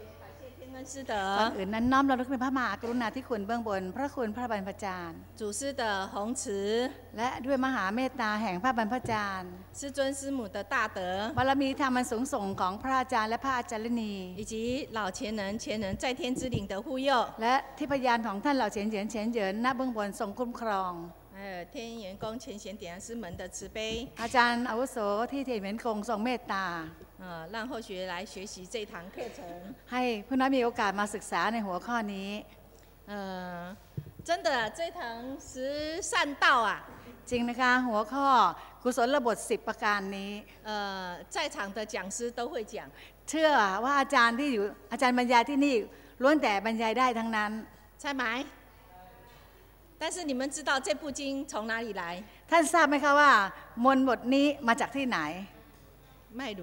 感谢天恩师 ก่อน 德、 อื่นนั้นน้อมระลึกในพระมหากรุณาธิคุณเบื้องบน พระคุณพระบรรพจารย์ 祖师的弘慈、 และด้วยมหาเมตตาแห่งพระบรรพจารย์ 师尊师母的大德， บารมีธรรมอันสูงส่งของพระอาจารย์และพระอาจารย์นี 以及老前人、前人在天之灵的护佑， และที่พยานของท่านเหล่าเฉียนเฉียนเฉียนเหยินณเบื้องบนทรงคุ้มครอง 还有天元宫前贤点燃师门的慈悲， อาจารย์อาวุโสที่เทียนเหม็นคงทรงเมตตา 呃， 让后学来学习这堂课程。 ให้ผู้น้อยมีโอกาสมาศึกษาในหัวข้อนี้ 呃，真的这堂十善道啊， จริงนะคะ หัวข้อกุศลบท 10 ประการนี้ 呃，在场的讲师都会讲， เชื่อว่าอาจารย์ที่อยู่อาจารย์บรรยายที่นี่ล้วนแต่บรรยายได้ทั้งนั้น 猜埋。但是你们知道这部经从哪里来？ ท่านทราบไหมคะว่ามนต์บทนี้มาจากที่ไหน 麦卢。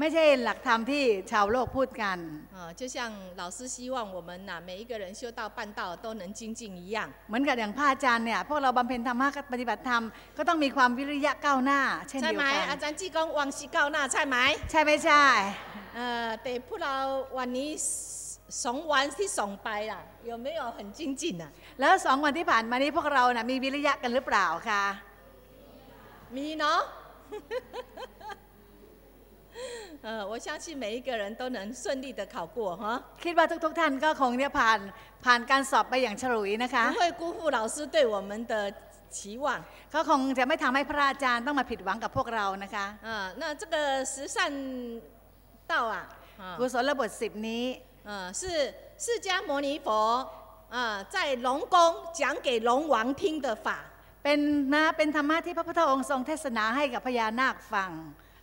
ไม่ใช่หลักธรรมที่ชาวโลกพูดกัน 啊，就像老师希望我们呐、每一个人修道办道都能精进一样。 เหมือนกับอย่างพระอาจารย์เนี่ยพวกเราบำเพ็ญธรรมะปฏิบัติธรรมก็ต้องมีความวิริยะก้าวหน้า เช่น 猜 เดียว 埋 กั 阿 น 咱济公往西告那猜埋， ใช่ไม่ใช่ 呃，得不劳วันนี้สองวันที่ส่งไปล่ะ有没有很精进啊？ แล้วสองวันที่ผ่านมานี้พวกเรานะมีวิริยะกันหรือเปล่าคะ มีเนาะ 呃，我相信每一个人都能顺利的考过哈， คิดว่าทุก ๆ ท่านก็คงเนี่ยผ่านผ่านการสอบไปอย่างฉลุยนะคะ 不会辜负老师对我们的期望。 ก็คงจะไม่ทำให้พระอาจารย์ต้องมาผิดหวังกับพวกเรานะคะ 啊，那这个十善道啊，啊 กุศลบทสิบนี้ 呃，是释迦牟尼佛啊在龙宫讲给龙王听的法。 เป็นนะเป็นธรรมะที่พระพุทธองค์ทรงเทศนาให้กับพญานาคฟัง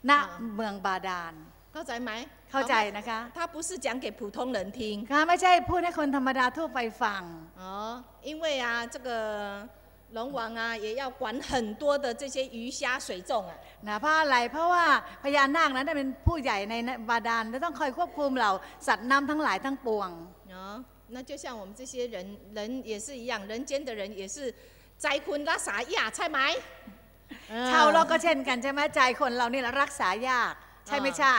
ณเมืองบาดาล เข้าใจไหม เข้าใจนะคะ 他不是讲给普通人听 ค่ะไม่ใช่พูดให้คนธรรมดาทั่วไปฟัง 哦，因为啊，这个龙王啊也要管很多的这些鱼虾水众啊， นะเพราะอะไรเพราะว่าพญานาคนั้นเป็นผู้ใหญ่ในบาดาลและต้องคอยควบคุมเหล่าสัตว์น้ำทั้งหลายทั้งปวง 哦，那就像我们这些人，人也是一样，人间的人也是灾坤拉撒亚菜埋。 ชาวโลกก็เช่นกันใช่ไหมใจคนเรานี่แหละรักษายาก ใช่ไม่ใช่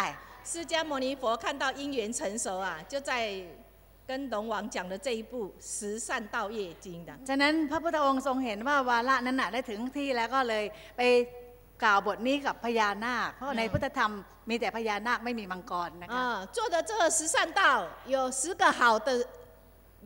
释迦牟尼佛看到因缘成熟啊，就在跟龙王讲的这一部《十善道业经》的。 ฉะนั้นพระพุทธองค์ทรงเห็นว่าวาระนั้นน่ะได้ถึงที่แล้วก็เลยไปกล่าวบทนี้กับพญานาค เพราะในพุทธธรรมมีแต่พญานาคไม่มีมังกรนะคะ 啊，做的这个十善道有十个好的，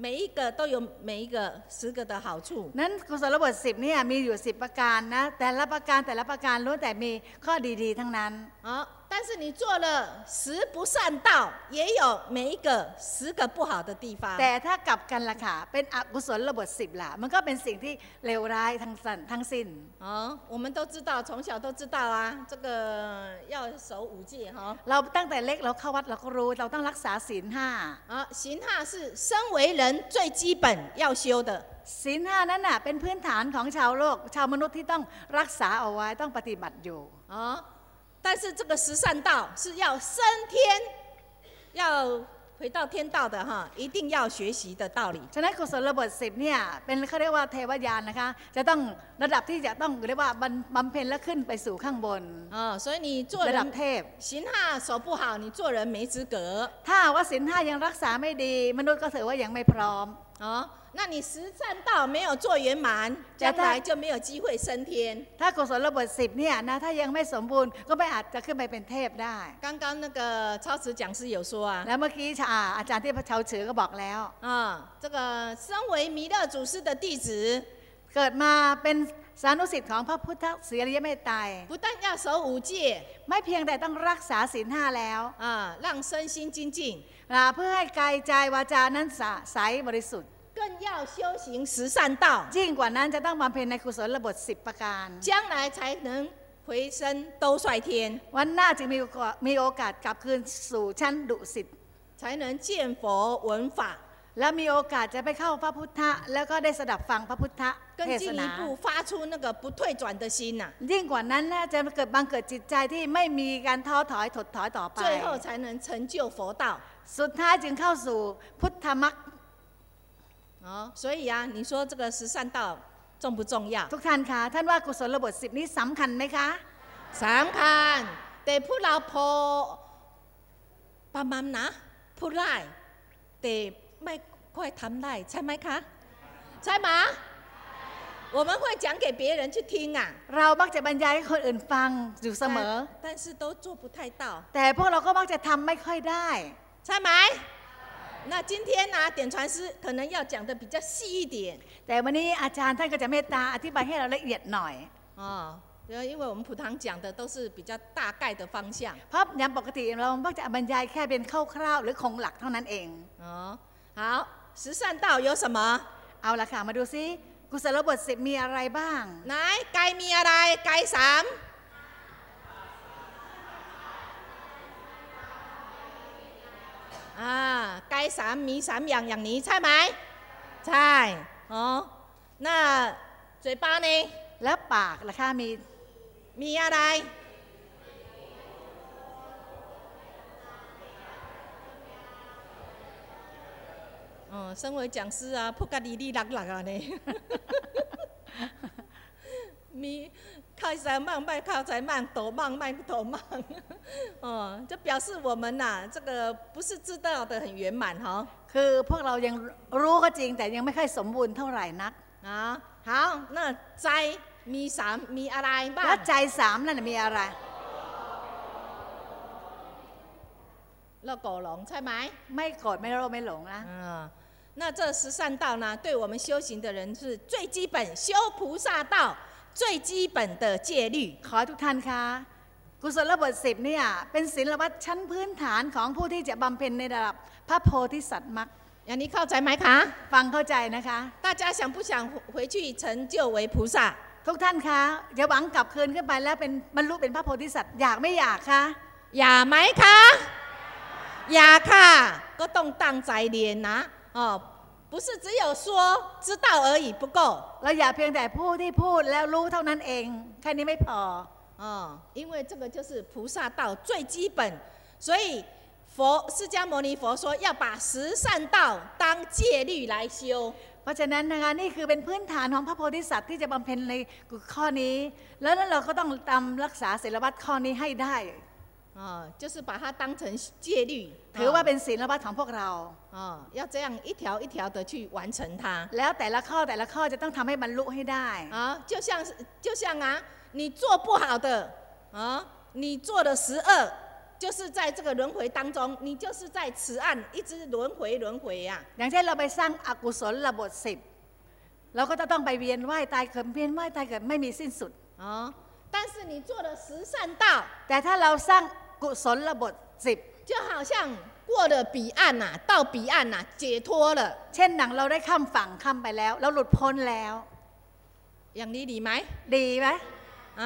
每一个都有每一个十个的好处。 นั้นกุศลบทสิบเนี่ยมีอยู่สิบประการนะแต่ละประการแต่ละประการล้วนแต่มีข้อดีๆ ทั้งนั้น 好， 但是你做了十不善道，也有每一个十个不好的地方。 แต่ถ้ากลับกันล่ะค่ะ เป็นอกุศลบทสิบล่ะ มันก็เป็นสิ่งที่เลวร้ายทั้งสันทั้งสิ้น 哦，我们都知道，从小都知道啊，这个要守五戒哈。 เราตั้งแต่เล็กเราเข้าวัดเราก็รู้เราต้องรักษาศีลห้า 啊，行哈是身为人最基本要修的。 ศีลห้านั้นน่ะเป็นพื้นฐานของชาวโลก ชาวมนุษย์ที่ต้องรักษาเอาไว้ต้องปฏิบัติอยู่ 啊， 但是这个十善道是要升天，要回到天道的哈，一定要学习的道理。 ฉะนั้นกุศลบทสิบเนี่ยเป็นเขาเรียกว่าเทวยานนะคะ จะต้องระดับที่จะต้องเรียกว่าบำบำเพ็ญและขึ้นไปสู่ข้างบน 啊，所以你做 ระดับ 人 เทพ 行哈守不好，你做人没资格。 ถ้าว่าศีลห้ายังรักษาไม่ดี มนุษย์ก็ถือว่ายังไม่พร้อม 哦， 那你实战道没有做圆满，将来就没有机会升天。 ถ้ากุศลบทสิบเนี่ยนะถ้ายังไม่สมบูรณ์ก็ไม่อาจจะขึ้นไปเป็นเทพได้ 刚刚那个超慈讲师有说啊， แล้วเมื่อกี้ชาอาจารย์ที่พระชาวเฉือก็บอกแล้ว 啊，这个身为弥勒祖师的弟子， เกิดมาเป็นสานุสิทธิ์ของพระพุทธเสียริยเมตไตร 不但要守五戒 ไม่เพียงแต่ต้องรักษาศีลห้าแล้ว 啊，让身心精进， นะเพื่อให้กายใจวาจานั้นสะใสบริสุทธิ์ 更要修行十善道， ยิ่งกว่านั้นจะต้องบำเพ็ญในกุศลบทสิบประการ 将来才能回身兜率天， วันหน้าจึงมีโอกาสมีโอกาสกลับคืนสู่ชั้นดุสิต 才能见佛闻法， แล้วมีโอกาสจะไปเข้าพระพุทธะแล้วก็ได้สดับฟังพระพุทธเท 更 ศ 进 นา 一步发出那个不退转的心呐、 ยิ่งกว่านั้นน่าจะเกิดบังเกิดจิตใจที่ไม่มีการท้อถอยถดถอยต่อไป 最后才能成就佛道。 สุดท้ายจึงเข้าสู่พุทธมรรค 哦，所以啊，你说这个十善道重不重要？ ทุกท่านคะท่านว่ากุศลบทสิบนี้สำคัญไหมคะ สำคัญแต่ผู้เราพอประมาณนะพูดได้แต่ไม่ค่อยทำได้ใช่ไหมคะใช่ไหม我们会讲给别人去听啊， เรามักจะบรรยายให้คนอื่นฟังอยู่เสมอ 但但是都做不太到， แต่พวกเราก็มักจะทำไม่ค่อยได้ ใช่ไหม？ 那今天呢，点传师可能要讲的比较细一点 แต่วันนี้อาจารย์ท่านก็จะเมตตาอธิบายให้เราละเอียดหน่อย 哦，因为我们普堂讲的都是比较大概的方向 เพราะยามปกติเรามักจะบรรยายแค่เป็นคร่าวๆหรือคงหลักเท่านั้นเอง 哦。好，十善道有什么？ เอาละค่ะมาดูซิกุศลบทสิบมีอะไรบ้าง ไหนไกายมีอะไรไกายสาม อ่าไกายสามมีสามอย่างอย่างนี้ใช่ไหมใช่อ๋อน่า嘴巴呢 แล้วปากล่ะคะมี มีอะไร哦，身为讲师啊，扑个哩哩啦啦啊呢，咪 靠才慢，慢靠才慢，抖慢慢抖慢，哦，就表示我们呐、这个不是知道的很圆满哈、 คือพวกเรายังรู้ก็จริง แต่ยังไม่ค่อยสมบูรณ์เท่าไหร่นัก 啊，好，那ใจมีสามมีอะไรบ้า แล้ว ง ใจสามนั่นนะมีอะไร เราโกหลงใช่ไหม ไม่โกรธไม่โลภไม่หลงนะ 啊，那这十善道呢，对我们修行的人是最基本修菩萨道 最基本的戒律。 ขอให้ทุกท่านคะกุศลบทสิบเนี่ยเป็นศีลวัตรชั้นพื้นฐานของผู้ที่จะบำเพ็ญในระดับพระโพธิสัตว์มรรค อย่างนี้เข้าใจไหมคะ ฟังเข้าใจนะคะ 大家想不想回去成就为菩萨？ ทุกท่านคะจะหวังกลับคืนขึ้นไปแล้วเป็นบรรลุเป็นพระโพธิสัตว์อยากไม่อยากคะ อยากไหมคะอยากค่ะก็ต้องตั้งใจเรียนนะ哦 不是只有说知道而已不够 เราอย่าเพียงแต่ผู้ที่พูดแล้วรู้เท่านั้นเอง แค่นี้ไม่พอ 哦，因为这个就是菩萨道最基本，所以佛释迦牟尼佛说要把十善道当戒律来修。 เพราะฉะนั้นนะคะนี่คือเป็นพื้นฐานของพระโพธิสัตว์ที่จะบำเพ็ญในข้อนี้ แล้วนั้นเราก็ต้องตามรักษาศีลวัตรข้อนี้ให้ได้ 哦，就是把它当成戒律， ถือว่าเป็นศีลวัตรของพวกเรา 哦，要这样一条一条的去完成它。 แล้วแต่ละข้อแต่ละข้อจะต้องทำให้บรรลุให้ได้ 啊，就像是就像啊，你做不好的啊，你做了十恶，就是在这个轮回当中，你就是在此岸一直轮回轮回呀、 อย่างเช่นเราไปสร้างอกุศลบทสิบเราก็จะต้องไปเวียนว่ายตายเกิดเวียนว่ายตายเกิดไม่มีสิ้นสุด 啊，但是你做了十善道， แต่ถ้าเราสร้าง กุศลบทสิบ 就好像过了彼岸呐、到彼岸呐、解脱了， เช่นหนังเราได้ข้ามฝั่งข้ามไปแล้ว เราหลุดพ้นแล้ว อย่างนี้ดีไหม ดีไหม 啊？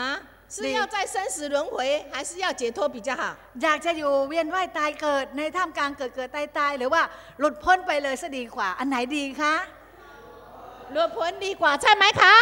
是你要在生死轮回，还是要解脱比较好？ อยากจะอยู่เวียนว่ายตายเกิดในท่ามกลางเกิดเกิดตายตายหรือว่าหลุดพ้นไปเลยซะดีกว่า อันไหนดีคะ 轮回ดีกว่าใช่ไหมคะ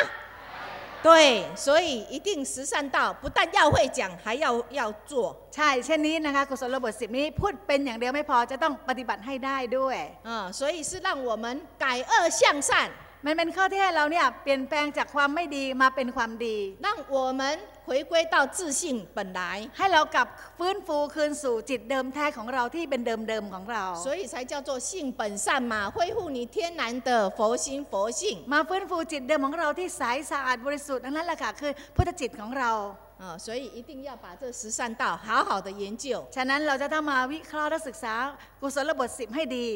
对，所以一定十善道不但要会讲，还要要做。 ใช่เช่นนี้นะคะกุศลบทสิบนี้พูดเป็นอย่างเดียวไม่พอจะต้องปฏิบัติให้ได้ด้วย 啊，所以是让我们改恶向善， มันเป็นข้อที่ให้เราเนี่ยเปลี่ยนแปลงจากความไม่ดีมาเป็นความดี 让我们回归到自信本来， ให้เรากลับฟื้นฟูคืนสู่จิตเดิมแท้ของเราที่เป็นเดิมเดิมๆของเรา 所以才叫做性本善嘛，恢复你天然的佛心佛性。 มาฟื้นฟูจิตเดิมของเราที่ใสสะอาดบริสุทธิ์นั่นแหละค่ะคือพุทธจิตของเรา 啊，所以一定要把这十善道好好的研究 ฉะนั้นเราจะต้องมาวิเคราะห์และศึกษากุศลบทสิบให้ดี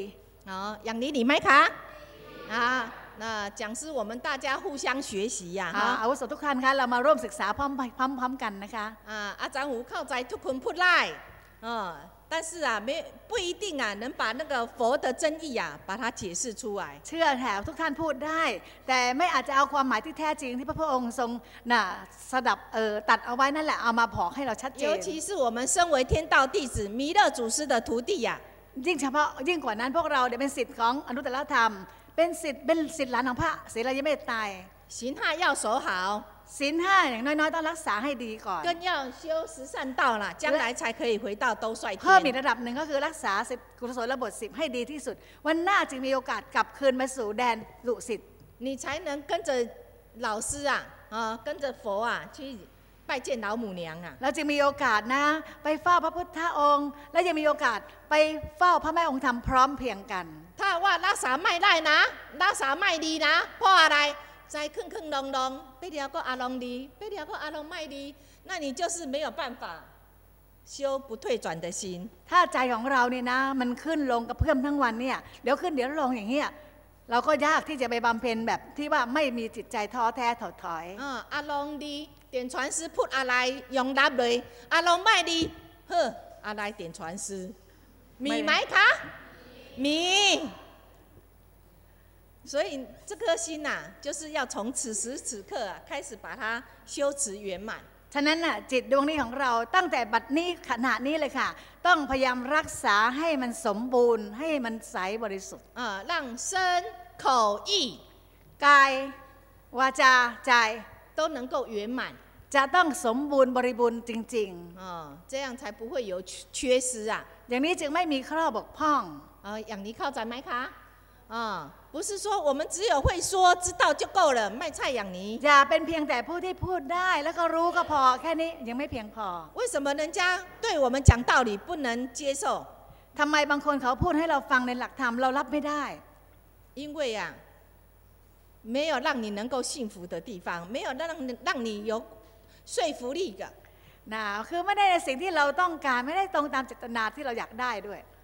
啊，อย่างนี้ดีไหมคะ啊， 那讲师我们大家互相学习呀、 ค่ะ 哈 อาวุโสทุกท่านคะเรามาร่วมศึกษาพร้อมพร้อมพร้อมกันนะคะ 啊，阿长武靠在ทุกคนพูดไล่啊，但是啊，没不一定啊，能把那个佛的真意啊，把它解释出来。 เชื่อแถวทุกท่านพูดได้ แต่ไม่อาจจะเอาความหมายที่แท้จริงที่พระพุทธองค์ทรงน่ะสดับเออตัดเอาไว้นั่นแหละเอามาบอกให้เราชัดเจ 尤 น 其是我们身为天道弟子、弥勒祖师的徒弟呀、 ยิ่งเฉพาะยิ่งกว่านั้นพวกเราเนี่ยเป็นสิทธิ์ของอนุตตรธรรม เป็นสิทธิ์เป็นสิทธิ์หลานของพระศีลยเมตไตร 行哈要守好， ศีลห้าอย่างน้อยๆต้องรักษาให้ดีก่อน 更要修十善道啦，将来才可以回到兜率 เพิ่มอีก 天。 ระดับหนึ่งก็คือรักษาสิบกุศลบทสิบให้ดีที่สุด วันหน้าจึงมีโอกาสกลับคืนมาสู่แดนดุสิต 你才能跟着老师啊，啊，跟着佛啊去拜见老母娘啊。 เราจึงมีโอกาสนะ ไปเฝ้าพระพุทธองค์ และยังมีโอกาสไปเฝ้าพระแม่องค์ธรรมพร้อมเพรียงกัน ถ้าว่ารักษาไม่ได้นะ รักษาไม่ดีนะ เพราะอะไร ใจครึ่งครึ่งดองดองไปเดียวก็อารมณ์ดีไปเดียวก็อารมณ์ไม่ดี那你就是没有办法修不退转的心 ถ้าใจของเราเนี่ยนะ มันขึ้นลงกับเพื่อมทั้งวันเนี่ยเดี๋ยวขึ้นเดี๋ยวลงอย่างเงี้ยเราก็ยากที่จะไปบำเพ็ญแบบที่ว่าไม่มีจิตใจท้อแท้ถดถอย อ่าอารมณ์ดี点传师พูดอะไรยอมรับเลยอารมณ์ไม่ดีเฮ้ออะไร点传师มีไหมคะ มี所以这颗心呐、就是要从此时此刻啊，开始把它修持圆满。 ฉะนั้นน่ะจิตดวงนี้ของเราตั้งแต่บัดนี้ขณะนี้เลยค่ะ ต้องพยายามรักษาให้มันสมบูรณ์ ให้มันใสบริสุทธิ์ 啊，让身口意 กาย วาจาใจ 都能够圆满 จะต้องสมบูรณ์บริบูรณ์จริง 啊，这样才不会有缺缺失啊。 ๆ อย่างนี้จึงไม่มีข้อบกพร่อง 啊，养尼靠仔麦卡啊，不是说我们只有会说知道就够了，卖菜养尼。 อย่าเป็นเพียงแต่ผู้ที่พูดได้แล้วก็รู้ก็พอแค่นี้ยังไม่เพียงพอ 为什么人家对我们讲道理不能接受？ ทำไมบางคนเขาพูดให้เราฟังในหลักธรรมเรารับไม่ได้ 因为啊，没有让你能够幸福的地方，没有让你让你有说服力的。 นะคือไม่ได้ในสิ่งที่เราต้องการไม่ได้ตรงตามเจตนาที่เราอยากได้ด้วย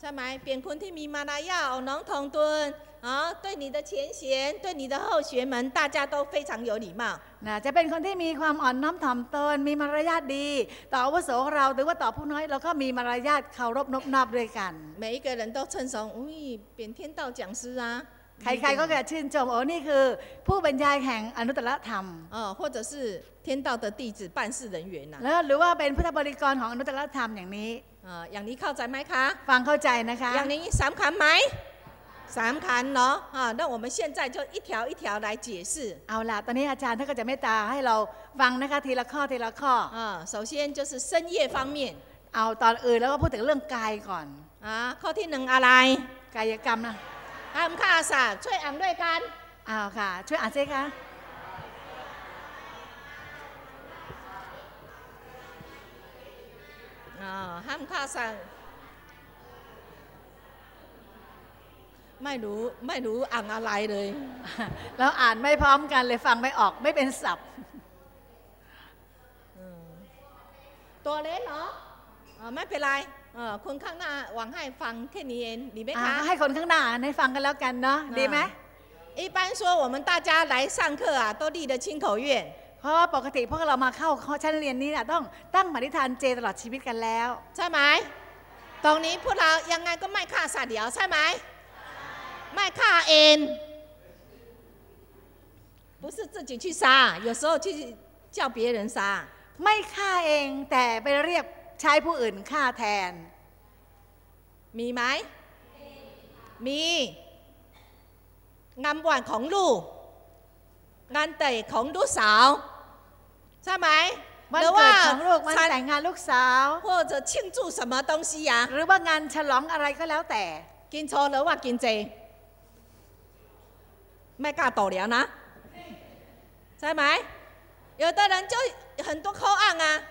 ใช่ไหมเปลี่ยนคนที่มีมารยาทอ่อนน้อมถ่อมตน啊，对你的前贤，对你的后学们，大家都非常有礼貌。 นะจะเป็นคนที่มีความอ่อนน้อมถ่อมตน มีมารยาทดี ต่ออาวุโสเราหรือว่าต่อผู้น้อยเราก็มีมารยาทเคารพนบนอบด้วยกัน 每一个人都称颂，อุ้ยเป็น天道讲师啊， ใครๆก็จะชื่นชมโอ้นี่คือ ผู้บรรยายแห่งอนุตตรธรรม 哦，或者是天道的弟子、办事人员呐、 แล้วหรือว่าเป็นพุทธบริกรของอนุตตรธรรมอย่างนี้ 啊，อย่างนี้เข้าใจไหมคะ ฟังเข้าใจนะคะ อย่างนี้สามขันไหมสามขันเนาะ啊，那我们现在就一条一条来解释 เอาล่ะ ตอนนี้อาจารย์ท่านก็จะเมตตาให้เราฟังนะคะทีละข้อทีละข้อ 啊。首先就是身业方面 เอาตอนอื่นแล้วก็พูดถึงเรื่องกายก่อน 啊，ข้อที่หนึ่งอะไร กายกรรมนะ ห้ามฆ่าสัตว์ช่วยอ่านด้วยกันเอาค่ะ ช่วยอ่านซิคะอ่าห้ามฆ่าสัตว์ไม่รู้ไม่รู้อ่านอะไรเลยเราอ่านไม่พร้อมกันเลยฟังไม่ออกไม่เป็นศัพท์ตัวเล็กเหรออ่าไม่เป็นไรเออ คนข้างหน้าหวังให้ฟังแค่นี้เองดีไหม อ่า คะ ให้คนข้างหน้าอ่านให้ฟังกันแล้วกันเนาะดีไหม 一般说我们大家来上课啊，都立的亲口愿， เพราะว่าปกติพวกเรามาเข้าชั้นเรียนนี้น่ะต้องตั้งปณิธานเจตลอดชีวิตกันแล้ว ใช่ไหมตรงนี้พวกเรายังไงก็ไม่ฆ่าสัตว์เดียวใช่ไหมไม่ฆ่าเอง不是自己去杀，有时候去叫别人杀。 ไม่ฆ่าเองแต่ไปเรียก ใช้ผู้อื่นฆ่าแทน มีไหม มี งานวันของลูก งานแต่งของลูกสาว ใช่ไหม วัน หรือ เกิ ว่า ดของลูกวัน ฉัน แต่งงานลูกสาว 或者庆祝什么东西呀、 หรือว่างานฉลองอะไรก็แล้วแต่ กินโชว์หรือว่ากินเจ ไม่กล้าต่อแล้วนะ ใช่ไหม有的人就很多扣案啊啊，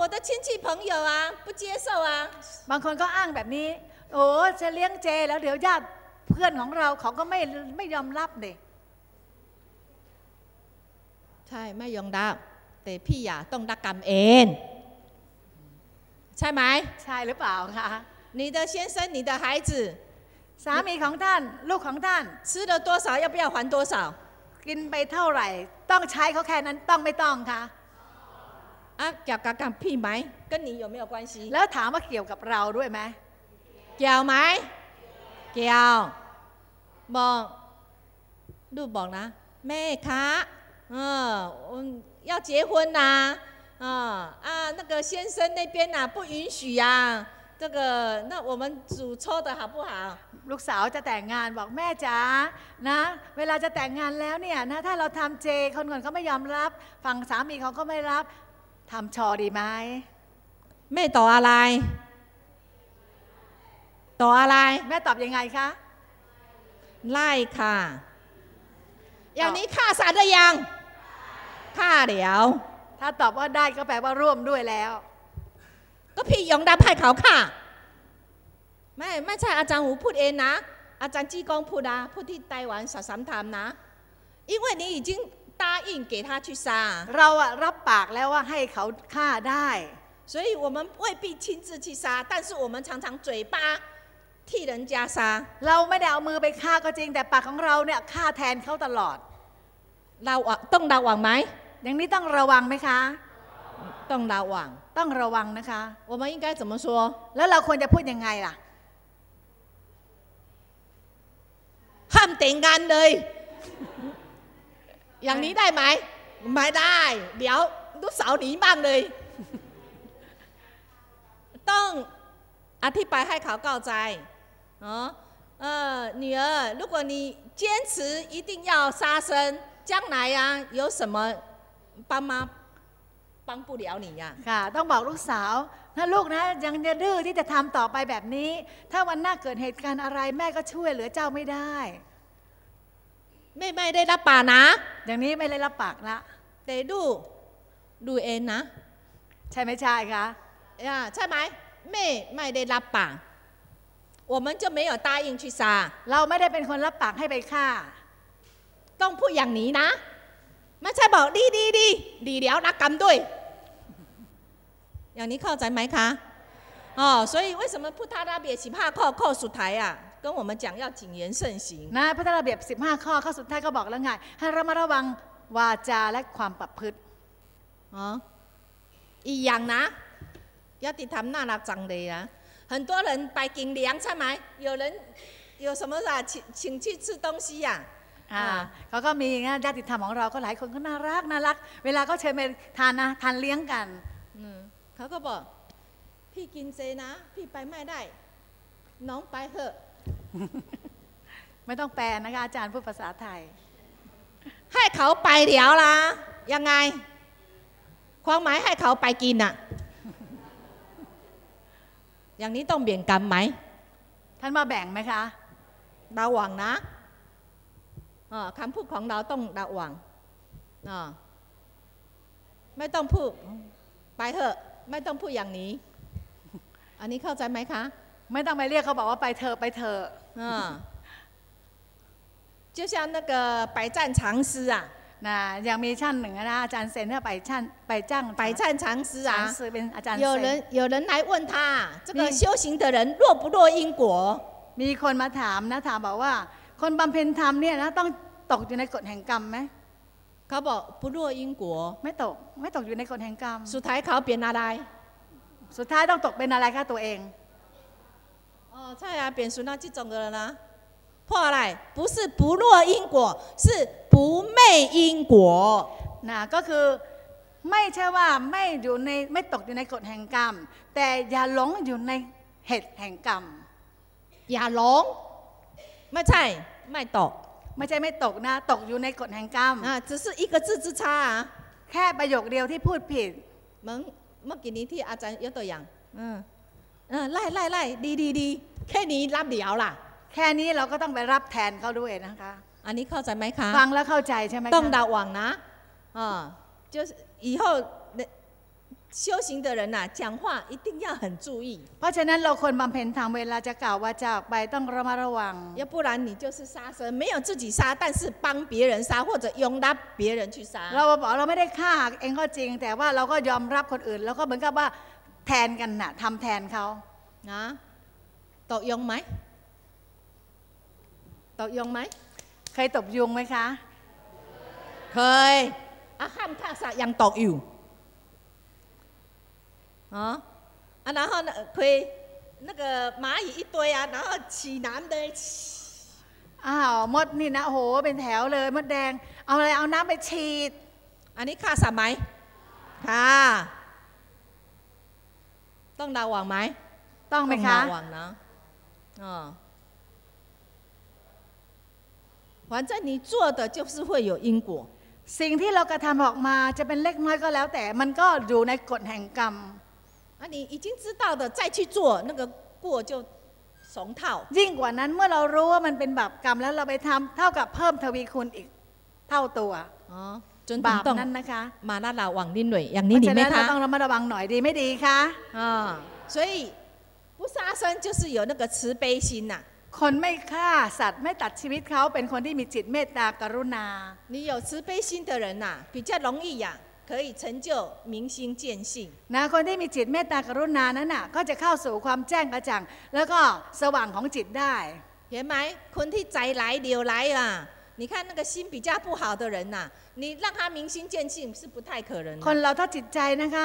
我的亲戚朋友啊不接受啊， บางคนก็อ้างแบบนี้ โอ้จะเลี้ยงเจแล้วเดี๋ยวญาติเพื่อนของเราเขาก็ไม่ไม่ยอมรับเด็ ใช่ไม่ยอมรับแต่พี่อ่ะต้องรับกรรมเอง ใช่ไหม ใช่หรือเปล่าคะ 你的先生你的孩子 สามีของท่าน ลูกของท่าน 吃了多少要不要还多少 กินไปเท่าไหร่ ต้องใช้เขาแค่นั้นต้องไม่ต้องคะ 啊，เกี่ยวกับกรรมพี่ไหม跟你有没有关系 แล้วถามว่าเกี่ยวกับเราด้วยไหม เกี่ยวไหมเกี่ยวบอกลูกบอกนะ แม่คะเออ我要结婚呐、啊，啊那个先生那边呐、不允许呀、这个那我们主抽的好不好？ ลูกสาวจะแต่งงานบอกแม่จ๋านะ เวลาจะแต่งงานแล้วเนี่ยนะถ้าเราทำเจคนก่อนเขาไม่ยอมรับ ฝั่งสามีเขาก็ไม่รับ ทำชอดีไหม แม่ต่ออะไร ต่ออะไร แม่ตอบยังไงคะ ไล่ค่ะ อย่างนี้ฆ่าสัตว์หรือยังฆ่าเดี๋ยว ถ้าตอบว่าได้ก็แปลว่าร่วมด้วยแล้ว ก็พี่ยองดับให้เขาค่ะ ไม่ไม่ใช่อาจารย์หูพูดเองนะ อาจารย์จีกงพูดนะพูดที่ไต้หวันสัตสัมธรรมนะ因为你已经 答应给他去杀 เราอะรับปากแล้วว่าให้เขาฆ่าได้ 所以我们未必亲自去杀但是我们常常嘴巴替人家杀 เราไม่ได้เอามือไปฆ่าก็จริง แต่ปากของเราเนี่ยฆ่าแทนเขาตลอด เราอะต้องระวังไหม อย่างนี้ต้องระวังไหมคะ ต้องระวัง ต้องระวังนะคะ 我们应该怎么说 แล้วเราควรจะพูดยังไงล่ะ ห้ามแต่งงานเลย อย่างนี้ได้ไหม ไม่ได้ เดี๋ยวลูกสาวหนีบ้างเลย ต้องอธิบายให้เขาเข้าใจ哦呃女儿如果你坚持一定要杀生将来啊有什么爸妈帮不了你呀、 ค่ะ ต้องบอกลูกสาวถ้าลูกนะยังจะดื้อที่จะทำต่อไปแบบนี้ ถ้าวันหน้าเกิดเหตุการณ์อะไรแม่ก็ช่วยเหลือเจ้าไม่ได้ ไม่ไม่ได้รับปากนะ อย่างนี้ไม่ได้รับปากละ แต่ดูดูเองนะ ใช่ไหมใช่คะ 呀，ใช่ไหมแม่ไม่ได้รับปาก我们就没有答应去杀 เราไม่ได้เป็นคนรับปากให้ไปฆ่า ต้องพูดอย่างนี้นะ ไม่ใช่บอกดีดีดีดีเดี๋ยวนักกรรมด้วย อย่างนี้เข้าใจไหมคะ哦所以为什么พุทธระเบียบสิบห้าข้อข้อสุดท้ายอ่ะ 跟我们讲要谨言慎行 นะพระธรรมระเบียบ 15 ข้อข้อสุดท้ายก็บอกแล้วไง ให้ระมัดระวังวาจาและความประพฤติ 哦อีกอย่างนะ要ติทำน่ารักจังเลยนะ很多人拜金粮ใช่ไหม有人有什么啊请请去吃东西呀、 อ่า อ่า เขาก็มีนะญาติธรรมของเราก็หลายคนก็น่ารักน่ารัก เวลาก็เชิญไปทานนะทานเลี้ยงกัน อืมเขาก็บอก พี่กินเจนะ พี่ไปไม่ได้ น้องไปเถอะ ไม่ต้องแปลนะคะอาจารย์พูดภาษาไทย ให้เขาไปเดี๋ยวละยังไง ความหมายให้เขาไปกินอะอย่างนี้ต้องเบี่ยงกรรมไหม ท่านมาแบ่งไหมคะระวังนะเอ่อคำพูดของเราต้องระวังเอ่อไม่ต้องพูด ไปเถอะ ไม่ต้องพูดอย่างนี้ อันนี้เข้าใจไหมคะ ไม่ต้องไปเรียกเขาบอกว่าไปเถอะไปเถอะ 嗯，就像那个百战长师啊， นะยังมีชั้นหนึ่งนะอาจารย์เซนเนี่ยไปชั้นไปจ้าง 百战长师 อาจาร 啊 ย์，เป็นอาจารย์ 有 เซน 人有人来问他，这个你修行的人落不落因果？ มีคนมาถามนะถามบอกว่า คนบำเพ็ญธรรมเนี่ยนะต้องตกอยู่ในกฎแห่งกรรมไหม เขาบอก不落因果， ไม่ตกไม่ตกอยู่ในกฎแห่งกรรม สุดท้ายเขาเปลี่ยนอะไร สุดท้ายต้องตกเป็นอะไรคะตัวเอง 哦，ใช่啊，变成那这种的人啊，破อะไร不是不落因果，是不昧因果。 นะก็คือไม่ใช่ว่าไม่อยู่ในไม่ตกอยู่ในกฎแห่งกรรม แต่อย่าหลงอยู่ในเหตุแห่งกรรม อย่าหลงไม่ใช่ ไม่ตก ไม่ใช่ไม่ตกนะ ตกอยู่ในกฎแห่งกรรม อ่า只是一个字之差啊。 แค่ประโยคเดียวที่พูดผิด เหมือนเมื่อกี้นี้ที่อาจารย์ยกตัวอย่างอืมเออไล่ไล่ไล่ดีดีดี แค่นี้รับเดี๋ยวล่ะ แค่นี้เราก็ต้องไปรับแทนเขาด้วยนะคะ อันนี้เข้าใจไหมคะ ฟังแล้วเข้าใจใช่ไหมคะ ต้องระวังนะอ่า就是以后的修行的人呐、讲话一定要很注意， เพราะฉะนั้นเราควรบำเพ็ญธรรมเวลาจะกล่าววาจาออกไปต้องระมัดระวัง 要不然你就是杀生，没有自己杀，但是帮别人杀或者拥拉别人去杀。 เราบอกเราไม่ได้ฆ่าเองก็จริง แต่ว่าเราก็ยอมรับคนอื่น แล้วก็เหมือนกับว่าแทนกันน่ะทำแทนเขา นะ ตกยงไหมตกยงไหม เคยตบยุงไหมคะ เคยอาห้ามฆ่าสัตว์ยังตกอยู่อ๋ออันนั้นเคย 那个蚂蚁一堆啊，然后起男的，起 อ้าวมดนี่นะโอ้โหเป็นแถวเลยมดแดง เอาอะไรเอาน้ำไปฉีด อันนี้ฆ่าสัตว์ไหมค่ะต้องระวังไหม ต้องไหมคะ ต้องระวังนะ 哦反正你做的就是会有因果。 สิ่งที่เรากระทำออกมาจะเป็นเล็กน้อยก็แล้วแต่มันก็อยู่ในกฎแห่งกรรม 啊，你已经知道的再去做，那个过就怂套。 ยิ่งกว่านั้นเมื่อเรารู้ว่ามันเป็นบาปกรรมแล้วเราไปทำเท่ากับเพิ่มทวีคูณอีกเท่าตัว 哦，准 บาป 等 นั้น 动 นะคะ 马拉拉往林蕊，养 เพ 你 ราะ 里 ฉะ 面 นั้นเราต้อง 看 ระมัดระวังหน่อยดีไม่ดีคะ 啊，所以 不杀生就是有那个慈悲心呐、 คนไม่ฆ่าสัตว์ไม่ตัดชีวิตเขาเป็นคนที่มีจิตเมตตากรุณา 你有慈悲心的人呐、比较容易呀、可以成就明心见性。 นะคนที่มีจิตเมตตากรุณานั้นน่ะก็จะเข้าสู่ความแจ้งกระจ่างแล้วก็สว่างของจิตได้ 原来คนที่ใจร้ายเดียวร้าย啊，你看那个心比较不好的人呐、 你让他明心见性是不太可能 คน 的。 เราถ้าจิตใจนะคะ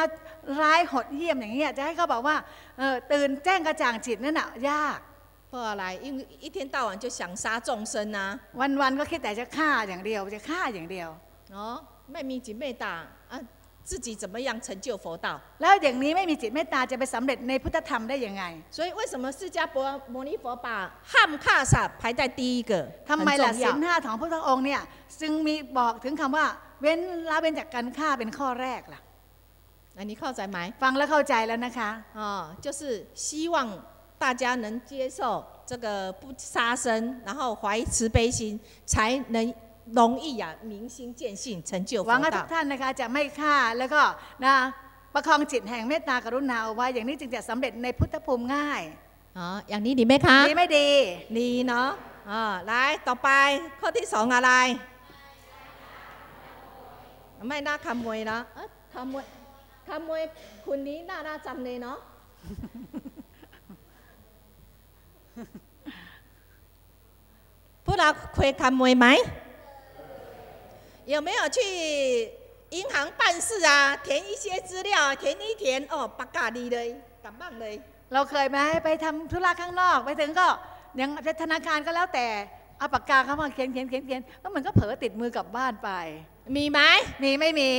ร้ายหดเหี้ยมอย่างนี้ยจะให้เขาบอกว่าเออตื่นแจ้งกระจ่างจิตนั่นน่ะยาก 后来因为一天到晚就想杀众生啊， วันๆก็คิดแต่จะฆ่าอย่างเดียวจะฆ่าอย่างเดียว 哦，ไม่มีจิตเมตตา啊， 自己怎么样成就佛道？ แล้วอย่างนี้ไม่มีจิตเมตตาจะไปสำเร็จในพุทธธรรมได้ยังไง 所以为什么释迦牟牟尼佛把汉ฆ่杀排在第一个？ ทำไม 很 ล่ะ 重 ศีล 要。 ห้าของพระองค์เนี่ยจึงมีบอกถึงคำว่า เว้นละเว้นจากการฆ่าเป็นข้อแรกล่ะ 啊，你เข้าใจไหม ฟังแล้วเข้าใจแล้วนะคะ 哦，就是希望大家能接受这个不杀生，然后怀慈悲心，才能 容易呀、明心见性，成就 หวัง 佛 ให้ทุ 道 ก。ท่านนะคะจะไม่ฆ่าแล้วก็นะประคองจิตแห่งเมตตากรุณาเอาไว้อย่างนี้จึงจะสำเร็จในพุทธภูมิง่าย อ๋ออย่างนี้ดีไหมคะ ดีไม่ดี ดีเนาะอ่า来ต่อไปข้อที่สองอะไร ไม่น่าขโมยนะเอ๊ะขโมยขโมยคุณนี้น่าน่าจำเลยเนาะ พวกเราเคยขโมยไหม 有没有去银行办事啊填一些资料填一填哦ปากกาดีเลยกลับบ้านเลย เราเคยไหมไปทำธุระข้างนอกไปถึงก็ยังไปธนาคารก็แล้วแต่เอาปากกาเข้ามาเขียนเขียนเขียนเขียนแล้วมันก็เผลอติดมือกลับบ้านไป มีไหม มีไม่มี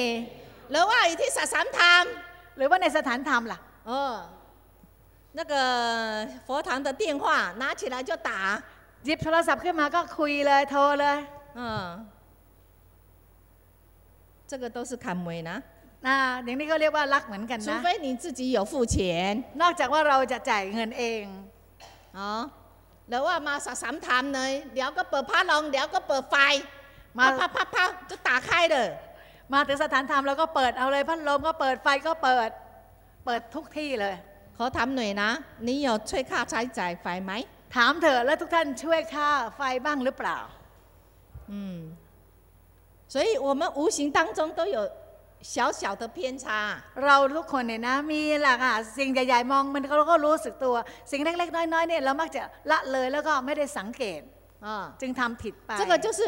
หรือว่าอยู่ที่สัตสามธรรม หรือว่าในสถานธรรมล่ะ 哦，那个佛堂的电话拿起来就打， หยิบโทรศัพท์ขึ้นมาก็คุยเลยโทรเลย 嗯， 这个都是砍梅呢， นะอย่างนี้ก็เรียกว่ารักเหมือนกัน 除 นะ 非你自己有付钱， นอกจากว่าเราจะจ่ายเงินเอง 哦，หรือว่ามาสัตสามธรรมเลยเดี๋ยวก็เปิดพัดลมเดี๋ยวก็เปิดไฟ มา 啪啪啪啪就打开了， มาถึงสถานธรรมเราก็เปิดเอาเลยพัดลมก็เปิดไฟก็เปิด เปิดทุกที่เลย ขอถามหน่อยนะ 你有催ค่าใช้จ่ายไฟไหม ถามเถอะแล้วทุกท่านช่วยค่าไฟบ้างหรือเปล่า 嗯， 所以我们无形当中都有小小的偏差。 เราทุกคนเนี่ยนะมีหลักอ่ะสิ่งใหญ่ๆมองมันเราก็รู้สึกตัว สิ่งเล็กๆ น้อยๆเนี่ยเรามักจะละเลยแล้วก็ไม่ได้สังเกต 啊， จึงทำผิดไป 这个就是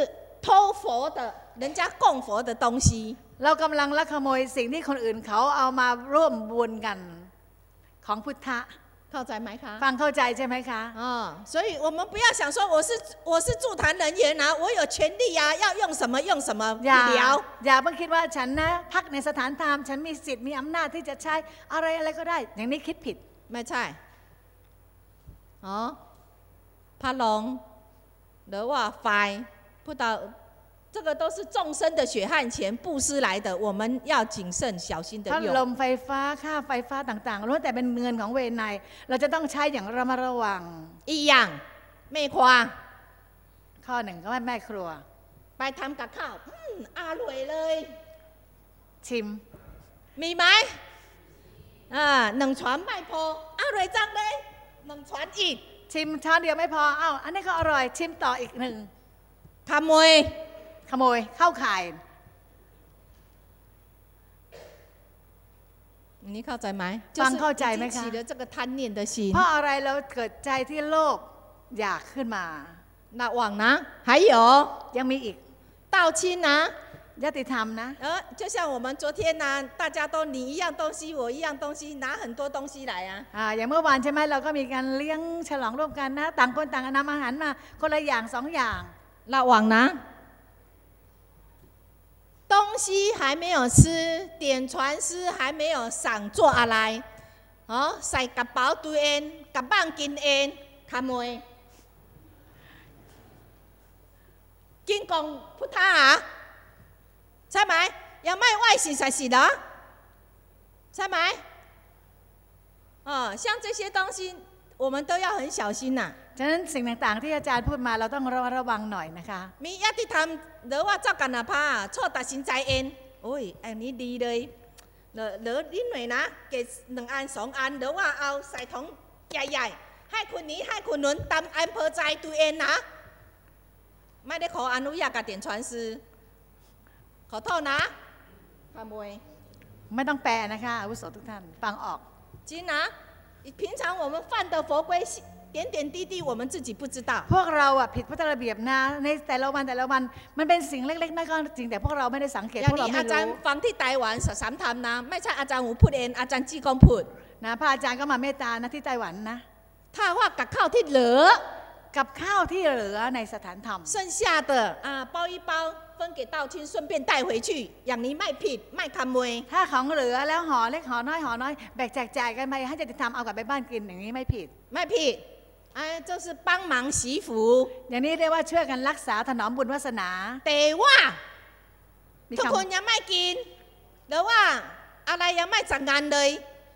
偷佛的，人家供佛的东西。 เรากำลังลักขโมยสิ่งที่คนอื่นเขาเอามาร่วมบุญกันของพุทธะ เข้าใจไหมคะ ฟังเข้าใจใช่ไหมคะ 啊，所以我们不要想说我是我是助坛人员啊，我有权利啊，要用什么用什么 อย่า 聊。 อย่าเพิ่งคิดว่าฉันนะพักในสถานธรรมฉันมีสิทธิ์มีอำนาจที่จะใช้อะไรอะไรก็ได้ อย่างนี้คิดผิด ไม่ใช่อ๋อพัดลมหรือว่าไฟพูด到 这个都是众生的血汗钱布施来的，我们要谨慎小心的 พัดล 用。 มไฟฟ้าค่าไฟฟ้าต่างๆล้วนแต่เป็นเงินของเวไนยเราจะต้องใช้อย่างระมัดระวัง 一样，ไม่คว้า ข้อหนึ่งก็ไม่แม่ครัว ไปทำกับข้าวอืมอร่อยเลย ชิม มีไหมอ่าหนึ่งช้อนไม่พออร่อยจังเลยหนึ่งช้อนอีก ชิมช้อนเดียวไม่พอเอ้าอันนี้ก็อร่อยชิมต่ออีกหนึ่ง ขโมย ขโมยเข้าข่าย อันนี้เข้าใจไหม ฟังเข้าใจไหมคะ 起了这个贪念的心 เพราะอะไรเราเกิดใจที่โลภอยากขึ้นมา ระวังนะ还有 ยังมีอีก 道亲นะ ยติธรรมนะ 呃，就像我们昨天呢、大家都你一样东西，我一样东西，拿很多东西来啊。 อ่าอย่างเมื่อวานใช่ไหมเราก็มีการเลี้ยงฉลองร่วมกันนะ ต่างคนต่างนำอาหารมาคนละอย่างสองอย่าง 那往南， 东西还没有吃，点传师还没有上座下来，哦，ใส่กระเป๋าตัวเองกลับบ้านกินเองขโมยกินกล่องพุทธาหาใช่ไหมยังไม่ไหวสิ่งศักดิ์สิทธิ์เหรอใช่ไหม哦，像这些东西，我们都要很小心呐、 ฉะนั้นสิ่งต่างๆ ที่อาจารย์พูดมาเราต้องระมัดระวังหน่อยนะคะ มีญาติธรรม หรือว่าเจ้ากันนะพาชอบตัดสินใจเองโอ้ยอันนี้ดีเลยเหลือเหลือนิดหน่อยนะ เกตหนึ่งอันสองอันหรือว่าเอาใส่ถุงใหญ่ๆ ให้คนนี้ให้คนนู้นตามอำเภอใจตัวเองนะ ไม่ได้ขออนุญาตกับเตียน传师ขอโทษนะขโมย ไม่ต้องแปลนะคะอาวุโสทุกท่านฟังออก จริงนะ平常我们犯的佛规 点点滴滴我们自己不知道 พวกเราอ่ะผิดพุทธระเบียบนะในแต่ละวันแต่ละวันมันเป็นสิ่งเล็กๆน้อยๆก็จริงแต่พวกเราไม่ได้สังเกต อย่า พ ง วกเรา นี้ ไม่ อาจาร รู้ ย์ฟังที่ไต้หวันสามธรรมนะ ไม่ใช่อาจารย์หูพูดเองอาจารย์จีกองพูด นะพระอาจารย์ก็มาเมตตานะที่ไต้หวันนะ ถ้าว่ากับข้าวที่เหลือ กับข้าวที่เหลือในสถานธรรม 剩下的啊包一包分给道亲顺便带回去อย่างนี้ไม่ผิดไม่ขโมย ถ้าของเหลือแล้วห่อเล็กห่อน้อยห่อน้อยแบ่งแจกจ่ายกันไปให้จะติดทำเอากลับไปบ้านกินอย่างนี้ไม่ผิด ไม่ผิด 哎就是帮忙惜福 อย่างนี้เรียกว่าช่วยกันรักษาถนอมบุญวาสนา แต่ว่า มี ทุก คำ คนยังไม่กินหรือว่าอะไรยังไม่จัดงานเลย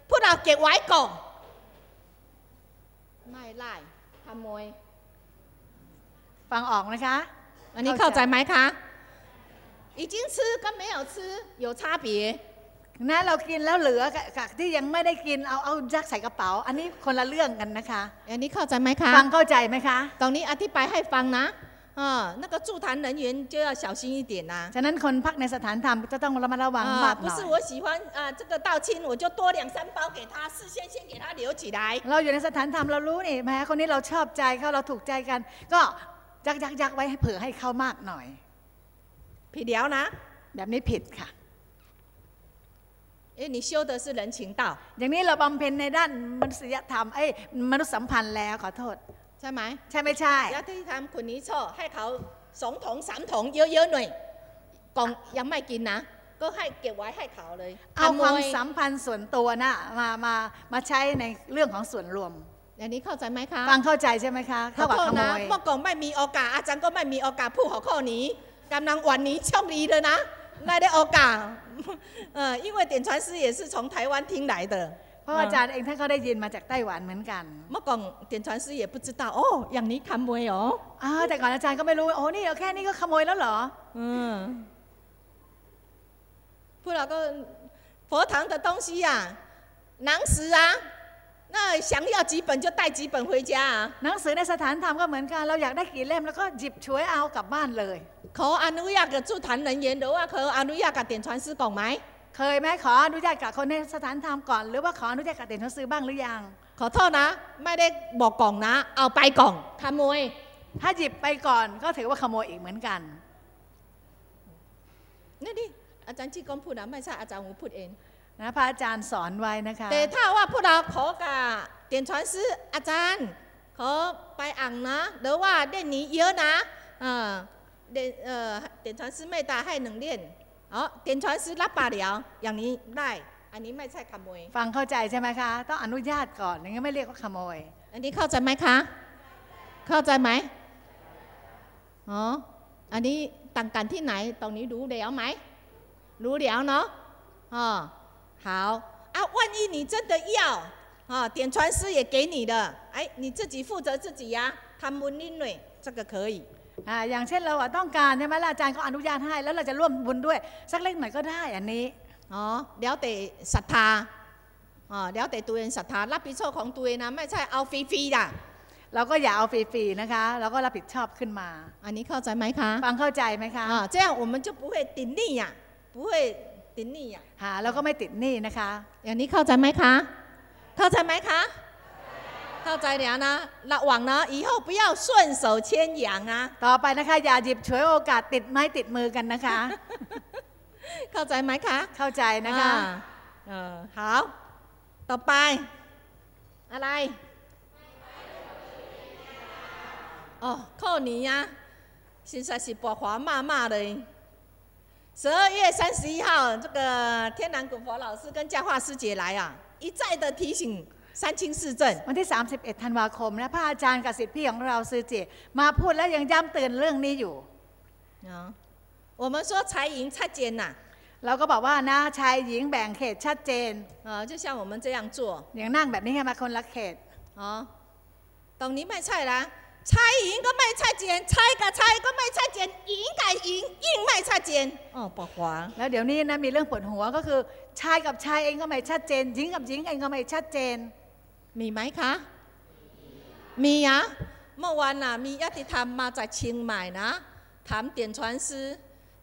พวกเราเก็บไว้ก่อนไม่ไล่ขโมย ฟังออกนะคะ อันนี้เข้าใจไหมคะ已经吃跟没有吃有差别 นะเรากินแล้วเหลือกับกับที่ยังไม่ได้กินเอาเอายักใส่กระเป๋า อันนี้คนละเรื่องกันนะคะ อันนี้เข้าใจไหมคะ ฟังเข้าใจไหมคะ ตรงนี้อธิบายให้ฟังนะ啊，那个助坛人员就要小心一点呐、 ฉะนั้นคนพักในสถานธรรมจะต้องระมัดระวังมา 啊， ก 不 หน่อ 是 ย 我喜欢啊这个道亲，我就多两三包给他，事先先给他留起来。 เราอยู่ในสถานธรรมเรารู้นี่แม้คนนี้เราชอบใจเขาเราถูกใจกัน ก็ยักยักยักไว้ให้เผื่อให้เขามากหน่อย ผิดแล้วนะ แบบนี้ผิดค่ะ 因为你修的是人情道， อย่างนี้เราบำเพ็ญในด้านมนุษยธรรมเอ้ยมนุษยสัมพันธ์แล้วขอโทษ ใช่ไหม ใช่ไม่ใช่ แล้วที่ทำคนนี้ชอบให้เขาสองถุงสามถุงเยอะๆหน่อยกล่องยังไม่กินนะ ก็ให้เก็บไว้ให้เขาเลย เอาความ ขโย สัมพันธ์ส่วนตัวนะมามามาใช้ในเรื่องของส่วนรวม อย่างนี้เข้าใจไหมคะ ฟังเข้าใจใช่ไหมคะ ข เท่า อ กับ โทษ ขโม นะ ย เมื่อก่อนไม่มีโอกาสอาจารย์ก็ไม่มีโอกาสพูดหัวข้อนี้กำลังวันนี้โชคดีเลยนะได้ได้โอกาส เออ因为点传师也是从台湾听来的 เพราะว่าอาจารย์เองท่านก็ได้ยินมาจากไต้หวันเหมือนกัน เมื่อก่อน点传师也不知道哦อย่างนี้ขโมยเหรอ อ้าวแต่ก่อนอาจารย์ก็ไม่รู้โอ้นี่เอาแค่นี้ก็ขโมยแล้วเหรอ อืมพวกเราก็佛堂的东西呀、囊食啊，那想要几本就带几本回家啊。 หนังสือในสถานธรรมก็เหมือนกัน เราอยากได้กี่เล่มแล้วก็หยิบฉวยเอากลับบ้านเลย ขออนุญาตกับจุฐานหนเย็นหรือว่าขออนุญาตกับเตียนชันซื้อก่อนไหม เคยไหมขออนุญาตกับคนในสถานธรรมก่อน หรือว่าขออนุญาตกับเตียนชันซื้อบ้างหรือยัง ขอโทษนะ ไม่ได้บอกกล่องนะ เอาไปกล่องขโมย ถ้าหยิบไปก่อนก็ถือว่าขโมยอีกเหมือนกันนี่ดิอาจารย์ชีกอมพูดนะไม่ใช่อาจารย์หูพูดเองนะพระอาจารย์สอนไว้นะคะ แต่ถ้าว่าพวกเราขอกาเตียนช้อนซื้ออาจารย์ ขอไปอ่างนะเดี๋ยวว่าได้หนีเยอะนะอ่า เด่นเออ点传师ไม่ตาให้หนึ่งเด่นอ๋อ点传师รับปากแล้วอย่างนี้ได้ อันนี้ไม่ใช่ขโมย ฟังเข้าใจใช่ไหมคะ ต้องอนุญาตก่อนอย่างนี้นไม่เรียกว่าขโมย อันนี้เข้าใจไหมคะ เข้าใจไหมอ๋อ อันนี้ต่างกันที่ไหน ตรงนี้รู้แล้วไหม รู้แล้วเนาะอ๋อ好啊，万一你真的要啊，点传师也给你的，哎，你自己负责自己呀、ทำบุญนิดหน่อย这个可以。 อ่าอย่างเช่นเราอะต้องการใช่ไหมล่ะอาจารย์ก็อนุญาตให้ แล้วเราจะร่วมบุญด้วย สักเล็กหน่อยก็ได้อันนี้ อ๋อแล้วแต่ศรัทธาอ๋อแล้วแต่ตัวเองศรัทธารับผิดชอบของตัวเองนะไม่ใช่เอาฟรีๆล่ะ เราก็อย่าเอาฟรีๆนะคะ เราก็รับผิดชอบขึ้นมา อันนี้เข้าใจไหมคะ ฟังเข้าใจไหมคะ 啊，这样我们就不会顶逆呀、不会顶逆呀、 หาเราก็ไม่ติดหนี้นะคะ อย่างนี้เข้าใจไหมคะ เข้าใจไหมคะ เข้าใจแล้วนะระวังนะ以后不要顺手牵羊啊 ต่อไปนะคะ อย่าหยิบฉวยโอกาสติดไม้ติดมือกันนะคะ เข้าใจไหมคะ เข้าใจนะคะ อ่าเออ好ต่อไป อะไร哦，扣你呀、实在是白花骂骂的。十二月三十一号，这个天南古佛老师跟佳化师姐来啊，一再的提醒 三清四正。 วันที่ 31 ธันวาคมนะพระอาจารย์กับสิทธิพี่ของเราซื้อเจมาพูดแล้วยังย้ำเตือนเรื่องนี้อยู่ 啊，我们说财营拆减呐， เราก็บอกว่านะชายหญิงแบ่งเขตชัดเจน 啊，就像我们这样做， อย่างนั่งแบบนี้ให้มาคนละเขต 哦，当你卖菜啦，菜赢个卖菜钱，菜个菜个卖菜钱，赢个赢，硬卖菜钱，哦，不花， แล้วเดี๋ยวนี้นะมีเรื่องปวดหัวก็คือชายกับชายเองก็ไม่ชัดเจน หญิงกับหญิงเองก็ไม่ชัดเจน มีไหมคะ มีอ่ะเมื่อวานน่ะมีญาติธรรมมาจากเชียงใหม่นะถามเตียน传师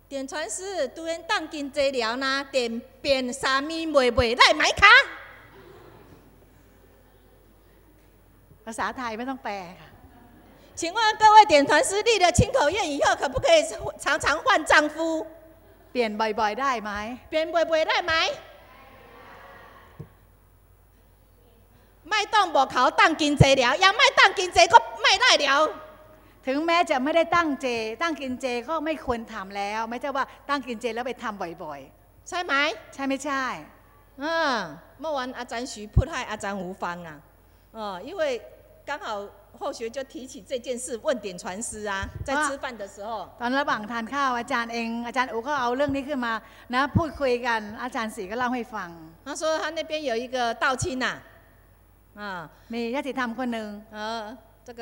เตียน传师ดูเอ็นตั้งกินเจแล้วนะเตียนเปลี่ยนสามีบ่อยๆได้ไหมคะ ภาษาไทยไม่ต้องแปลค่ะ 请问各位点传师立了亲口愿以后，可不可以常常换丈夫？ เปลี่ยนบ่อยๆ ได้ไหม เปลี่ยนบ่อยๆได้ไหม ไม่ต้องบอกเขาตั้งกินเจแล้วยังไม่ตั้งกินเจก็ไม่ได้แล้ว ถึงแม้จะไม่ได้ตั้งเจ ตั้งกินเจก็ไม่ควรทำแล้ว ไม่ใช่ว่าตั้งกินเจแล้วไปทำบ่อย ใช่ไหม ๆ ใช่ไม่ใช่ 嗯，เมื่อวานอาจารย์徐พูดให้อาจารย์吴芳啊，哦，因为刚好后学就提起这件事，问点传师啊，在啊吃饭的时候， ตอนระหว่างทานข้าวอาจารย์เอง อาจารย์อูก็เอาเรื่องนี้ขึ้นมานะพูดคุยกันอาจารย์สีก็เล่าให้ฟัง 他说他那边有一个道亲呐、啊， มีญาติธรรมคนหนึ่ง 呃，这个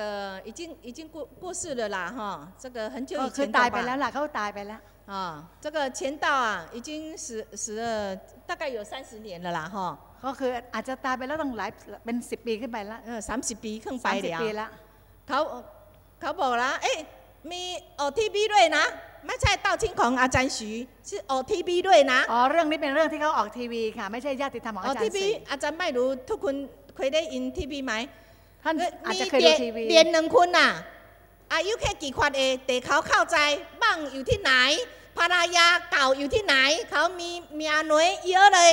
已经已经过过世了啦，哈，这个很久 ก็ 以 คือ 前 ตาย 的 ไปแล้ว 吧， ล่ะเขาตายไปแล้ว 啊，这个前道啊，已经死死了大概有三十年了啦，哈， ก็คืออาจจะตายไปแล้วต้องหลายเป็นสิปีขึ้นไปแล้ว 呃，三十ปีขึ้นไป สามสิบ แล้ว ปีแล้ว เขาเขาบอกแล้วเอ๊ะมีโอทีบีด้วยนะ ไม่ใช่เต้าชิ้นของอาจารย์ฉีชื่อโอทีบีด้วยนะ อ๋อเรื่องนี้เป็นเรื่องที่เขาออกทีวีค่ะ ไม่ใช่ญาติธรรมของ โอ อาจาร ที ย์ บี สี อาจารย์ไม่รู้ทุกคน เคยได้ยินทีบีไหมท่านอาจมีจะเคยดูเด็กทีวีเด็กหนึ่งคนน่ะ อายุแค่กี่ขวบเองแต่เขาเข้าใจบ้างอยู่ที่ไหนภรรยาเก่าอยู่ที่ไหน เขามีเมียน้อยเยอะเลย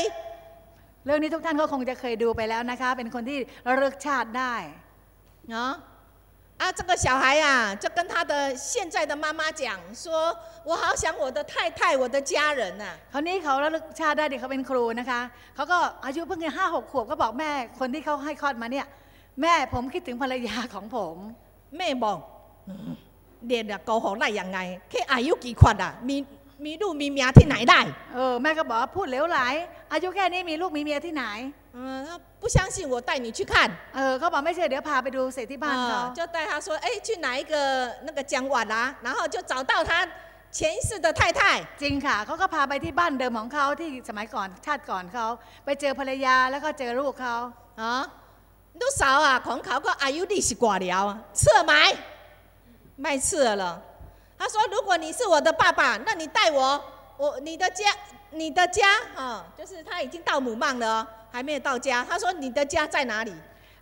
เรื่องนี้ทุกท่านก็คงจะเคยดูไปแล้วนะคะ เป็นคนที่ระลึกชาติได้啊啊，这个小孩啊，就跟他的现在的妈妈讲说，我好想我的太太，我的家人呐、 คราวนี้เขาระลึกชาติได้เด็กเขาเป็นครูนะคะเขาก็อายุเพิ่งห้าหกขวบก็บอกแม่คนที่เขาให้คลอดมาเนี่ย แม่ผมคิดถึงภรรยาของผม แม่บอกอืมเรียนอะโกหกได้ยังไง แค่อายุกี่ขวบอะมีมีลูกมีเมียที่ไหนได้ เออแม่ก็บอกว่าพูดเหลวไหล อายุแค่นี้มีลูกมีเมียที่ไหน 嗯，他不相信我带你去看， เออเขาบอกไม่เชื่อเดี๋ยวพาไปดูเสร็จที่บ้านเขา 啊，就带他说，哎，去哪一个那个江湾啦、然后就找到他前世的太太， จริงค่ะเขาก็พาไปที่บ้านเดิมของเขาที่สมัยก่อนชาติก่อนเขาไปเจอภรรยาแล้วก็เจอลูกเขา 啊，ลูกสาวอ่ะของเขาก็อายุดีสิกว่าแล้วเชื่อไหมไม่เชื่อ了他说如果你是我的爸爸那你带我我你的家 你的家啊、就是他已经到母棒了哦还没有到家他说你的家在哪里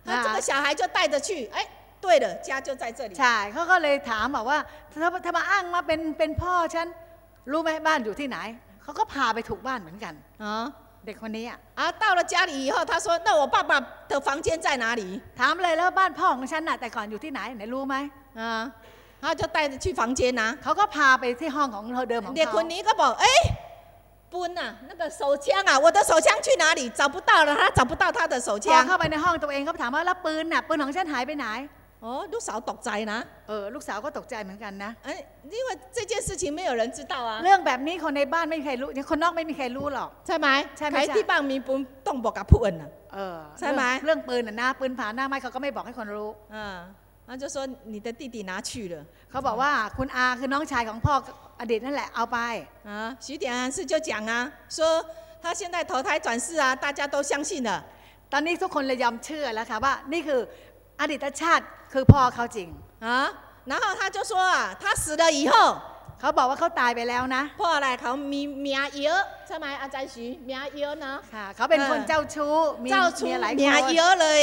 那这个小孩就带着去哎对了家就在这里 ใช่เขาก็เลยถามบอกว่าถ้าถ้ามาอ้างมาเป็นเป็นพ่อฉันรู้ไหมบ้านอยู่ที่ไหนเขาก็พาไปถูกบ้านเหมือนกัน 啊 เด็กคนนี้อะ 啊到了家里以后他说那我爸爸的房间在哪里 ถามเลยแล้วบ้านพ่อของฉันน่ะแต่ก่อนอยู่ที่ไหนไหนรู้ไหม 啊他就带着去房间呐、 เขาก็พาไปที่ห้องของเธอเดิมของ เด็ก เขา คนนี้ก็บอก เอ้ย ปุ้นอ่ะ那个手枪啊我的手枪去哪里找不到了他找不到他的手 พอ 枪 เข้าไปในห้องตัวเองเขาถามว่าแล้วปืนน่ะปืนของฉันหายไปไหน 哦ลูกสาวตกใจนะ เออลูกสาวก็ตกใจเหมือนกันนะ 哎因为这件事情没有人知道啊 เรื่องแบบนี้คนในบ้านไม่มีใครรู้คนนอกไม่มีใครรู้หรอก ใช่ไหม ใช่ไหม ใคร ใช่ ที่บ้านมีปุ้นต้องบอกกับผู้อื่นอ่ะ เออ ใช่ไหม เรื่องเรื่องปืนน่ะนะปืนผ่านหน้าไม้เขาก็ไม่บอกให้คนรู้ 啊他就说你的弟弟拿去了 เขาบอกว่าคุณอาคือน้องชายของพ่อ อดีตนั่นแหละเอาไป 啊徐点安是就讲啊说他现在投胎转世啊大家都相信了 ตอนนี้ทุกคนเลยยอมเชื่อแล้วค่ะว่านี่คืออดีตชาติคือพ่อเขาจริง 啊然后他就说啊他死了以后 เขาบอกว่าเขาตายไปแล้วนะ เพราะอะไรเขามีเมียเยอะใช่ไหมอาจารย์徐เมียเยอะนะ ค่ะ เขาเป็นคน เออ เจ้าชู้มี เจ้าชู้ มีหลายค เมีย น เยอะเลย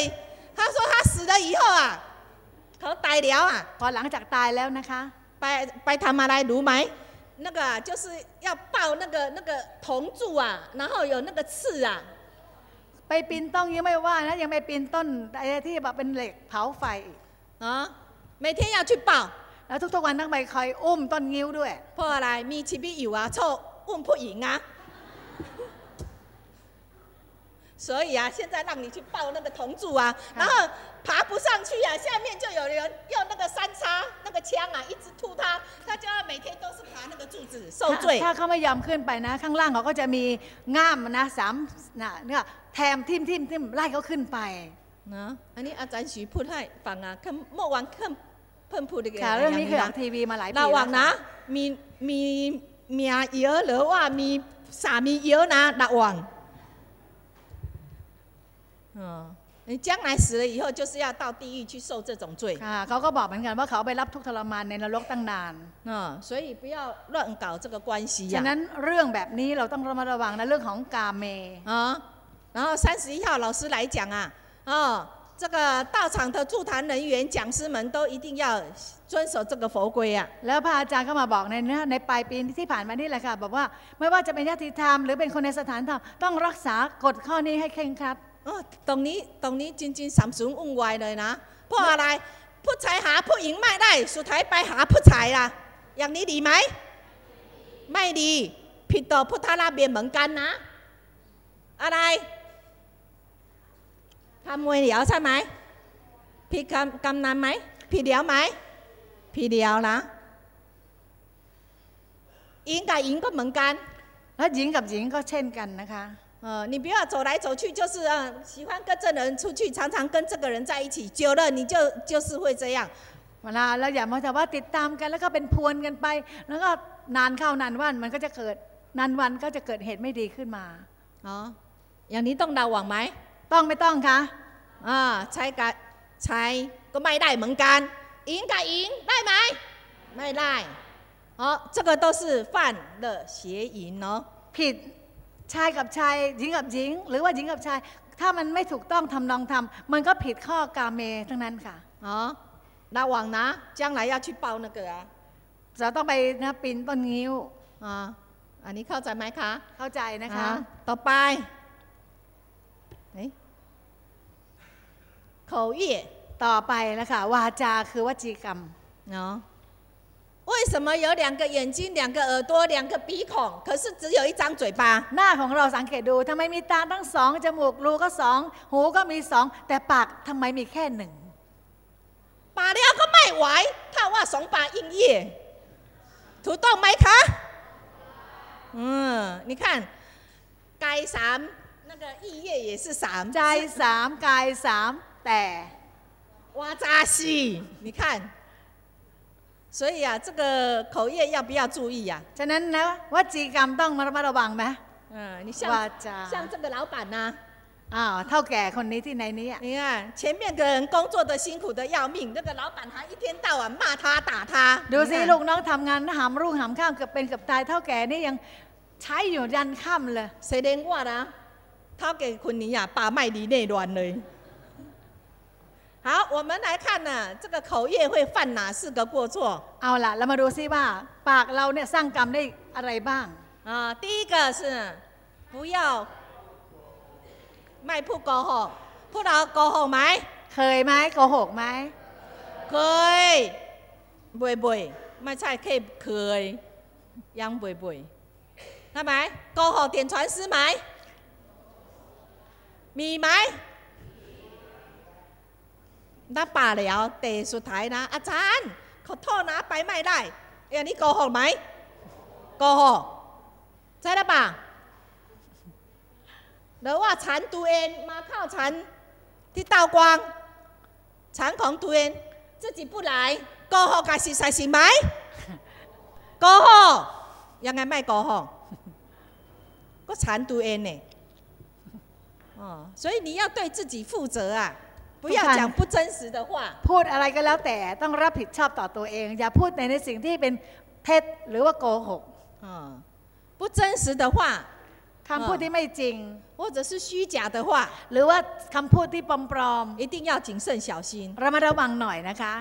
他说他死了以后啊เขาตายแล้วอ่ะ พอหลังจากตายแล้วนะคะ ไปไปทำอะไรรู้ไหม 那个啊就是要抱那个那个铜柱啊，然后有那个刺啊， ไปปีนต้องยังไม่ว่านะยังไปปีนต้นไอ้ที่แบบเป็นเหล็กเผาไฟอีก 啊，每天要去抱， แล้วทุกๆวันต้องไปคอยอุ้มต้นงิ้วด้วย 破来咪起比有啊，臭问不赢啊。所以啊，现在让你去抱那个铜柱啊，然后 爬不上去啊，下面就有人用那个三叉那个枪啊，一直突他，他就要每天都是爬那个柱子受 ถ้า 罪。 ถ้าเขาไม่ยอมขึ้นไปนะ ข้างล่างเขาก็จะมีง่ามนะสามนะเนี่ยแทมทิ่มทิ่มทิ่มไล่เขาขึ้นไป นะอันนี้อาจารย์ฉีพูดให้ฟังอ่ะคือเมื่อวานเพิ่มเพิ่มพูดกัน ค่ะเรื่องนี้เคยออกทีวีมาหลายปี ระวัง แล้ว นะ ค่ะ มีมีเมียเยอะหรือว่ามีสามีเยอะนะระวังอ๋อ 你将来死了以后，就是要到地狱去受这种罪 ค่ะเขาก็บอกเหมือนกันว่าเขาไปรับทุกข์ทรมานในนรกตั้งนาน 啊、所以不要乱搞这个关系 ฉะ 呀、 นั้นเรื่องแบบนี้เราต้องระมัดระวังนะเรื่องของกาเม 啊。然后三十一号老师来讲啊，哦，这个到场的助谈人员、讲师们都一定要遵守这个佛规啊。 แล้วพระอาจารย์ก็มาบอกในเนื้อในปลายปีที่ผ่านมานี่แหละค่ะบอกว่าไม่ว่าจะเป็นญาติธรรมหรือเป็นคนในสถานธรรมต้องรักษากฎข้อนี้ให้เคร่งครัด ตรงนี้ตรงนี้จริงๆสับสนวุ่นวเลยนะ เพราะอะไรผู้ชายหาผู้หญิงไม่ได้ สุดท้ายไปหาผู้ชายล่ะ อย่างนี้ดีไหม ไม่ดี ผิดต่อพุทธระเบียบเหมือนกันนะ อะไรทำมวยเหลียวใช่ไหมผิดกำกำนันไหมผิดเดียวไหมผิดเดียวนะอิงกับอิงก็เหมือนกัน แล้วหญิงกับหญิงก็เช่นกันนะคะ 呃，你不要走来走去，就是啊，喜欢跟这人出去，常常跟这个人在一起，久了你就就是会这样。 เวลาเราอย่ามาแต่ว่าติดตามกันแล้วก็เป็นพวนกันไป แล้วก็นานเข้านานวันมันก็จะเกิดนานวันก็จะเกิดเหตุไม่ดีขึ้นมา 哦，อย่างนี้ต้องระวังไหม ต้องไม่ต้องคะ อ่าใช้กับใช้ก็ไม่ได้เหมือนกัน赢กับ赢ได้ไหมไม่ได้哦，这个都是犯了邪淫哦。 ผิด ชายกับชายหญิงกับหญิง หรือว่าหญิงกับชาย ถ้ามันไม่ถูกต้องทำนองทำมันก็ผิดข้อกาเมทั้งนั้นค่ะอ๋อระวังนะจ้างไหนยาชิดเปานะเก๋อจะต้องไปนะปีนต้นงิ้วอ๋ออันนี้เข้าใจไหมคะ เข้าใจนะคะ ต่อไปเขาอี้ต่อไปนะคะวาจาคือวจีกรรมเนาะ 为什么有两个眼睛、两个耳朵、两个鼻孔，可是只有一张嘴巴？ หน้าของเราสังเกตดูทำไมมีตาทั้งสองจมูกรูก็สองหูก็มีสองแต่ปากทำไมมีแค่หนึ่ง 把了ก็ไม่ไหวถ้าว่าสองปาก硬业ถูกต้องไหมคะอืม你看该สาม那个意业也是สาม ใจสามกายสามแต่ 哇扎西，你看， 所以啊，这个口业要不要注意呀、 ฉะนั้นนะวจีกรรมต้องมาระมัดระวังไหม 嗯，你 วา 像 จา 像这个老板呐、 อ้าวเท่าแก่คนนี้ที่ในนี้อะ 你看前面的人工作的辛苦的要命，那个老板还一天到晚骂他打他。 ดูสิ 你看 ลูกน้องทำงานหามรุ่งหามข้ามเกือบเป็นเกือบตายเท่าแก่นี่ยังใช้อยู่ยันค่ำเลย 谁连我啦？他给昆尼亚把脉里内乱了。 好，我们来看呢、这个口业会犯哪四个过错 เอาล่ะเรามาดูซิว่า ปากเราเนี่ยสร้างกรรมได้อะไรบ้าง 啊？第一个是不要卖铺沟后，铺到沟后买。 เคยไหมโกหกไหม เคยบ่อยบ่อยๆไม่ใช่แค่เคย ยังบ่อยบ่อยๆทำไหมโกหกเตียน传师ไหม มีไหมถ้าป่าแล้วแต่สุดท้ายนะ อาจารย์ขอโทษนะไปไม่ได้อย่างนี้โกหกไหมโกหกใช่หรือเปล่าหรือว่าฉันตัวเองมาเข้าฉันที่เตากวาง ฉันของตัวเอง自己不来โกหกกับสิใส่สิไหมโกหกยังไงไม่โกหกก็ฉันตัวเองเนี่ย哦，所以你要对自己负责啊， 不要讲不真实的话。 พูดอะไรก็แล้วแต่ต้องรับผิดชอบต่อตัวเอง อย่าพูดในในสิ่งที่เป็นเท็จหรือว่าโกหก 啊、不真实的话， คำพูดที่ไม่จริง 或者是虚假的话， หรือว่าคำพูดที่ปลอม 一定要谨慎小心。 ๆระมัดระวังหน่อยนะคะ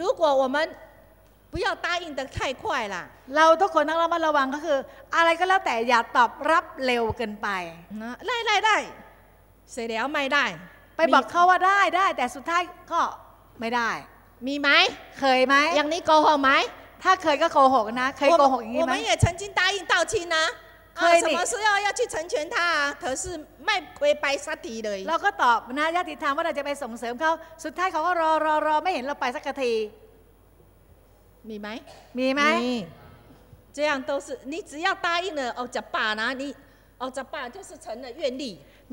如果我们 不要答应的太快啦。 เราทุกคนต้องระมัดระวังก็คือ อะไรก็แล้วแต่อย่าตอบรับเร็วเกินไป นะไล่ไล่ไล่เสร็จแล้วไม่ได้ ไปบอกเขาว่าได้ได้ แต่สุดท้ายก็ไม่ได้ มีไหม เคยไหม อย่างนี้โกหกไหม ถ้าเคยก็โกหกนะ เคยโกหกอย่าง 我 นี้ไหม 们也曾经答应道亲呐、啊，可以你什么时候要去成全他、啊，可是卖亏白沙底เลย เราก็ตอบนะญาติธรรมว่าเราจะไปส่งเสริมเขาสุดท้ายเขาก็รอรอรอไม่เห็นเราไปสักที มีไหม มีไหม 这样都是你只要答应了哦，จะป่านะ你哦จะป่า就是成了愿力。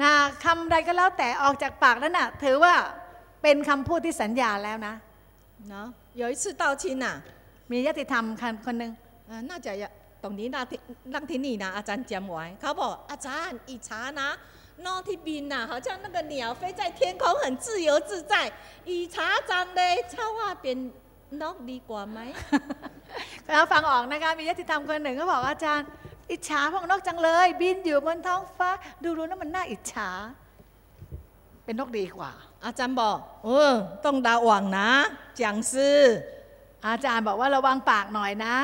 นะคำใดก็แล้วแต่ออกจากปากนั้นน่ะ ถือว่าเป็นคำพูดที่สัญญาแล้วนะ เนาะ有一次道亲呐、 มีญาติธรรมคนคนหนึ่ง 啊，那就要ตรงนี้นักที่นักที่นี่นะอาจารย์จำไว้เขาบอกอาจารย์อิจฉานะนอกที่บินน่ะ好像那个鸟飞在天空很自由自在อิจฉาจังเลยชาวว่าเป็นนกดีกว่าไหม เราฟังออกนะคะมีญาติธรรมคนหนึ่งก็บอกว่าอาจารย์ อิจฉาพวกนกจังเลย บินอยู่บนท้องฟ้า ดูรู้นะมันน่าอิจฉา เป็นนกดีกว่า อาจารย์บอกเออต้องระวังนะ讲师 อาจารย์บอกว่าระวังปากหน่อยนะ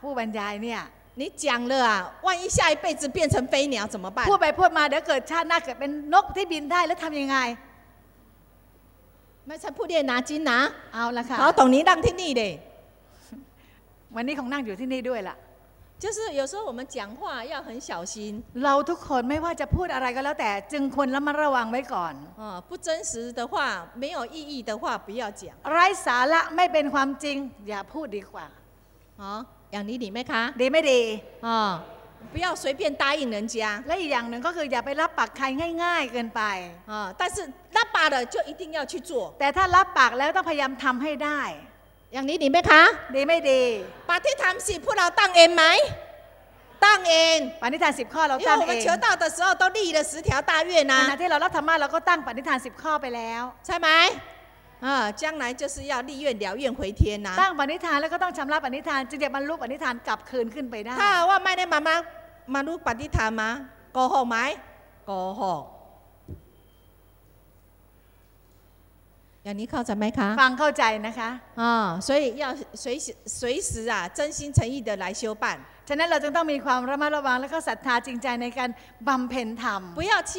ผู้บรรยายเนี่ย 你讲了啊万一下一辈子变成飞鸟怎么办 พูดไปพูดมาเดี๋ยวเกิดชาติหน้าเกิดเป็นนกที่บินได้แล้วทำยังไง ไม่ใช่ผู้เรียนนาจินนะ เอาละค่ะ เขาตรงนี้ดังที่นี่เลย วันนี้คงนั่งอยู่ที่นี่ด้วยล่ะ 就是有时候我们讲话要很小心 เราทุกคนไม่ว่าจะพูดอะไรก็แล้วแต่ จึงควรระมัดระวังไว้ก่อน 啊，不真实的话，没有意义的话，不要讲 ไร้สาระไม่เป็นความจริง อย่าพูดดีกว่า 啊。อย่างนี้ดีไหมคะ ดีไม่ดี 啊，不要随便答应人家 และอีกอย่างหนึ่งก็คืออย่าไปรับปากใครง่าย ๆ เกินไป 啊，但是拉把的就一定要去做。 แต่ถ้ารับปากแล้วต้องพยายามทำให้ได้ อย่างนี้ดีไหมคะ ดีไม่ดี ปฏิธรรมสิพวกเราตั้งเองไหม ตั้งเองปฏิธานสิบข้อเราตั้งเองเชื่อต่อแต่สอต้องดีเลยสืแถวตาเวียนะขณะที่เรารับธรรมะเราก็ตั้งปณิธานสิบข้อไปแล้ว ใช่ไหมอ่าจังไหนจะสือยาวดีเวียนเดียวเวียนหวยเทียนนะ ตั้งปณิธานแล้วก็ต้องชำระปณิธานจึงจะบรรลุปณิธานกลับคืนขึ้นไปได้ ถ้าว่าไม่ได้มามามารู้ปฏิธรรมมาโกหกไหมโกหก อย่างนี้เข้าใจไหมคะ ฟังเข้าใจนะคะ 啊，所以要随时随时啊，真心诚意的来修办， ฉะนั้นเราจึงต้องมีความระมัดระวังและก็ศรัทธาจริงใจในการบำเพ็ญธรรม 不要欺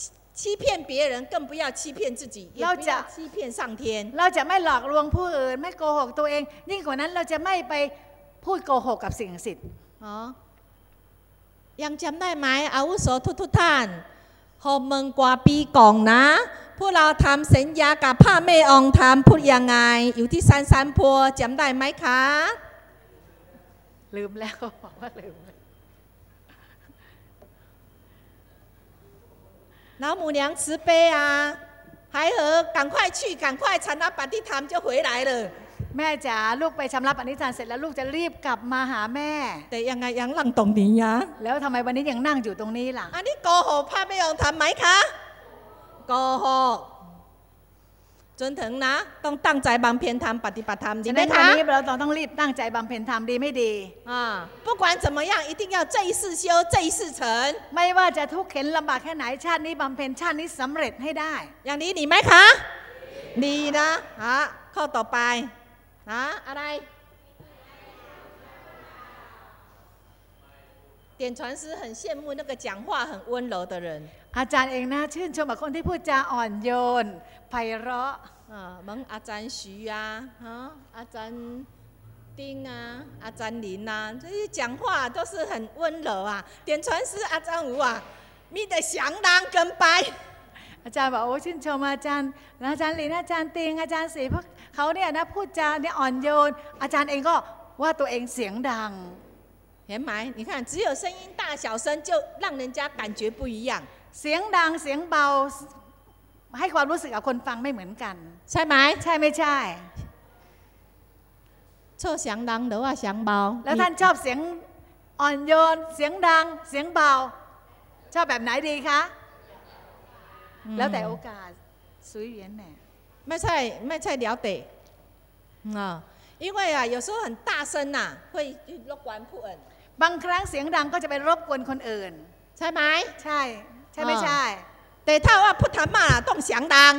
欺欺骗别人，更不要欺骗自己，也要不要讲欺骗上天。 เราจะไม่หลอกลวงผู้อื่น ไม่โกหกตัวเอง ยิ่งกว่านั้นเราจะไม่ไปพูดโกหกกับสิ่งศักดิ์สิทธิ์ อ๋อยังจำได้ไหมอาวุโสทุกทุกๆท่านหอมเมืองกว่าปีก่อนนะ พวกเราทำสัญญากับพระแม่องค์ทำพูดยังไง อยู่ที่ซันซันพัวจำได้ไหมคะ ลืมแล้ว บอกว่าลืมแล้ว 老母娘慈悲啊，还和赶快去，赶快传到本地堂就回来了。 แม่จ๋าลูกไปชำระปณิธานเสร็จแล้วลูกจะรีบกลับมาหาแม่ แต่ยังไงยังหลังตรงนี้呀？ แล้วทำไมวันนี้ยังนั่งอยู่ตรงนี้ล่ะ อันนี้โกหกพระไม่ยอมทำไหมคะ โกหกจนถึงนะ ต้องตั้งใจบำเพ็ญธรรมปฏิบัติธรรมดี ฉะ ไหม นั้นวัน คะ นี้เราต้องรีบตั้งใจบำเพ็ญธรรมดีไม่ดี อ่า不管怎么样一定要这一世修这一世成 ไม่ว่าจะทุกข์เข็นลำบากแค่ไหนชาตินี้บำเพ็ญชาตินี้สำเร็จให้ได้ อย่างนี้ดีไหมคะดีนะอ่ะข้อต่อไปนะอะไร点传师很羡慕那个讲话很温柔的人 อาจารย์เองนะชื่นชมกับคนที่พูดจาอ่อนโยนไพเราะ 啊，问阿詹徐啊，啊，阿詹丁啊，阿詹林啊，这些讲话都是很温柔啊。点传师阿詹吴啊，มีแต่เสียงดังเกินไป อาจารย์บอกโอ้ชื่นชมอาจารย์แล้วอาจารย์หลินอาจารย์ติงอาจารย์ศรีพวกเขาเนี่ยนะพูดจาเนี่ยอ่อนโยน อาจารย์เองก็ว่าตัวเองเสียงดัง เห็นไหม你看只有声音大小声就让人家感觉不一样 เสียงดังเสียงเบา ให้ความรู้สึกกับคนฟังไม่เหมือนกัน ใช่ไหม ใช่ไม่ใช่ ชอบเสียงดังหรือว่าเสียงเบา แล้วท่านชอบเสียงอ่อนโยน เสียงดัง เสียงเบา ชอบแบบไหนดีคะ อืม แล้วแต่โอกาสสุยเหวียนแหน่ ไม่ใช่ไม่ใช่了得啊因为啊有时候很大声呐、会รบกวนผู้อื่น บางครั้งเสียงดังก็จะไปรบกวนคนอื่น ใช่ไหม ใช่ ใ ช่ไม่ใช่ แต่ถ้าว่าพุทธมาต้องเสียงดัง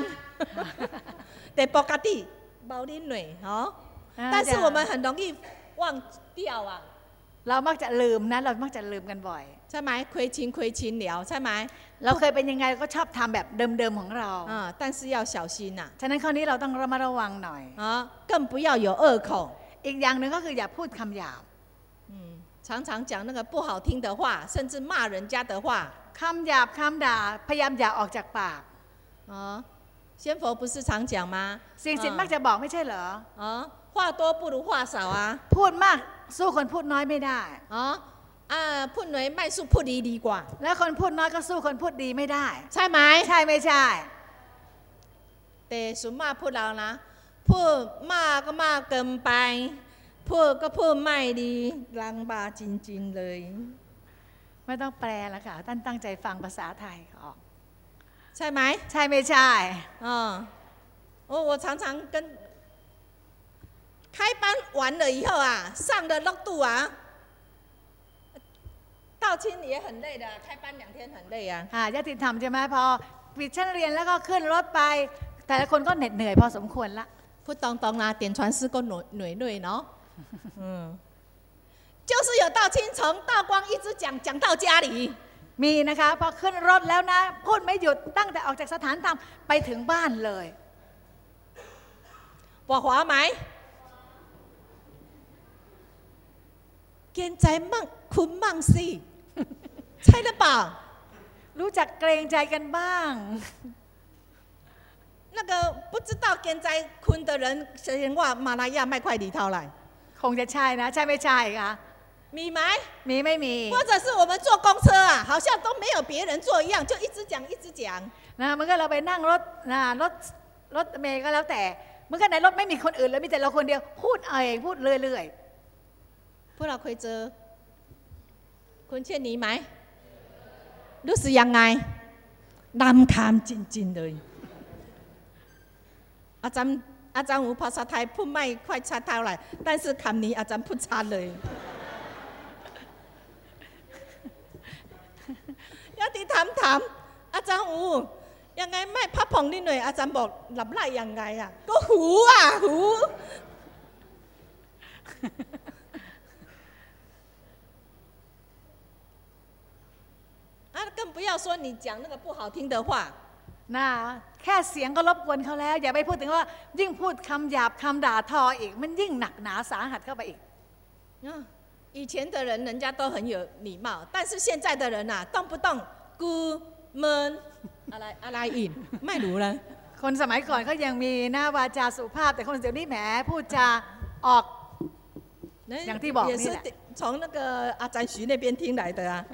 แต่ปกติเบานิดหน่อยเนาะ 啊但是这样我们很容易忘掉啊， เรามักจะลืมนะ เรามักจะลืมกันบ่อย ใช่ไหม亏亲亏亲了ใช่ไหม เราเคยเป็นยังไงเราก็ชอบทำแบบเดิมๆของเรา 啊，但是要小心呐、 ฉะนั้นข้อนี้เราต้องระมัดระวังหน่อย 啊，更不要有恶口。 อีกอย่างหนึ่งก็คืออย่าพูดคำหยาบ 嗯，常常讲那个不好听的话，甚至骂人家的话。 คำหยาบคำด่าพยายามอย่าออกจากปาก 啊，仙佛不是常讲吗？ สิ่งสิทธิ์มักจะบอกไม่ใช่เหรอ 啊，话多不如话少啊。 พูดมากสู้คนพูดน้อยไม่ได้ 啊啊，พูดน้อยไม่สู้พูดดีดีกว่า แล้วคนพูดน้อยก็สู้คนพูดดีไม่ได้ ใช่ไหม ใช่ไม่ใช่ แต่ส่วนมากพวกเรานะ พูดมากก็มากเกินไป พูดก็พูดไม่ดีลังบาจริง ๆ เลย ไม่ต้องแปลแล้วค่ะท่านตั้งใจฟังภาษาไทยออก ใช่ไหม ใช่ไม่ใช่ 嗯，我我常常跟开班完了以后啊，上了六度啊，道清也很累的，开班两天很累啊。 ค่ะญาติธรรมใช่ไหมพอปิดชั้นเรียนแล้วก็ขึ้นรถไป แต่ละคนก็เหน็ดเหนื่อยพอสมควรละ 不当当啦，点传师够累累累喏，嗯， 就是有道清从道光一直讲讲到家里， มีนะคะพอขึ้นรถแล้วนะ พูดไม่หยุดตั้งแต่ออกจากสถานธรรมไปถึงบ้านเลย 我华埋，现在梦困梦死，猜得饱。 รู้จักเกรงใจกันบ้าง 那个不知道现在困的人，先话马来亚卖块里头来， คงจะใช่นะ ใช่ไม่ใช่คะ 米埋， มีไม่มี 或者是我们坐公车啊，好像都没有别人坐一样，就一直讲一直讲。 นะมันก็เราไปนั่งรถนะรถรถเมย์ก็แล้วแต่เมื่อกี้ในรถไม่มีคนอื่นเลยมีแต่เราคนเดียวพูดเองพูดเรื่อย พวกเราเคยเจอคุณเช่นนี้ไหมรู้สึกยังไงรำคาญจริงๆเลย อาจารย์อาจารย์หูภาษาไทยพูดไม่ค่อยชัดเท่าไหร่但是คำนี้อาจารย์พูดชัดเลย ยาติถามถามอาจารย์หูยังไงไม่พับผ่องนิดหน่อยอาจารย์บอกหลับไหลยังไงอ่ะ ก็หูอ่ะหู 啊，更不要说你讲那个不好听的话， ๆนะแค่เสียงก็รบกวนเขาแล้ว อย่าไปพูดถึงว่า ยิ่งพูดคำหยาบคำด่าทออีก มันยิ่งหนักหนาสาหัสเข้าไปอีก 啊， 以前的人人家都很有礼貌，但是现在的人呐、动不动咕闷，阿来阿来引，卖卤了。 คนสมัยก่อนเขายังมีหน้าวาจาสุภาพ แต่คนเดี๋ยวนี้แหมพูดจาออก 那两地宝也是你来从那个阿展徐那边听来的啊。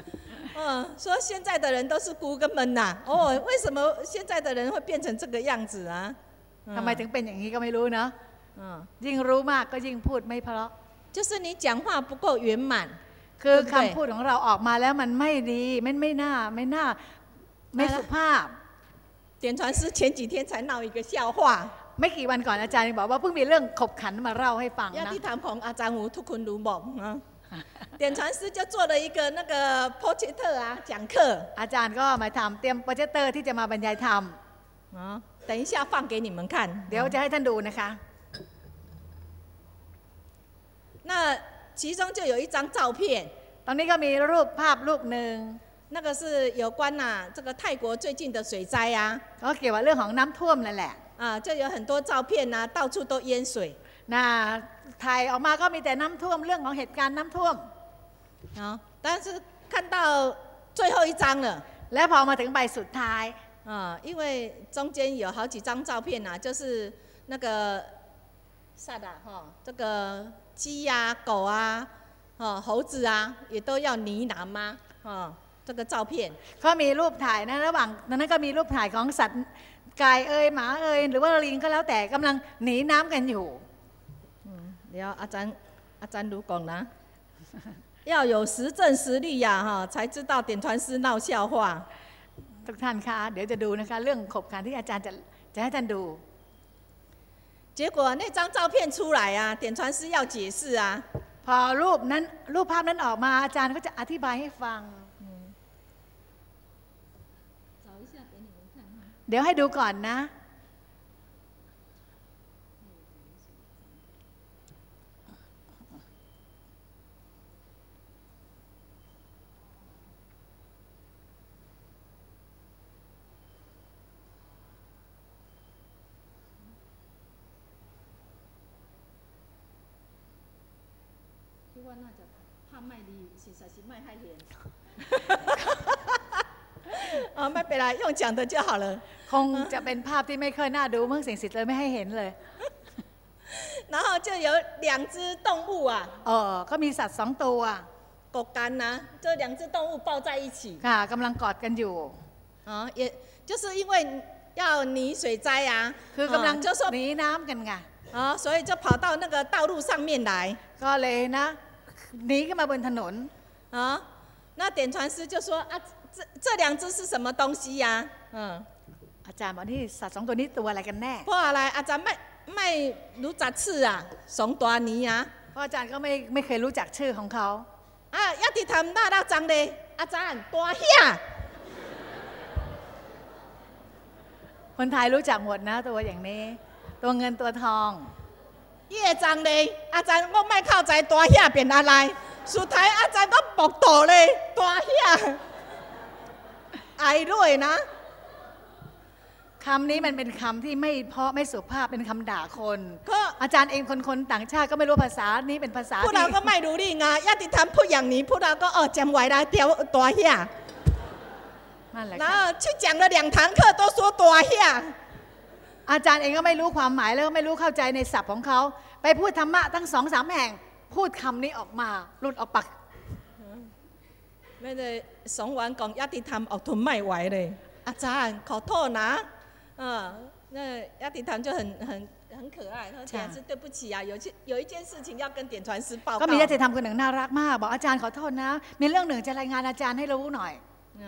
嗯，说现在的人都是咕跟闷呐、哦，为什么现在的人会变成这个样子啊？ ทำไมถึงเป็นอย่างนี้ก็ไม่รู้เนาะ 嗯， ยิ่งรู้มากก็ยิ่งพูดไม่เพราะ 就是你讲话不够圆满。 คือ 对不对 คำพูดของเราออกมาแล้วมันไม่ดีมันไม่น่าไม่น่าไม่สุภาพ 点传师前几天才闹一个笑话， ไม่กี่วันก่อนอาจารย์บอกว่าเพิ่งมีเรื่องขบขันมาเล่าให้ฟัง 要 นะ 地堂ของอาจารย์หูทุกคนรู้บอก啊。点传师就做了一个那个 project 啊讲课 อาจารย์ก็มาทำเตรียมโปรเจคเตอร์ที่จะมาบรรยายธรรม 啊，等一下放给你们看。 เดี๋ยวจะให้ท่านดูนะคะ 那其中就有一张照片， ตอนนี้ก็มีรูปภาพรูปหนึ่ง 那个是有关呐、这个泰国最近的水灾啊， ก็เกี่ยวกับเรื่องของน้ำท่วมนั่นแหละ 啊，就有很多照片呐、到处都淹水 นะถ่ายออกมาก็มีแต่น้ำท่วมเรื่องของเหตุการณ์น้ำท่วม 啊，但是看到最后一张了。 และพอมาถึงใบสุดท้าย 啊，因为中间有好几张照片呐、就是那个萨达哈，这个 鸡呀、狗啊、哦猴子啊，也都要呢喃吗？哦，这个照片， ก็มีรูปถ่ายนะระหว่างนั้นก็มีรูปถ่ายของสัตว์ไก่เอ่ยหมาเอ่ยหรือว่าลิงก็แล้วแต่กำลังหนีน้ำกันอยู่ 然后阿詹阿詹如讲呢，要有实证实力呀、哈，才知道点传师闹笑话。 ทุกท่านคะเดี๋ยวจะดูนะคะ เรื่องขบขันที่อาจารย์จะจะให้ท่านดู 结果那张照片出来啊，点传师要解释啊， พอรูปนั้นรูปภาพนั้นออกมาอาจารย์ก็จะอธิบายให้ฟัง เดี๋ยวให้ดูก่อนนะ อ๋อไม่เป็นไร用讲的就好了คงจะเป็นภาพที่ไม่เคยน่าดูเมื่อสิ่งสิทธิ์เลยไม่ให้เห็นเลย 然后就有两只动物啊 เออก็มีสัตว์สองตัว 狗干呐、这两只动物抱在一起 ค่ะกำลังกอดกันอยู่ 啊，也就是因为要泥水灾啊， คือกำลัง 就说 หนีน้ำกันไง 啊，所以就跑到那个道路上面来 ก็เลยนะหนีขึ้นมาบนถนน 啊。 那点传师就说啊，这这两只是什么东西呀、嗯， อาจารย์บอกที่สัตว์สองตัวนี้ตัวอะไรกันแน่ เพราะอะไรอาจารย์ไม่ไม่รู้จักชื่ออ่ะสองตัวนี้อ่ะ เพราะอาจารย์ก็ไม่ไม่เคยรู้จักชื่อของเขา อ่ะยาติธรรมน่ารักจังเลยอาจารย์ตัวเฮีย คนไทยรู้จักหมดนะตัวอย่างนี้ ตัวเงินตัวทอง เย่จังเลยอาจารย์ก็ไม่เข้าใจตัวเฮียเป็นอะไร สุดท้ายอาจารย์ก็บอกต่อเลย ตัวเฮียไอ้ด้วยนะคำนี้มันเป็นคำที่ไม่เพาะไม่สุภาพเป็นคำด่าคน ก็อาจารย์เองคนคนต่างชาติก็ไม่รู้ภาษานี้เป็นภาษาพวกเราก็ไม่รู้ดิงาญาติธรรมพูดอย่างนี้พวกเราก็เออจำไว้ได้เตียวตัวเฮียนั่นแหละแล้วชื่อจังระเดีงทั้งเคอตัวซัวตัวเฮียอาจารย์เองก็ไม่รู้ความหมายแล้วไม่รู้เข้าใจในศัพท์ของเขา ไปพูดธรรมะตั้งสองสามแห่ง พูดคำนี้ออกมาหลุดออกปาก ไม่ได้สองวันก่อนญาติธรรมออกทนไม่ไหวเลยอาจารย์ขอโทษนะเออ那ญาติธรรม就很很很可爱他说点是对不起啊有些有一件事情要跟点传师报 ก็ 告 มีญาติธรรมคนหนึ่งน่ารักมาก บอกอาจารย์ขอโทษนะ มีเรื่องหนึ่งจะรายงานอาจารย์ให้รู้หน่อย 嗯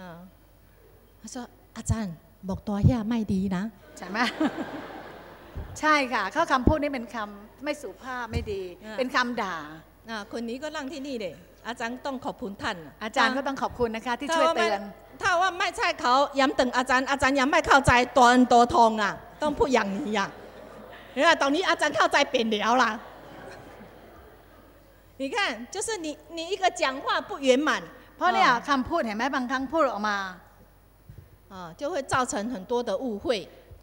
他说อาจารย์บอกตัวเฮียไม่ดีนะ ใช่ไหม ใช่ค่ะเขาคำพูดนี้เป็นคำไม่สุภาพไม่ดี อ่า เป็นคำด่า อ่าคนนี้ก็นั่งที่นี่เลยอาจารย์ต้องขอบคุณท่าน อาจารย์ก็ต้องขอบคุณนะคะ ที่ช่วยเตือน ถ้าว่าไม่ใช่เขาย้ำตึงอาจารย์อาจารย์ยังไม่เข้าใจตัวเงินตัวทองอ่ะ ต้องพูดอย่างนี้อ่ะเนี่ยตอนนี้อาจารย์เข้าใจเป็นแล้วล่ะ你看，就是你你一个讲话不圆满， เพราะเนี่ยคำพูดเห็นไหมบางครั้งพูดออกมา 啊，就会造成很多的误会。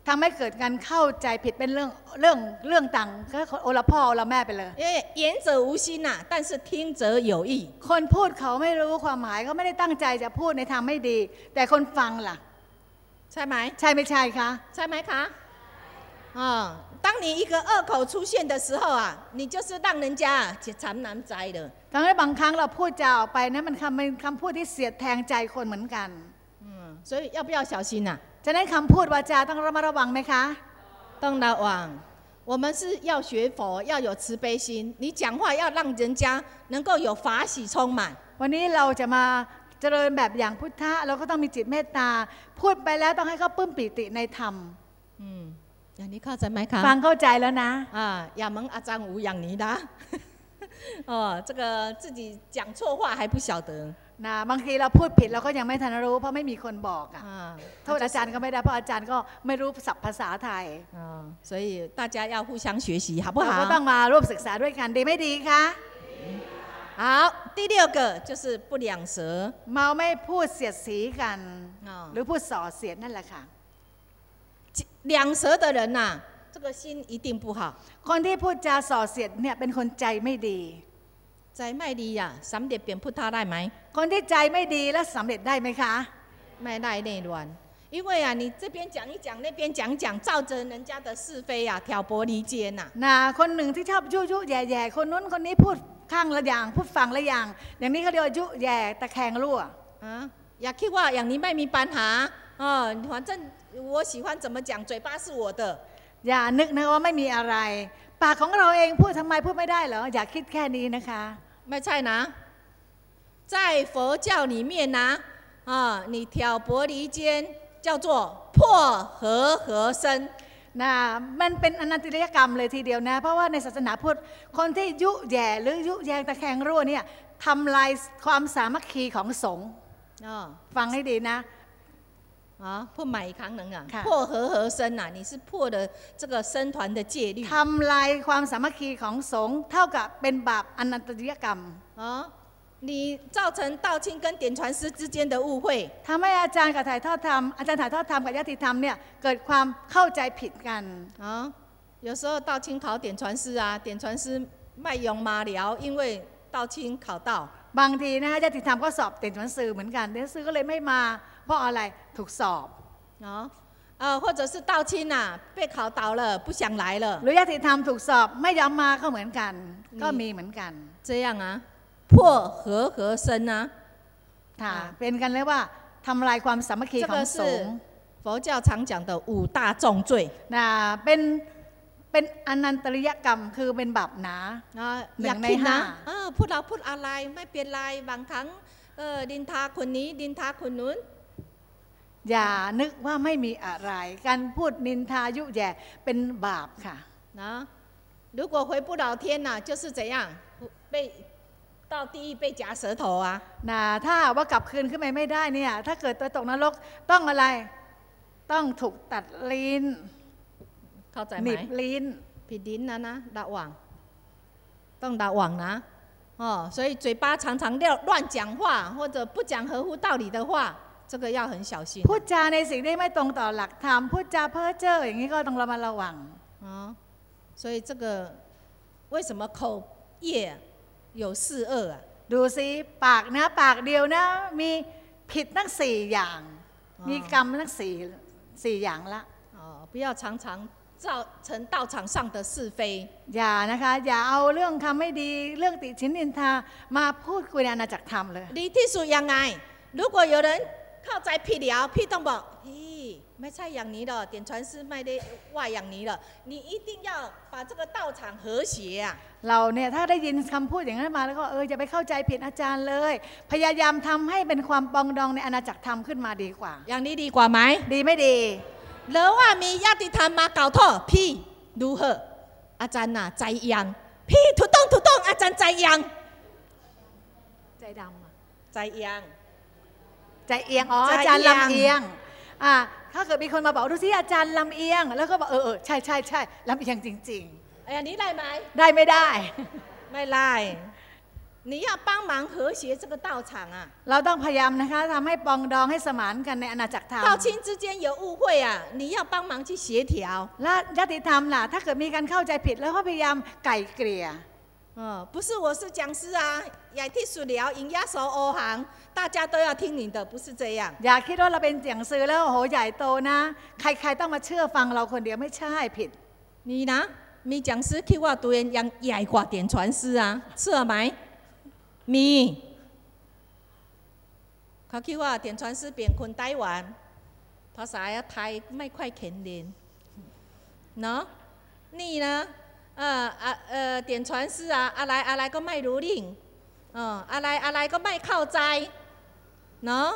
ทำให้เกิดการเข้าใจผิดเป็นเรื่องเรื่องเรื่องต่างก็โอละพ่อโอละแม่ไปเลย 因为言者无心呐、但是听者有意， คนพูดเขาไม่รู้ความหมายเขาไม่ได้ตั้งใจจะพูดในทางไม่ดี แต่คนฟังล่ะ ใช่ไหม ใช่ไม่ใช่คะ ใช่ไหมคะ啊，当你一个恶口出现的时候啊，你就是让人家解馋难摘的。 ทั้งที่บางครั้งเราพูดจาออกไปนะมันคำเป็นคำพูดที่เสียดแทงใจคนเหมือนกัน 嗯，所以要不要小心呐、啊？ ฉะนั้นคำพูดวาจาต้องระมัดระวังไหมคะ 当然往，我们是要学佛，要有慈悲心。你讲话要让人家能够有法喜充满。 วันนี้เราจะมาเจริญแบบอย่างพุทธะเราก็ต้องมีจิตเมตตา พูดไปแล้วต้องให้เขาปลื้มปิติในธรรม 嗯，อย่างนี้เข้าใจไหมคะ ฟังเข้าใจแล้วนะ 啊，亚门阿张无养尼的。哦，这个自己讲错话还不晓得 นะบางทีเราพูดผิดเราก็ยังไม่ทันรู้ เพราะไม่มีคนบอกอ่ะ 啊， โทษอาจารย์ก็ไม่ได้เพราะอาจารย์ก็ไม่รู้ศัพท์ภาษาไทย 啊，所以大家要互相学习，好不 เราก็ 好 ต้？องมาร่วมศึกษาด้วยกันดีไม่ดีคะ 好，第六个就是不两舌 เมาไม่พูดเสียดสีกัน 啊 หรือพูดส่อเสียดนั่นแหละค่ะ 两舌的人呐、这个心一定不好。 คนที่พูดจาส่อเสียดเนี่ยเป็นคนใจไม่ดี ใจไม่ดีอ่ะสำเร็จเปลี่ยนพุทธะได้ไหม คนที่ใจไม่ดีแล้วสำเร็จได้ไหมคะ ไม่ได้แน่นอน因为啊，你这边讲一讲，那边讲一讲，照着人家的是非啊，挑拨离间呐、 นะคนหนึ่งที่ชอบยุยุแย่แย่คนนู้นคนนี้พูดข้างละอย่างพูดฝั่งละอย่าง อย่างนี้เขาเรียกว่ายุแย่ตะแคงรั่ว 啊，อย่าคิดว่าอย่างนี้ไม่มีปัญหา哦，反正我喜欢怎么讲，嘴巴是我的。 อย่านึกนะว่าไม่มีอะไร ปากของเราเองพูดทำไมพูดไม่ได้เหรออย่าคิดแค่นี้นะคะ ไม่ใช่นะ 在佛教里面呢啊，你挑拨离间叫做破和合身 นะมันเป็นอนันตริยกรรมเลยทีเดียวนะ เพราะว่าในศาสนาพุทธคนที่ยุแย่หรือยุแยงตะแคงรั่วเนี่ยทำลายความสามัคคีของสงฆ์ 啊 ฟังให้ดีนะ 啊，破买一康能啊看，破和合身啊，你是破了这个僧团的戒律 ทำลายความสามัคคีของสงฆ์เท่ากับเป็นบาปอนันตริยกรรม 啊， 你造成道清跟点传师之间的误会 ทำให้อาจารย์กับถ่ายทอดธรรมอาจารย์ถ่ายทอดธรรมกับญาติธรรมเนี่ยเกิดความเข้าใจผิดกัน 啊。有时候道清考点传师啊，点传师卖用麻疗，因为 道清考到， บางทีนะคะญาติธรรมก็สอบติดหนังสือเหมือนกันเดนซื้อก็เลยไม่มา เพราะอะไรถูกสอบ 哦，呃，或者是道清啊，被考倒了，不想来了， หรือญาติธรรมถูกสอบไม่ยอมมาก็เหมือนกัน ก็มีเหมือนกัน 这样啊， 破和合身啊， ค่ะ อ่า เป็นกันเลยว่าทำลายความสามัคคี 这 ของ 个 สงฆ์ 是佛教常讲的五大重罪 นะเป็นเป็นอนันตริยกรรมคือเป็นบาปหนา 啊， หนึ่ อยาง ก ใน คิด ห้า นะเออพูดเราพูดอะไรไม่เป็นไรบางครั้งเออดินทาคนนี้ดินทาคนนู้น อย่านึกว่าไม่มีอะไร การพูดนินทายุแย่เป็นบาปค่ะ นะ如果回不了天呐、就是怎样被 到地狱被夹舌头啊 นะถ้าหากว่ากลับคืนขึ้นไปไม่ได้เนี่ย ถ้าเกิดตัวตกนรกต้องอะไร ต้องถูกตัดลิ้น เข้าใจ ห ไหม นีบลิ้น ผิดดินนะนะระวังต้องระวังนะ哦所以嘴巴常常乱乱讲话或者不讲合乎道理的话这个要很小心 พูดจาในสิ่งที่ไม่ตรงต่อหลักธรรมพูดจาเพ้อเจ้ออย่างนี้ก็ต้องระมัดระวัง 啊、所以这个为什么口业 有四恶啊？ ดูสิปากนะปากเดียวนะ มีผิดทั้งสี่อย่าง อ๋อ มีกรรมทั้งสี่สี่อย่างละ 哦，不要常常造成道场上的是非。 อย่านะคะ อย่าเอาเรื่องคำไม่ดีเรื่องติชินนินทามาพูดคุยในอาณาจักรธรรมเลย 你ที่สุดยังไง如果有人เข้าใจผิดแล้วพี่ต้องบอกอี ไม่ใช่อย่างนี้的点传是ไม่ได้ว่าอย่างนี้的你一定要把这个道场和谐啊เราเนี่ยถ้าได้ยินคำพูดอย่างนั้นมาแล้วก็เออจะไาไปเข้าใจผิดอาจารย์เลย พยายามทำให้เป็นความปองดองในอาณาจักรธรรมขึ้นมาดีกว่า อย่างนี้ดีกว่าไหมดีไม่ดีแล้วว่ามีญาติธรรมมาเก่าท่อพี่ดูเหอะอาจารย์น่ะใจยังพี่ถูกต้องถูกต้องอาจารย์ใจยัง ใจดำใจเอียง ใจเอียงอ๋ออาจารย์ลำเอียงอ่า ถ้าเกิดมีคนมาบอกดูสิอาจารย์ลำเอียง แล้วก็บอกเออเออใช่ใช่ใช่ลำเอียงจริง 哎呀，你来买， ๆ ได้ไม่ได้ ไม่来，你要帮忙和谐这个道场啊。 เราต้องพยายามนะคะทำให้ปรองดองให้สมานกันในอาณาจักรธรรม 道亲之间有误会啊，你要帮忙去协调。 และญาติธรรมล่ะถ้าเกิดมีการเข้าใจผิดแล้วก็พยายามไก่เกลี่ย 哦，不是，我是讲师啊，也替属聊，引压手欧行，大家都要听你的，不是这样。 อย่าคิดว่าเราเป็นเสียงซื้อแล้วโอ้โหใหญ่โตนะ ใครๆต้องมาเชื่อฟังเราคนเดียวไม่ใช่ผิด 你呢？มี讲师คิดว่าตัวเองยังใหญ่กว่า点传师啊เชื่อไหมมีเขาคิดว่า点传师เป็นคนไต้หวัน ภาษาไทยไม่ค่อยเข็นเรียนเนาะนี่นะ เอ่ออ่ะเอ่อ点传师啊อะไรอะไรก็ไม่รู้เรื่องเอ่ออะไรอะไรก็ไม่เข้าใจเนาะ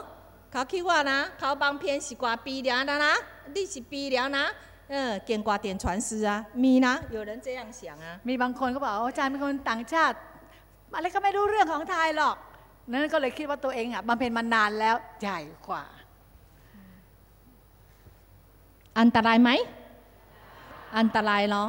เขาคิดว่านะ เขาบางเพียนสิกว่าปีแล้วนะนะนี่สิปีแล้วนะเออเก่งกว่า点传师啊มีนะ有人这样想啊 มีบางคนก็บอกว่าอาจารย์เป็นคนต่างชาติ อะไรก็ไม่รู้เรื่องของไทยหรอก นั้นก็เลยคิดว่าตัวเองอ่ะบำเพ็ญมานานแล้วใหญ่กว่า อันตรายไหมอันตรายเนาะ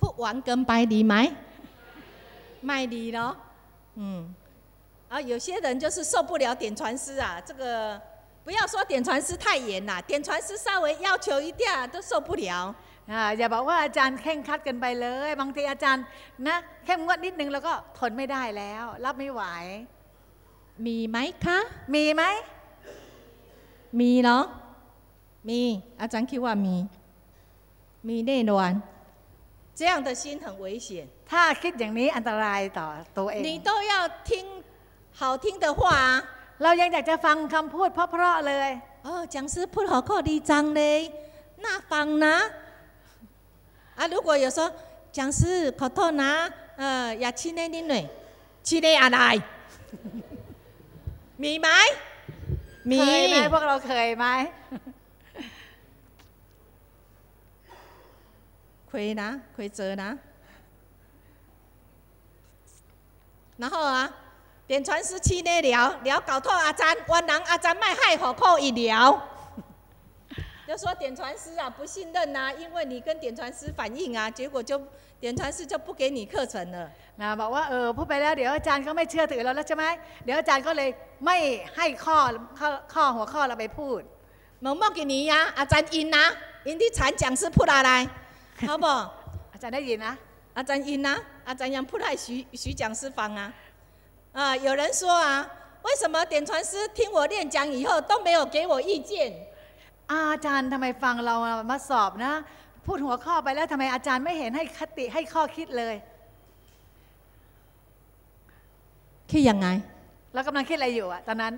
พูดหวานเกินไปดีไหมไม่ดีเนาะ嗯啊，有些人就是受不了点传师啊，这个不要说点传师太严啦，点传师稍微要求一点都受不了。 อ่าอย่าบอกว่าอาจารย์เข่งครัดเกันไปเลย บางทีอาจารย์นะเข้มงวดนิดนึงแล้วก็ทนไม่ได้แล้ว รับไม่ไหว มีไหมคะ มีไหม มีเนาะมีอาจารย์คิดว่ามี มีแน่นอน 这样的心很危险。 ถ้าคิดอย่างนี้อันตรายต่อตัวเอง 你都要听好听的话啊。 เรายังอยากจะฟังคำพูดเพราะๆเลย 哦，讲师พูดหัวข้อดีจังเลยน่าฟังนะอ่ะ如果有说讲师ขอโทษนะเอออย่าชี้แนะนิดหน่อยชี้แนะอะไร มีไหมมี เคยไหมพวกเราเคยไหม เคยนะเคยเจอนะ 然后啊，点传师去那聊聊搞错阿詹，我人阿詹卖害火扣一聊，就说点传师啊不信任呐、因为你跟点传师反映啊，结果就点传师就不给你课程了。 นะบอกว่าเออพูดไปแล้วเดี๋ยวอาจารย์ก็ไม่เชื่อถือเราแล้วใช่ไหมเดี๋ยวอาจารย์ก็เลยไม่ให้ข้อข้อข้อหัวข้อเราไปพูด 某某给你呀，阿詹因呐，因的产讲师扑来来， 好不好？ อาจารย์ได้ยินนะ 阿詹因呐，阿詹让扑来徐徐讲师房啊。啊，有人说啊，为什么点传师听我练讲以后都没有给我意见？ อาจารย์ทำไมฟังเรามาสอบนะ พูดหัวข้อไปแล้วทำไมอาจารย์ไม่เห็นให้คติให้ข้อคิดเลย คิดยังไง เรากำลังคิดอะไรอยู่อะตอนนั้น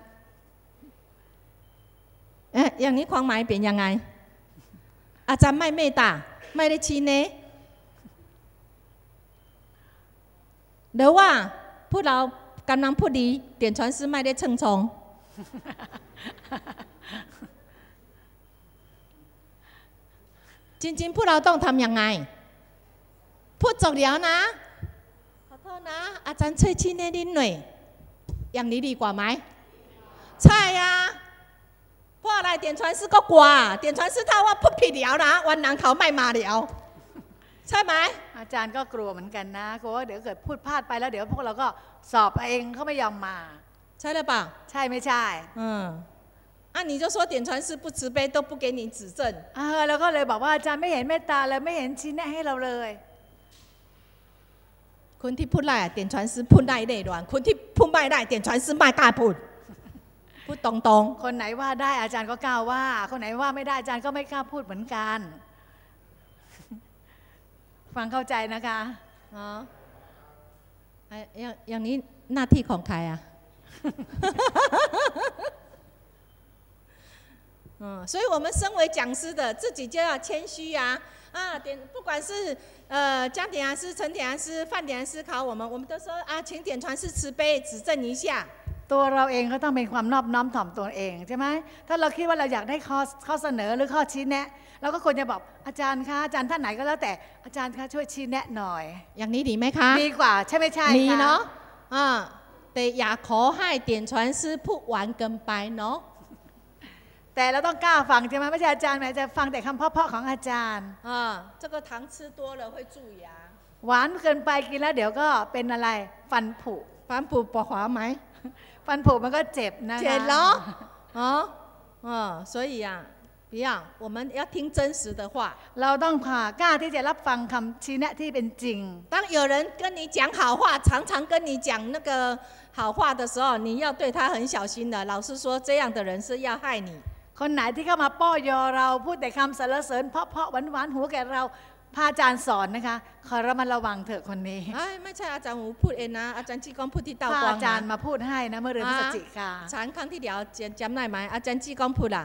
เอ๊ะอย่างนี้ความหมายเป็นยังไง อาจารย์ไม่เมตตา 卖得起呢？ด้不楼甘แ不ะ点传师卖得称重。真ว不劳动，他们样รนําผู้นี้เตรียมชั้ พราะอะไร点传师ก็กลัว点传师ถ้าว่าพูดผิดเดี๋ยวนะ วันหนังเขาไม่มาเดี๋ยว ใช่ไหม อาจารย์ก็กลัวเหมือนกันนะกลัวว่าเดี๋ยวเกิดพูดพลาดไปแล้วเดี๋ยวพวกเราก็สอบเองเขาไม่ยอมมา ใช่หรือเปล่า ใช่ไม่ใช่ 嗯，啊，你就说点传师不慈悲，都不给你指正， เออแล้วก็เลยบอกว่าอาจารย์ไม่เห็นเมตตาเลยไม่เห็นชี้แนะให้เราเลย คนที่พูดไล่点传师พูดได้内乱，คนที่พูดไม่ได้点传师ไม่กล้าพูด พูดตรง คนไหนว่าได้อาจารย์ก็กล้าว่า คนไหนว่าไม่ได้อาจารย์ก็ไม่กล้าพูดเหมือนกัน ฟังเข้าใจนะคะ ๆอ๋อไอ้อย่างอย่างนี้หน้าที่ของใครอ่ะ 嗯，所以我们身为讲师的，自己就要谦虚呀、啊。点不管是呃江点禅师、陈点禅师、范点禅师考我们，我们都说啊，请点传师慈悲指正一下。 ตัวเราเองก็ต้องเป็นความนอบน้อมถ่อมตัวเองใช่ไหมถ้าเราคิดว่าเราอยากได้ข้อข้อเสนอหรือข้อชี้แนะ เราก็ควรจะบอกอาจารย์คะอาจารย์ท่านไหนก็แล้วแต่อาจารย์คะช่วยชี้แนะหน่อย อย่างนี้ดีไหมคะ ดีกว่าใช่ไม่ใช่ ดี คะ เนาะอ่าแต่อย่าขอให้点传师พูดหวานเกินไปเนาะ แต่เราต้องกล้าฟังใช่ไหมไม่ใช่อาจารย์แหมจะฟังแต่คำเพราะๆของอาจารย์ 啊，这个糖吃多了会蛀牙， หวานเกินไปกินแล้วเดี๋ยวก็เป็นอะไรฟันผุ 反哺不滑ไหม ฟันผุมันก็เจ็บนะคะ เจ็บเนาะอ๋ออ๋อ所以啊不要我们要听真实的话 เราต้องผ่ากล้าที่จะรับฟังคำชี้แนะที่เป็นจริง 当有人跟你讲好话常常跟你讲那个好话的时候你要对他很小心的老师说这样的人是要害你 คนไหนที่เข้ามาป้อยอเราพูดแต่คำสรรเสริญเพราะเพราะหวานหวานๆหูแก่เรา พระอาจารย์สอนนะคะขอระมัดระวังเถอะคนนี้ 哎ไม่ใช่อาจารย์หูพูดเองนะอาจารย์จีกองพูดที่เตา พระ กวาง อาจารย์ นะ มาพูดให้นะเมื่อเดือนพฤศจิกา ฉันครั้งที่เดียวจำจำได้ไหมอาจารย์จีกองพูดอ่ะ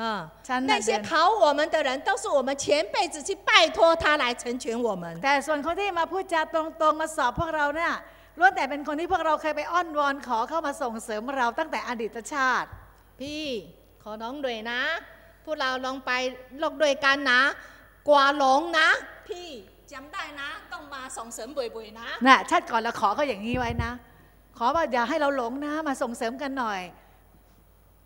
อ่า ฉัน 那 น่ะ 些 เดือน 考我们的人，都是我们前辈子去拜托他来成全我们。 แต่ส่วนคนที่มาพูดจาตรงๆมาสอบพวกเราเนี่ยล้วนแต่เป็นคนที่พวกเราเคยไปอ้อนวอนขอเข้ามาส่งเสริมเราตั้งแต่อดีตชาติ พี่ขอน้องด้วยนะ พวกเราลองไปโลกด้วยกันนะ กว่าหลงนะ พี่จำได้นะ ต้องมาส่งเสริมบ่อยๆนะ น่ะชาติก่อนเราขอเขาอย่างนี้ไว้นะ ขอว่าอย่าให้เราหลงนะ มาส่งเสริมกันหน่อย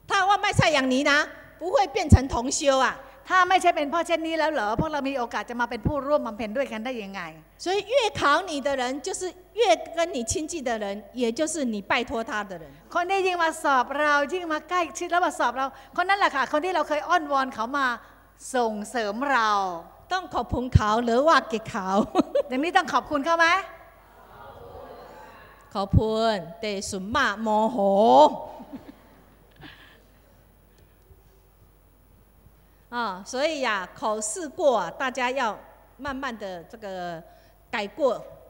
ถ้าว่าไม่ใช่อย่างนี้นะ不会变成同修啊 ถ้าไม่ใช่เป็นเพ่อเช่นนี้แล้วเหรอพวกเรามีโอกาสจะมาเป็นผู้ร่วมบำเพ็ญด้วยกันได้ยังไง 所以越考你的人，就是越跟你亲近的人，也就是你拜托他的人。 คนที่ยิ่งมาสอบเรายิ่งมาใกล้ชิดแล้วมาสอบเรา คนนั้นแหละค่ะ คนที่เราเคยอ้อนวอนเขามา ส่งเสริมเรา ต้องขอบคุณเขาหรือว่าเก็บเขา อย่างนี้ต้องขอบคุณเขาไหม ขอบคุณแต่สุนมากโมโห啊，所以呀、考试过啊，大家要慢慢的这个改过。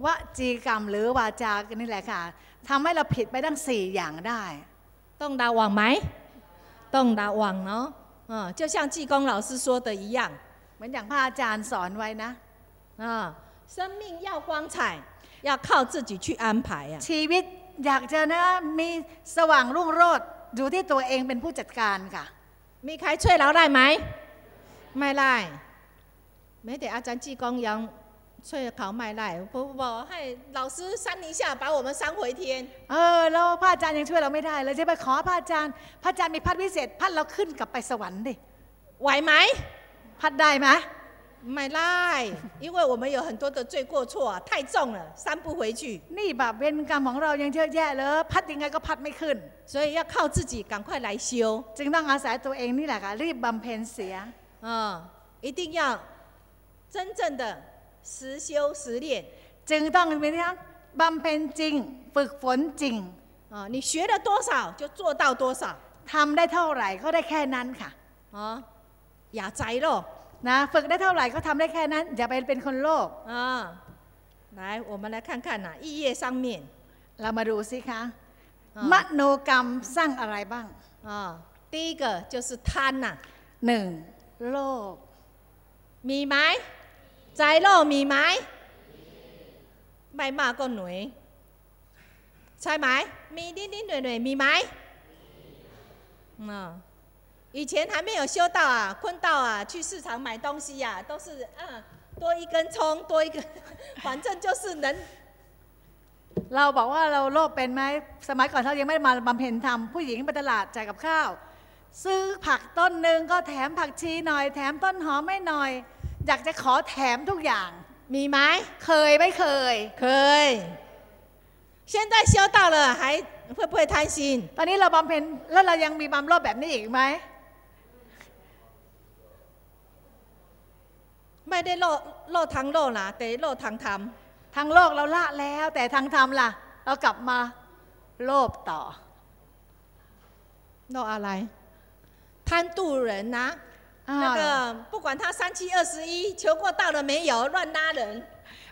วจีกรรมหรือวาจากนนี่แหละค่ะทำให้เราผิดไปทั้งสี่อย่างได้ ต้องระวังไหมต้องระวังเนาะ 啊，就像济公老师说的一样 เหมือนอย่างพระอาจารย์สอนไว้นะ 啊，生命要光彩，要靠自己去安排呀、 ชีวิตอยากจะนะมีสว่างรุ่งโรจน์อยู่ที่ตัวเองเป็นผู้จัดการค่ะ มีใครช่วยเราได้ไหม ไม่ได้แม้แต่อาจารย์จีกองยัง 所以考麦赖，不不不，害老师扇一下，把我们扇回天。 เออแล้วพระอาจารย์ยังช่วยเราไม่ได้เลยจะไปขอพระอาจารย์ พระอาจารย์มีพัดวิเศษ พัดเราขึ้นกลับไปสวรรค์ดิ ไหวไหม พัดได้ไหม 麦赖，因为我们有很多的罪过错啊，太重了，扇不回去， นี่บาปเวรกรรมของเรายังเยอะแยะเลยพัดยังไงก็พัดไม่ขึ้น 所以要靠自己赶快来修。 จึงต้องอาศัยตัวเองนี่แหละค่ะรีบบำเพ็ญเสีย 啊、一定要真正的 实修实练 จึงต้องมีทั้งบำเพ็ญจริง ฝึกฝนจริง 啊、你学了多少就做到多少 ทำได้เท่าไหร่ก็ได้แค่นั้นค่ะ 啊，雅宅咯 นะฝึกได้เท่าไหร่ก็ทำได้แค่นั้น อย่าไปเป็นคนโลภ 啊，来，我们来看看呐、意页上面 เรามาดูสิคะ 啊 มโนกรรมสร้างอะไรบ้าง 啊，第一个就是贪呐、 หนึ่งโลภ 米埋，宅肉米埋，卖马个女，猜埋，米零零蕊蕊米埋，嗯，以前还没有修道啊，坤道啊，去市场买东西呀、都是嗯，多一根葱，多一根，反正就是能 เราบอกว่าเราโลภเป็นไหมสมัยก่อนเขายังไม่ได้มาบำเพ็ญธรรมผู้หญิงไปตลาดจ่ายกับข้าว ซื้อผักต้นหนึ่งก็แถมผักชีหน่อย แถมต้นหอมไม่หน่อย อยากจะขอแถมทุกอย่าง 米埋， เคยไม่เคย 可以。现在修道了，还会不会贪心？ ตอนนี้เราบำเพ็ญแล้วเรายังมีบำโลภแบบนี้อีกไหม ไม่ได้โลโลทางโลนะแต่โลทางธรรม ทางโลกเราละแล้ว แต่ทางธรรมล่ะ เรากลับมาโลภต่อ โลอะไร贪妒人呐、 อ่า 那个不管他三七二十一求过道了没有，乱拉人。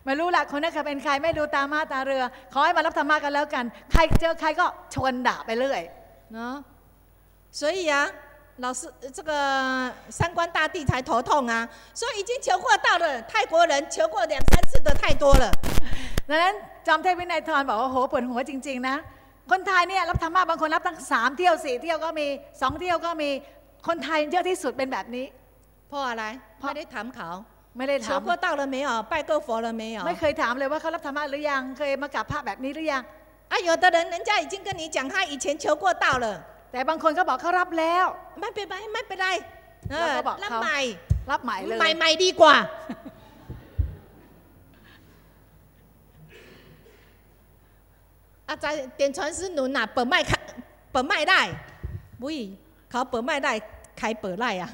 ไม่รู้ละคนนั้นเขาเป็นใครไม่ดูตามาตาเรือ ขอให้มารับธรรมะกันแล้วกัน ใครเจอใครก็ชวนด่าไปเรื่อย 啊，所以啊，老师呃这个三官大帝才头痛啊，说已经求过道了，泰国人求过两三次的太多了。 ดังนั้นจอมเทพวินัยทรบอกว่าโหปวดหัวจริง ๆ นะ คนไทยเนี่ยรับธรรมะบางคนรับตั้งสามเที่ยวสี่เที่ยวก็มีสองเที่ยวก็มี คนไทยเยอะที่สุดเป็นแบบนี้ เพราะอะไร เพราะ ไม่ได้ถามเขา ไม่ได้ถา 求 ม 过道了没有，拜过佛了没有？ ไม่เคยถามเลยว่าเขารับธรรมะหรือยังเคยมากราบพระแบบนี้หรือยัง 啊，有的人人家已经跟你讲，他以前求过道了。 แต่บางคนก็บอกเขารับแล้ว ไม่เป็นไรไม่เป็นไรเอ แล้ว อ ก็บอก รับ เขา ใหม่ รับใหม่เลย ใหม่ใหม่ดีกว่า อาจารย์点传师轮啊，本麦开本麦赖，不以考本麦赖 开本赖啊。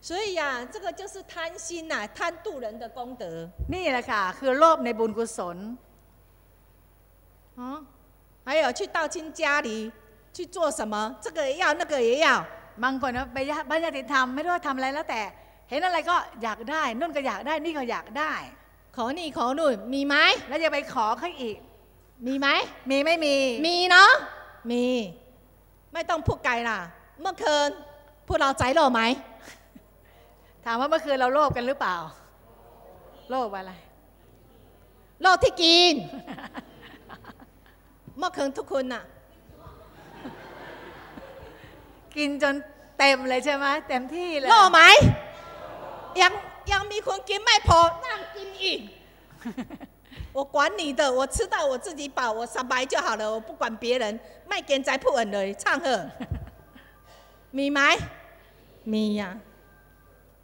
所以呀、啊，这个就是贪心呐、贪妒人的功德 นี่แหละค่ะ คือโลภในบุญกุศล 啊。还有去道亲家里去做什么，这个也要，那个也要。 บางคนนะไปญาติบ้านญาติธรรมไม่รู้ว่าทำอะไรแล้วแต่ เห็นอะไรก็อยากได้นู่นก็อยากได้นี่ก็อยากได้ ขอนี่ขอนู่นมีไหม แล้วจะไปขอเขาอีก มีไหม มีไม่มี มีเนาะ มี ไม่ต้องพูดไกลล่ะ เมื่อคืนพวกเราใจโลไหม ถามว่าเมื่อคืนเราโลภกันหรือเปล่า โลภอะไร โลที่กิน เมื่อคืนทุกคนน่ะ กินจนเต็มเลยใช่ไหมเต็มที่เลย โลไหม ยังยังมีคนกินไม่พอนั่งกินอีก 我管你的，我吃到我自己饱，我สบาย就好了，我不管别人，ไม่เกรงใจผู้อื่นเลย唱和 มีไหมมี呀、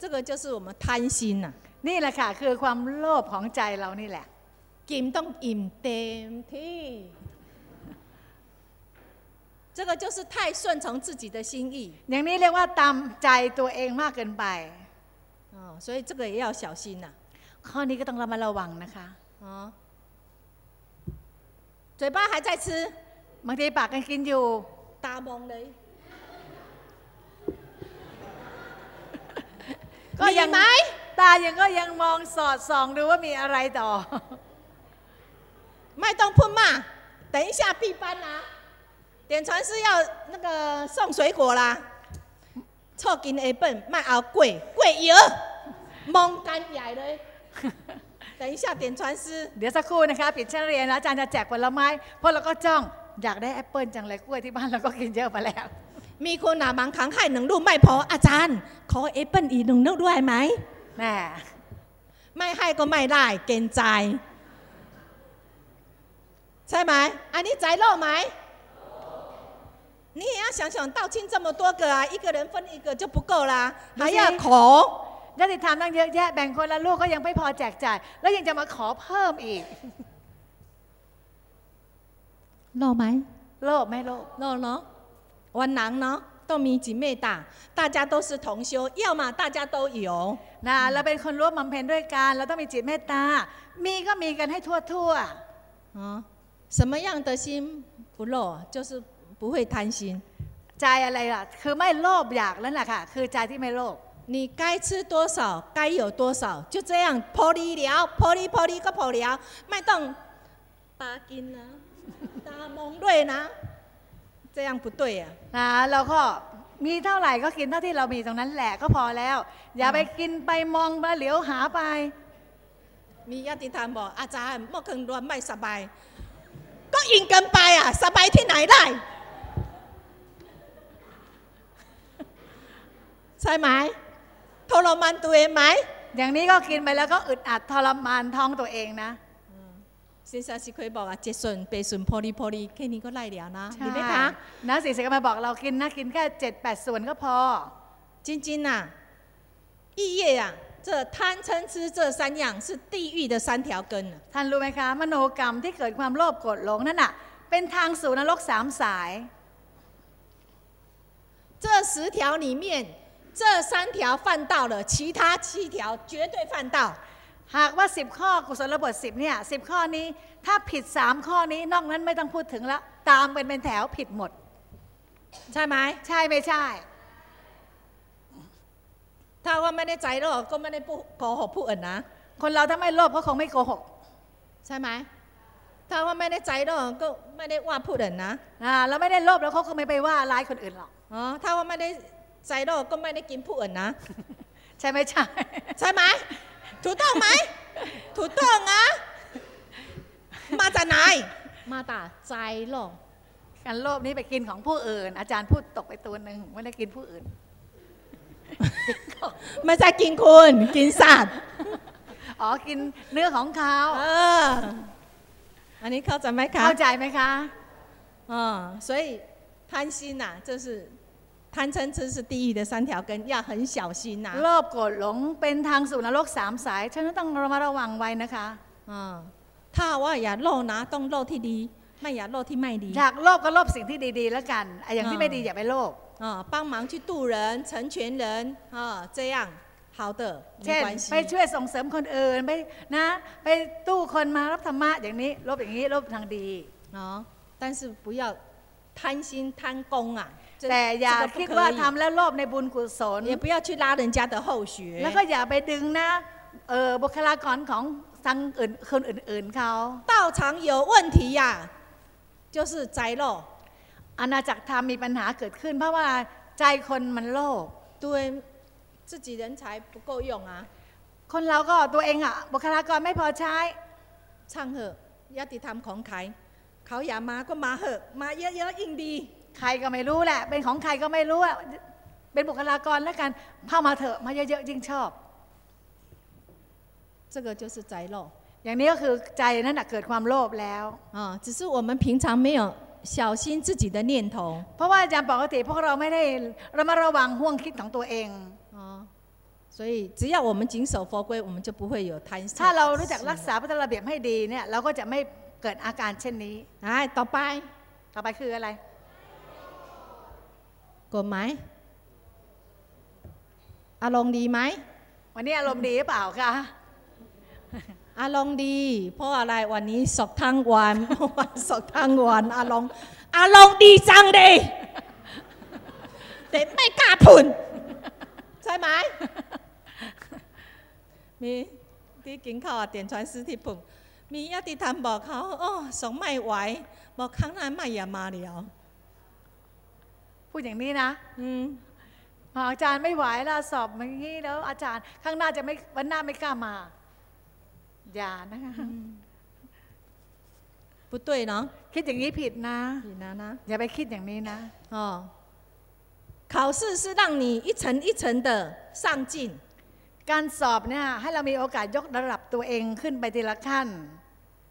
这个就是我们贪心呐、 นี่แหละค่ะ คือความโลภของใจเรานี่แหละ กินต้องอิ่มเต็มที่ 这个就是太顺从自己的心意 อย่างนี้เรียกว่าตามใจตัวเองมากเกินไป 哦，所以这个也要小心呐、 ข้อนี้ก็ต้องระมัดระวังนะคะ 哦，嘴巴还在吃， บางทีปากกันกินอยู่ 大懵嘞。 ก็ยัง มีไหม ตายังก็ยังมองสอดส่องดูว่ามีอะไรต่อ 麦当喷嘛，等一下闭班啦、点传是要那个送水果啦，错金 A 本卖熬贵贵油，蒙干ใหญ่เลย等一下点传师 เดี๋ยวสักครู่นะคะปิดชั้นเรียนแล้วอาจารย์จะแจกผลไม้ เพราะเราก็จ้องอยากได้แอปเปิลจังเลยกล้วยที่บ้านเราก็กินเยอะไปแล้ว มีคนอ่ะบางครั้งให้หนึ่งลูกไม่พออาจารย์ ขอเอเปิลอีกหนึ่งลูกด้วยไหม แน่ บ ไม่ให้ก็ไม่ได้เกณฑ์ใจ ใช่ไหมอันนี้ใจโลภไหม你也要想想，道亲这么多个啊，一个人分一个就不够啦，还要口。 ญาติธรรมตั้งเยอะแยะแบ่งคนละลูกก็ยังไม่พอแจกจ่าย แล้วยังจะมาขอเพิ่มอีก โลภไหม โลภไม่โลภ โลภเนาะ วันหนังเนาะต้องมีจิตเมตตา大家都是同修要么大家都有 นะเราเป็นคนร่วมบำเพ็ญด้วยกันเราต้องมีจิตเมตตา มีก็มีกันให้ทั่วทั่ว 啊，什么样的心不漏，就是不会贪心。 ๆใจอะไรล่ะ คือไม่โลภอยากแล้วแหละค่ะ คือใจที่ไม่โลภ 你该吃多少，该有多少，就这样破利了，破利破利个破了，卖动打金啊，打蒙瑞呢， 这样不对啊。 นะเราก็มีเท่าไหร่ก็กินเท่าที่เรามีตรงนั้นแหละก็พอแล้ว อย่าไปกินไปมองไปเหลียวหาไป มีญาติธรรมบอกอาจารย์เมื่อคืนรวมไม่สบาย ก็อินเกันไปอ่ะ สบายที่ไหนได้ ใช่ไหมทรมานตัวเองไหม อย่างนี้ก็กินไปแล้วก็อึดอัดทรมานท้องตัวเองนะ 先生是เคยบอกอ่ะเจ็ดส่วนเปดส่วนพอดีพอดีแค่นี้ก็ไล่แล้วนะดีไหมคะ นะสิเสกมาบอกเรากินนะกินแค่เจ็ดแปดส่วนก็พอ 晶晶呐、异业啊，这贪嗔痴这三样是地狱的三条根啊。 ท่านรู้ไหมคะ มโนกรรมที่เกิดความโลภโกรธหลงนั่นน่ะ เป็นทางสู่นรกสามสาย 这十条里面，这三条犯到了，其他七条绝对犯到。 หากว่า 10 ข้อกุศลบท10เนี่ยสิข้อนี้ถ้าผิด 3 ข้อนี้นอกนั้นไม่ต้องพูดถึงละตามเป็นเป็นแถวผิดหมด ใช่ไหมใช่ไม่ใช่ ถ้าว่าไม่ได้ใจโลภก็ไม่ได้พูดโกหกผู้อื่นนะ คนเราถ้าไม่โลภก็คงไม่โกหก ใช่ไหมถ้าว่าไม่ได้ใจโลภก็ไม่ได้ว่าผู้อื่นนะอ่าแล้วไม่ได้โลภแล้วเขาก็ไม่ไปว่าร้ายคนอื่นหรอกอ๋อถ้าว่าไม่ได้ใจโลภก็ไม่ได้กินผู้อื่นนะ ใช่ไหมใช่ใช่ไหม ถูกต้องไหมถูกต้องอ่ะมาจากไหนมาจากใจโลภ การโลภนี้ไปกินของผู้อื่น อาจารย์พูดตกไปตัวหนึ่งไม่ได้กินผู้อื่น ไม่ใช่กินคุณกินสัตว์ อ๋อกินเนื้อของเขา เอออันนี้เข้าใจไหมคะ เข้าใจไหมคะ 嗯，所以贪心呐、就是 贪嗔痴是地狱的三条根，要很小心呐、 โลภโกรธหลงเป็นทางสู่นรกสามสายฉะนั้นต้องระมัดระวังไว้นะคะ 嗯，ถ้าว่าอย่าโลภนะต้องโลภที่ดี ไม่อย่าโลภที่ไม่ดี อยากโลภก็โลภสิ่งที่ดีๆ แล้วกันไอ้อย่างที่ อ่า ไม่ดีอย่าไปโลภ 啊、帮忙去渡人、成全人啊、这样好的，没 เช่น 关系 ไป。ช่วยส่งเสริมคนอื่นไปนะ ไปตู้คนมารับธรรมะอย่างนี้โลภอย่างนี้โลภทางดี 哦，但是不要贪心贪功啊，这 แต่อย่า 这个不 คิด 可 ว่า 以 ทำแล้วโลภในบุญกุศล 也不要去拉人家的后学 แล้วก็อย่าไปดึงนะเออบุคลากรของทางอื่นคนอื่นๆเขา 道场有问题呀、就是灾漏。 อาณาจักรธรรมมีปัญหาเกิดขึ้น เพราะว่าใจคนมันโลภ 对自己人才不够用啊。 คนเราก็ตัวเองอ่ะบุคลากรไม่พอใช้ ช่างเหอะญาติธรรมของใครเขาอย่ามาก็มาเหอะ มาเยอะๆยิ่งดี ใครก็ไม่รู้แหละ เป็นของใครก็ไม่รู้อะเป็นบุคลากรแล้วกันเข้ามาเถอะมาเยอะๆยิ่งชอบ 这个就是灾漏 อย่างนี้ก็คือใจนั่นแหะเกิดความโลภแล้ว 啊，只是我们平常没有小心自己的念头 เพราะว่าอาจารย์ปกติพวกเราไม่ได้ระมัดระวังห่วงคิดของตัวเอง 啊，所以只要我们谨守佛规，我们就不会有贪心。 ถ้าเรารู้จักรักษาพุทธระเบียบให้ดีเนี่ยเราก็จะไม่เกิดอาการเช่นนี้ 哎，ต่อไป ต่อไปคืออะไร กฎหมายอารมณ์ดีไหม วันนี้อารมณ์ดีหรือเปล่าคะอารมณ์ดี เพราะอะไรวันนี้สอบทั้งวันเมื่อวานสอบทั้งวันอารมณ์อารมณ์ดีจังเลยแต่ไม่กล้าพูดใช่ไหมมีที่กินข้าวอะเตียนชวนซื้อที่ปุ่มมีญาติธรรมบอกเขาโอ้ส่งไม่ไหว บอกครั้งหนั้นไม่อย่ามาเดียว พูดอย่างนี้นะ อืม บอกอาจารย์ไม่ไหวแล้วสอบอย่างนี้แล้วอาจารย์ข้างหน้าจะไม่วันหน้าไม่กล้ามา อย่านะคะ 不对เนาะ คิดอย่างนี้ผิดนะ ผิดนะนะ อย่าไปคิดอย่างนี้นะ 哦，考试是让你一层一层的上进， การสอบเนี่ยให้เรามีโอกาสยกระดับตัวเองขึ้นไปทีละขั้น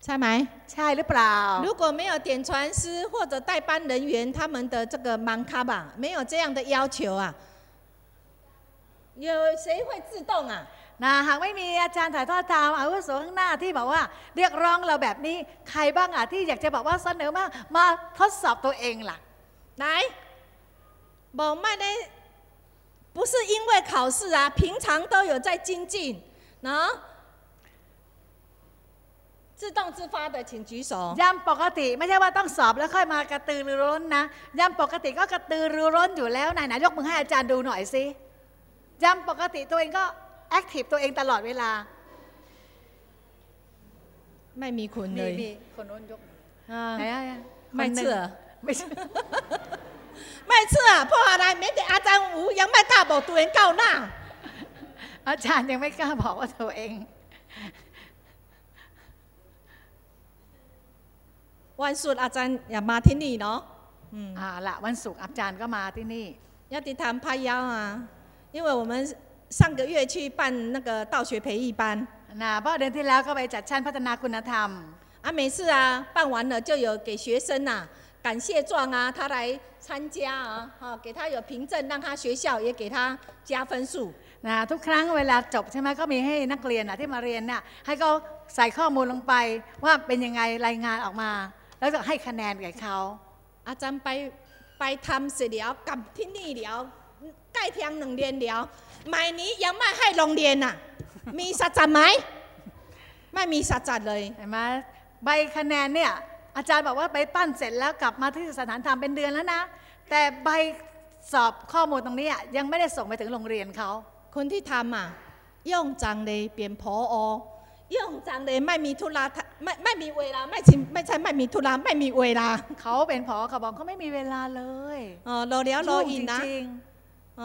ใช่ไหม ใช่หรือเปล่า 如果没有点传师或者代班人员他们的这个盲卡吧，没有这样的要求啊，有谁会自动啊？ นะหากไม่มีอาจารย์ถ่ายทอดธรรมอาวุโสข้างหน้าที่บอกว่า เรียกร้องเราแบบนี้ใครบ้างอ่ะที่อยากจะบอกว่าเสนอมามาทดสอบตัวเองล่ะ 来，某卖呢，不是因为考试啊，平常都有在精进，喏， 自动自发的，请举手。 ย่ำปกติไม่ใช่ว่าต้องสอบแล้วค่อยมากระตือรือร้นนะย่ำปกติก็กระตือรือร้นอยู่แล้วไหนไหนยกมือให้อาจารย์ดูหน่อยสิย่ำปกติตัวเองก็แอคทีฟตัวเองตลอดเวลา ไม่มีคุณเล มี ย มีคนโน้นยก อ่า ไหนอ่ะ ไม่ คนหนึ่ง เชื่อ ไม่เชื่อ ไม่เชื่อเพราะอะไรไม่ได้อาจารย์อูยังไม่กล้าบอกตัวเองก้าวหน้า อาจารย์ยังไม่กล้าบอกว่าตัวเอง วันศุกร์อาจารย์อย่ามาที่นี่เนาะอืม อ่าละวันศุกร์อาจารย์ก็มาที่นี่ 要地谈拍腰啊，因为我们上个月去办那个道学培育班 นะเพราะเดือนที่แล้วก็ไปจัดชั้นพัฒนาคุณธรรม 啊，每次啊办完了就有给学生啊感谢状啊，他来参加啊，哈、给他有凭证，让他学校也给他加分数。 นะทุกครั้งเวลาจบใช่ไหมก็มีให้นักเรียนนะที่มาเรียนน่ะให้เขาใส่ข้อมูลลงไปว่าเป็นยังไงรายงานออกมา แล้วก็ให้คะแนนแก่เขาอาจารย์ไปไปทำเสร็จแล้วกลับที่นี่แล้วใกล้เที่ยงหนึ่งเดือนแล้วใหม่นี้ยังไม่ให้โรงเรียนอะ มีสัจจะไหมไม่มีสัจจะเลยเห็นไหมใบคะแนนเนี่ยอาจารย์บอกว่าไปปั้นเสร็จแล้วกลับมาที่สถานธรรมเป็นเดือนแล้วนะ แต่ใบสอบข้อมูลตรงนี้อะยังไม่ได้ส่งไปถึงโรงเรียนเขาคนที่ทำอะย่องจังเลยเปลี่ยนพอย่อ งจังเลยไม่มีธุระไม่ไม่มีเวลาไม่ใช่ไม่ใช่ไม่มีธุระไม่มีเวลา เขาเป็นผอเขาบอกเขาไม่มีเวลาเลย เออรอแล้วรออีกนะ จริง 哦，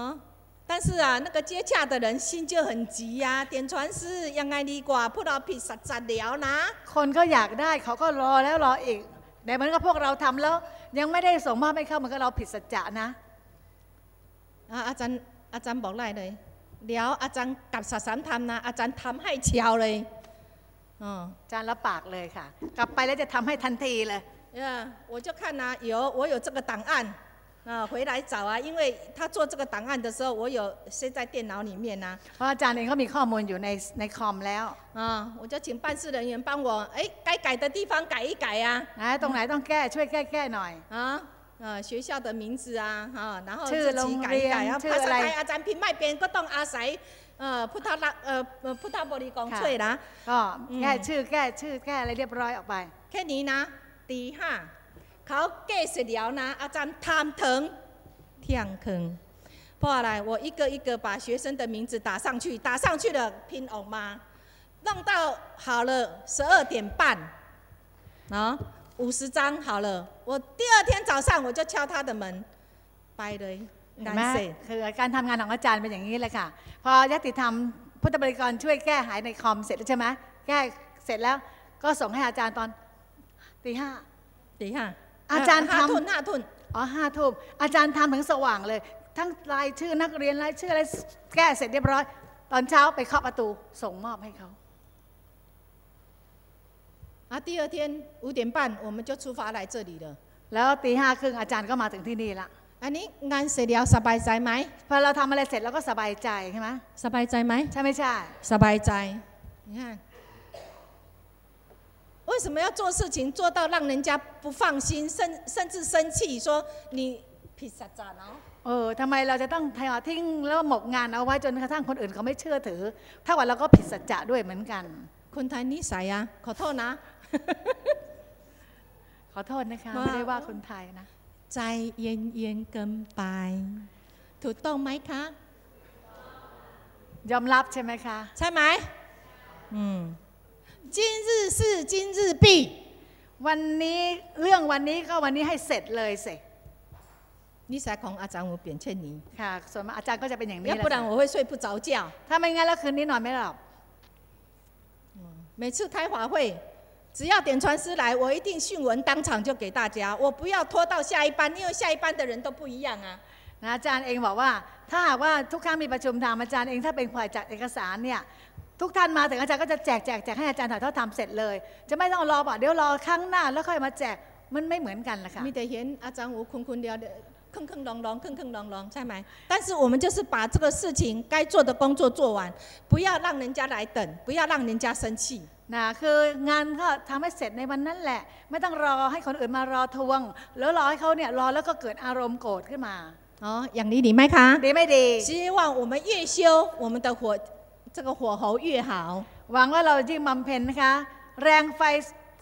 但是啊，那个接洽的人心就很急呀、点传师ยังไงดีกว่าพวกเราผิดสัจจะแล้วนะ ๆคนก็อยากได้เขาก็รอแล้วรออีกแต่เหมือนกับพวกเราทำแล้ว ยังไม่ได้ส่งมอบให้เขาเหมือนกับเราผิดสัจจะนะ อ่ะอาจารย์อาจารย์บอกไรเลย เดี๋ยวอาจารย์กลับสสารทำนะ อาจารย์ทำให้เชียวเลย อ๋อ อาจารย์รับปากเลยค่ะ กลับไปแล้วจะทำให้ทันทีเลย 呀，我就看呐、有我有这个档案，啊，回来找啊，因为他做这个档案的时候，我有塞在电脑里面呐、 เพราะอาจารย์เองก็มีข้อมูลอยู่ในในคอมแล้ว 啊，我就请办事人员帮我，哎，该改的地方改一改呀、 นะตรงไหนต้องแก้ช่วยแก้แก้หน่อย 啊， 啊，学校的名字啊，啊，然后ชื่อ 自 โร 己 ง 改 เรี 一 ยน 改，然后 ชื่อ ภา อะ ษา ไร ไทยอาจารย์พิมพ์ไม่เป็นก็ต้องอาศัยเอ่อพุทธละเอ่อเอ่อพุทธบริกร ค่ะ ช่วยนะ ก็แก้ อืม ชื่อแก้ชื่อแก้อะไรเรียบร้อยออกไป แค่นี้นะตีห้าเขาแก้เสร็จแล้วนะ อาจารย์ทำถึงเที่ยงคืนเพราะอะไร我一个一个把学生的名字打上去打上去了拼ออกมา弄到好了十二点半啊 五十张好了我第二天早上我就敲他的门ไปเลย เห็น การ ไหม เสร็จ คือการทำงานของอาจารย์เป็นอย่างนี้เลยค่ะ พอยติธรรมพุทธบริกรช่วยแก้หายในคอมเสร็จแล้วใช่ไหมแก้เสร็จแล้วก็ส่งให้อาจารย์ตอนตีห้า ตีห้า อาจารย์ ห้า ทำ ทุนห้าทุน อ๋อห้าทุ่มอาจารย์ทำถึงสว่างเลย ทั้งรายชื่อนักเรียนรายชื่ออะไรแก้เสร็จเรียบร้อย ตอนเช้าไปเคาะประตูส่งมอบให้เขา 啊，第二天五点半我们就出发来这里了。 แล้วตีห้าครึ่งอาจารย์ก็มาถึงที่นี่ละ อันนี้งานเสร็จแล้วสบายใจไหม พอเราทำอะไรเสร็จเราก็สบายใจใช่ไหม สบายใจไหม ใช่ไม่ใช่ สบายใจ你看为什么要做事情做到让人家不放心甚甚至生气说你ผิดสัจจะเนาะ เออทำไมเราจะต้องทิ้งแล้วหมกงานเอาไว้จนกระทั่งคนอื่นเขาไม่เชื่อถือ ถ้าว่าเราก็ผิดสัจจะด้วยเหมือนกัน คนไทยนิสัยอะขอโทษนะ ขอโทษนะคะ ว่า ไม่ได้ว่าคนไทยนะ ใจเย็นเย็นๆเกินไป ถูกต้องไหมคะ ยอมรับใช่ไหมคะ ใช่ไหมอืม今日事今日毕 วันนี้เรื่องวันนี้ก็วันนี้ให้เสร็จเลยสิ นิสัยของอาจารย์我扁劝你 ค่ะ ส่วนมากอาจารย์ก็จะเป็นอย่างนี้ 要 แหละ 不然 ค่ะ 我会睡不着觉 ถ้าไม่งั้นแล้วคืนนี้นอนไม่หลับ 每次开法会， 只要点传师来，我一定讯文当场就给大家，我不要拖到下一班，因为下一班的人都不一样啊。 นะอาจารย์เองบอกว่า ถ้าหากว่าทุกครั้งมีประชุมธรรมอาจารย์เองถ้าเป็นฝ่ายจัดเอกสารเนี่ยทุกท่านมาถึงอาจารย์ก็จะแจกแจกแจกให้อาจารย์ถ่ายทอดทำเสร็จเลย จะไม่ต้องรอบอกเดี๋ยวรอครั้งหน้าแล้วค่อยมาแจกมันไม่เหมือนกันละค่ะ มีแต่เห็นอาจารย์吴坤坤聊的 坑坑隆隆，坑坑隆隆，ใช่ไหม但是我们就是把这个事情该做的工作做完，不要让人家来等，不要让人家生气。 นะคืองานก็ทำให้เสร็จในวันนั้นแหละ ไม่ต้องรอให้คนอื่นมารอทวง แล้วรอให้เขาเนี่ยรอแล้วก็เกิดอารมณ์โกรธขึ้นมา 哦，อย่างนี้ดีไหมคะ ดีไม่ดี 希望我们越修，我们的火这个火候越好。 หวังว่าเรายิ่งบำเพ็ญนะคะ แรงไฟ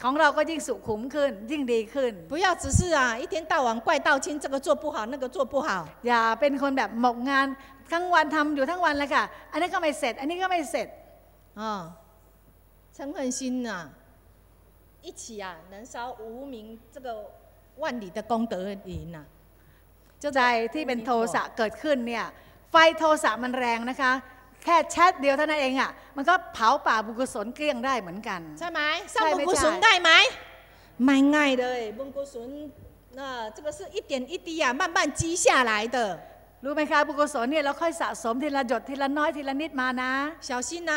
ของเราก็ยิ่งสุขุมขึ้น ยิ่งดีขึ้น 不要只是啊一天到晚怪道亲这个做不好，那个做不好。 อย่าเป็นคนแบบหมกงานทั้งวันทำอยู่ทั้งวันเลยค่ะ อันนี้ก็ไม่เสร็จ อันนี้ก็ไม่เสร็จ 啊、嗔恨心啊，一起啊，燃烧无名这个万里的功德林呐、啊。 ใจที่เป็นโทสะเกิดขึ้นเนี่ย ไฟโทสะมันแรงนะคะ แค่แชทเดียวเท่านั้นเองอ่ะ มันก็เผาป่าบุญกุศลเกลี้ยงได้เหมือนกัน ใช่ไหม ใช่ 上 ไม่ 本กุศล ใช่ ได้ไหมไม่ง่ายเลยบุญกุศล那这个是一点一滴啊慢慢积下来的 รู้ไหมคะบุญกุศลเนี่ยเราค่อยสะสมทีละหยดทีละน้อยทีละนิดมานะ 小心呐、